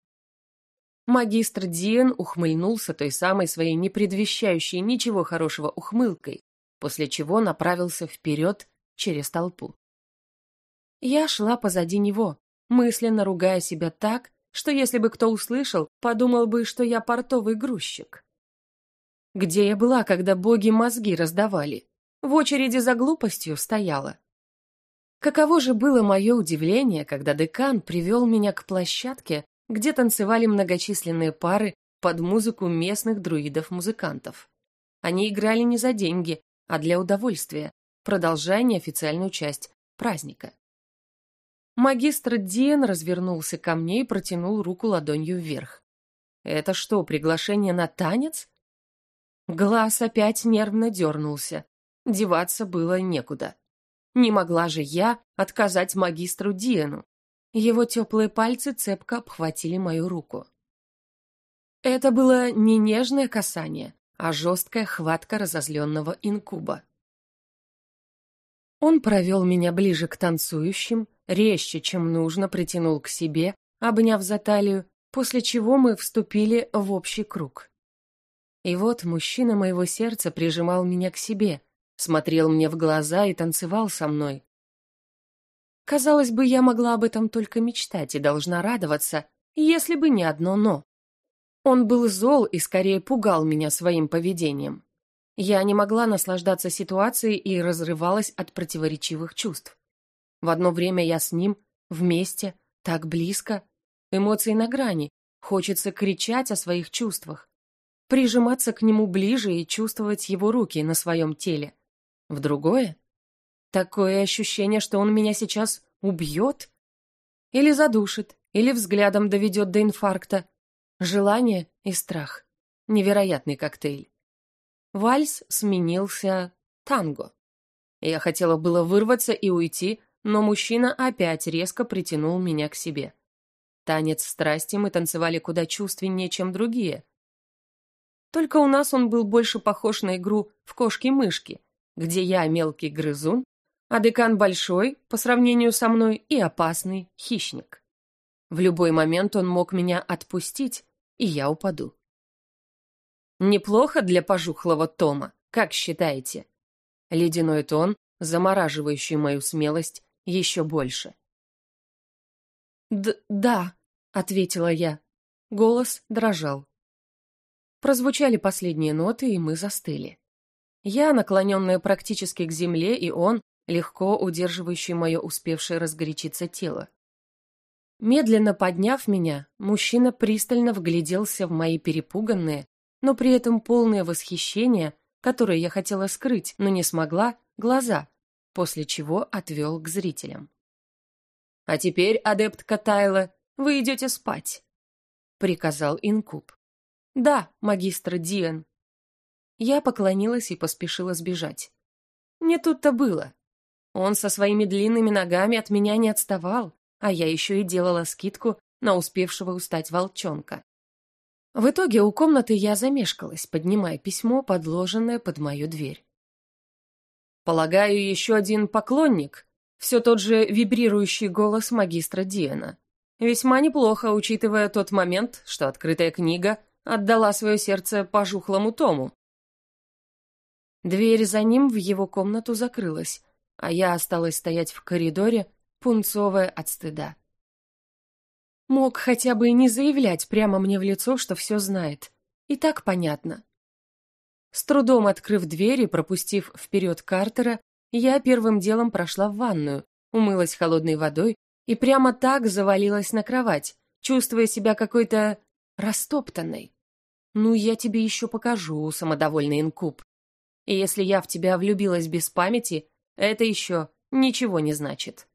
Магистр Диен ухмыльнулся той самой своей непредвещающей ничего хорошего ухмылкой, после чего направился вперед через толпу. Я шла позади него, мысленно ругая себя так, что если бы кто услышал, подумал бы, что я портовый грузчик. Где я была, когда боги мозги раздавали? В очереди за глупостью стояла. Каково же было мое удивление, когда декан привел меня к площадке, где танцевали многочисленные пары под музыку местных друидов-музыкантов. Они играли не за деньги, а для удовольствия, продолжая неофициальную часть праздника. Магистр Диен развернулся ко мне и протянул руку ладонью вверх. «Это что, приглашение на танец?» Глаз опять нервно дернулся. Деваться было некуда. Не могла же я отказать магистру Диену. Его теплые пальцы цепко обхватили мою руку. Это было не нежное касание, а жесткая хватка разозленного инкуба. Он провел меня ближе к танцующим, резче, чем нужно, притянул к себе, обняв за талию, после чего мы вступили в общий круг. И вот мужчина моего сердца прижимал меня к себе, смотрел мне в глаза и танцевал со мной. Казалось бы, я могла об этом только мечтать и должна радоваться, если бы не одно «но». Он был зол и скорее пугал меня своим поведением. Я не могла наслаждаться ситуацией и разрывалась от противоречивых чувств. В одно время я с ним, вместе, так близко, эмоции на грани, хочется кричать о своих чувствах, прижиматься к нему ближе и чувствовать его руки на своем теле. В другое? Такое ощущение, что он меня сейчас убьет? Или задушит, или взглядом доведет до инфаркта. Желание и страх. Невероятный коктейль. Вальс сменился танго. Я хотела было вырваться и уйти, но мужчина опять резко притянул меня к себе. Танец страсти мы танцевали куда чувственнее, чем другие. Только у нас он был больше похож на игру в кошки-мышки, где я мелкий грызун, а декан большой, по сравнению со мной, и опасный хищник. В любой момент он мог меня отпустить, и я упаду. Неплохо для пожухлого Тома, как считаете? Ледяной тон, замораживающий мою смелость еще больше. «Да», — ответила я. Голос дрожал. Прозвучали последние ноты, и мы застыли. Я, наклоненная практически к земле, и он, легко удерживающий мое успевшее разгорячиться тело. Медленно подняв меня, мужчина пристально вгляделся в мои перепуганные, но при этом полное восхищение, которое я хотела скрыть, но не смогла, глаза, после чего отвел к зрителям. «А теперь, адепт Катайла, вы идете спать», — приказал Инкуб. «Да, магистр Диан». Я поклонилась и поспешила сбежать. Не тут-то было. Он со своими длинными ногами от меня не отставал, а я еще и делала скидку на успевшего устать волчонка. В итоге у комнаты я замешкалась, поднимая письмо, подложенное под мою дверь. Полагаю, еще один поклонник, все тот же вибрирующий голос магистра Диана. Весьма неплохо, учитывая тот момент, что открытая книга отдала свое сердце пожухлому Тому. Дверь за ним в его комнату закрылась, а я осталась стоять в коридоре, пунцовая от стыда. Мог хотя бы и не заявлять прямо мне в лицо, что все знает. И так понятно. С трудом открыв дверь и пропустив вперед Картера, я первым делом прошла в ванную, умылась холодной водой и прямо так завалилась на кровать, чувствуя себя какой-то растоптанной. Ну, я тебе еще покажу, самодовольный инкуб. И если я в тебя влюбилась без памяти, это еще ничего не значит.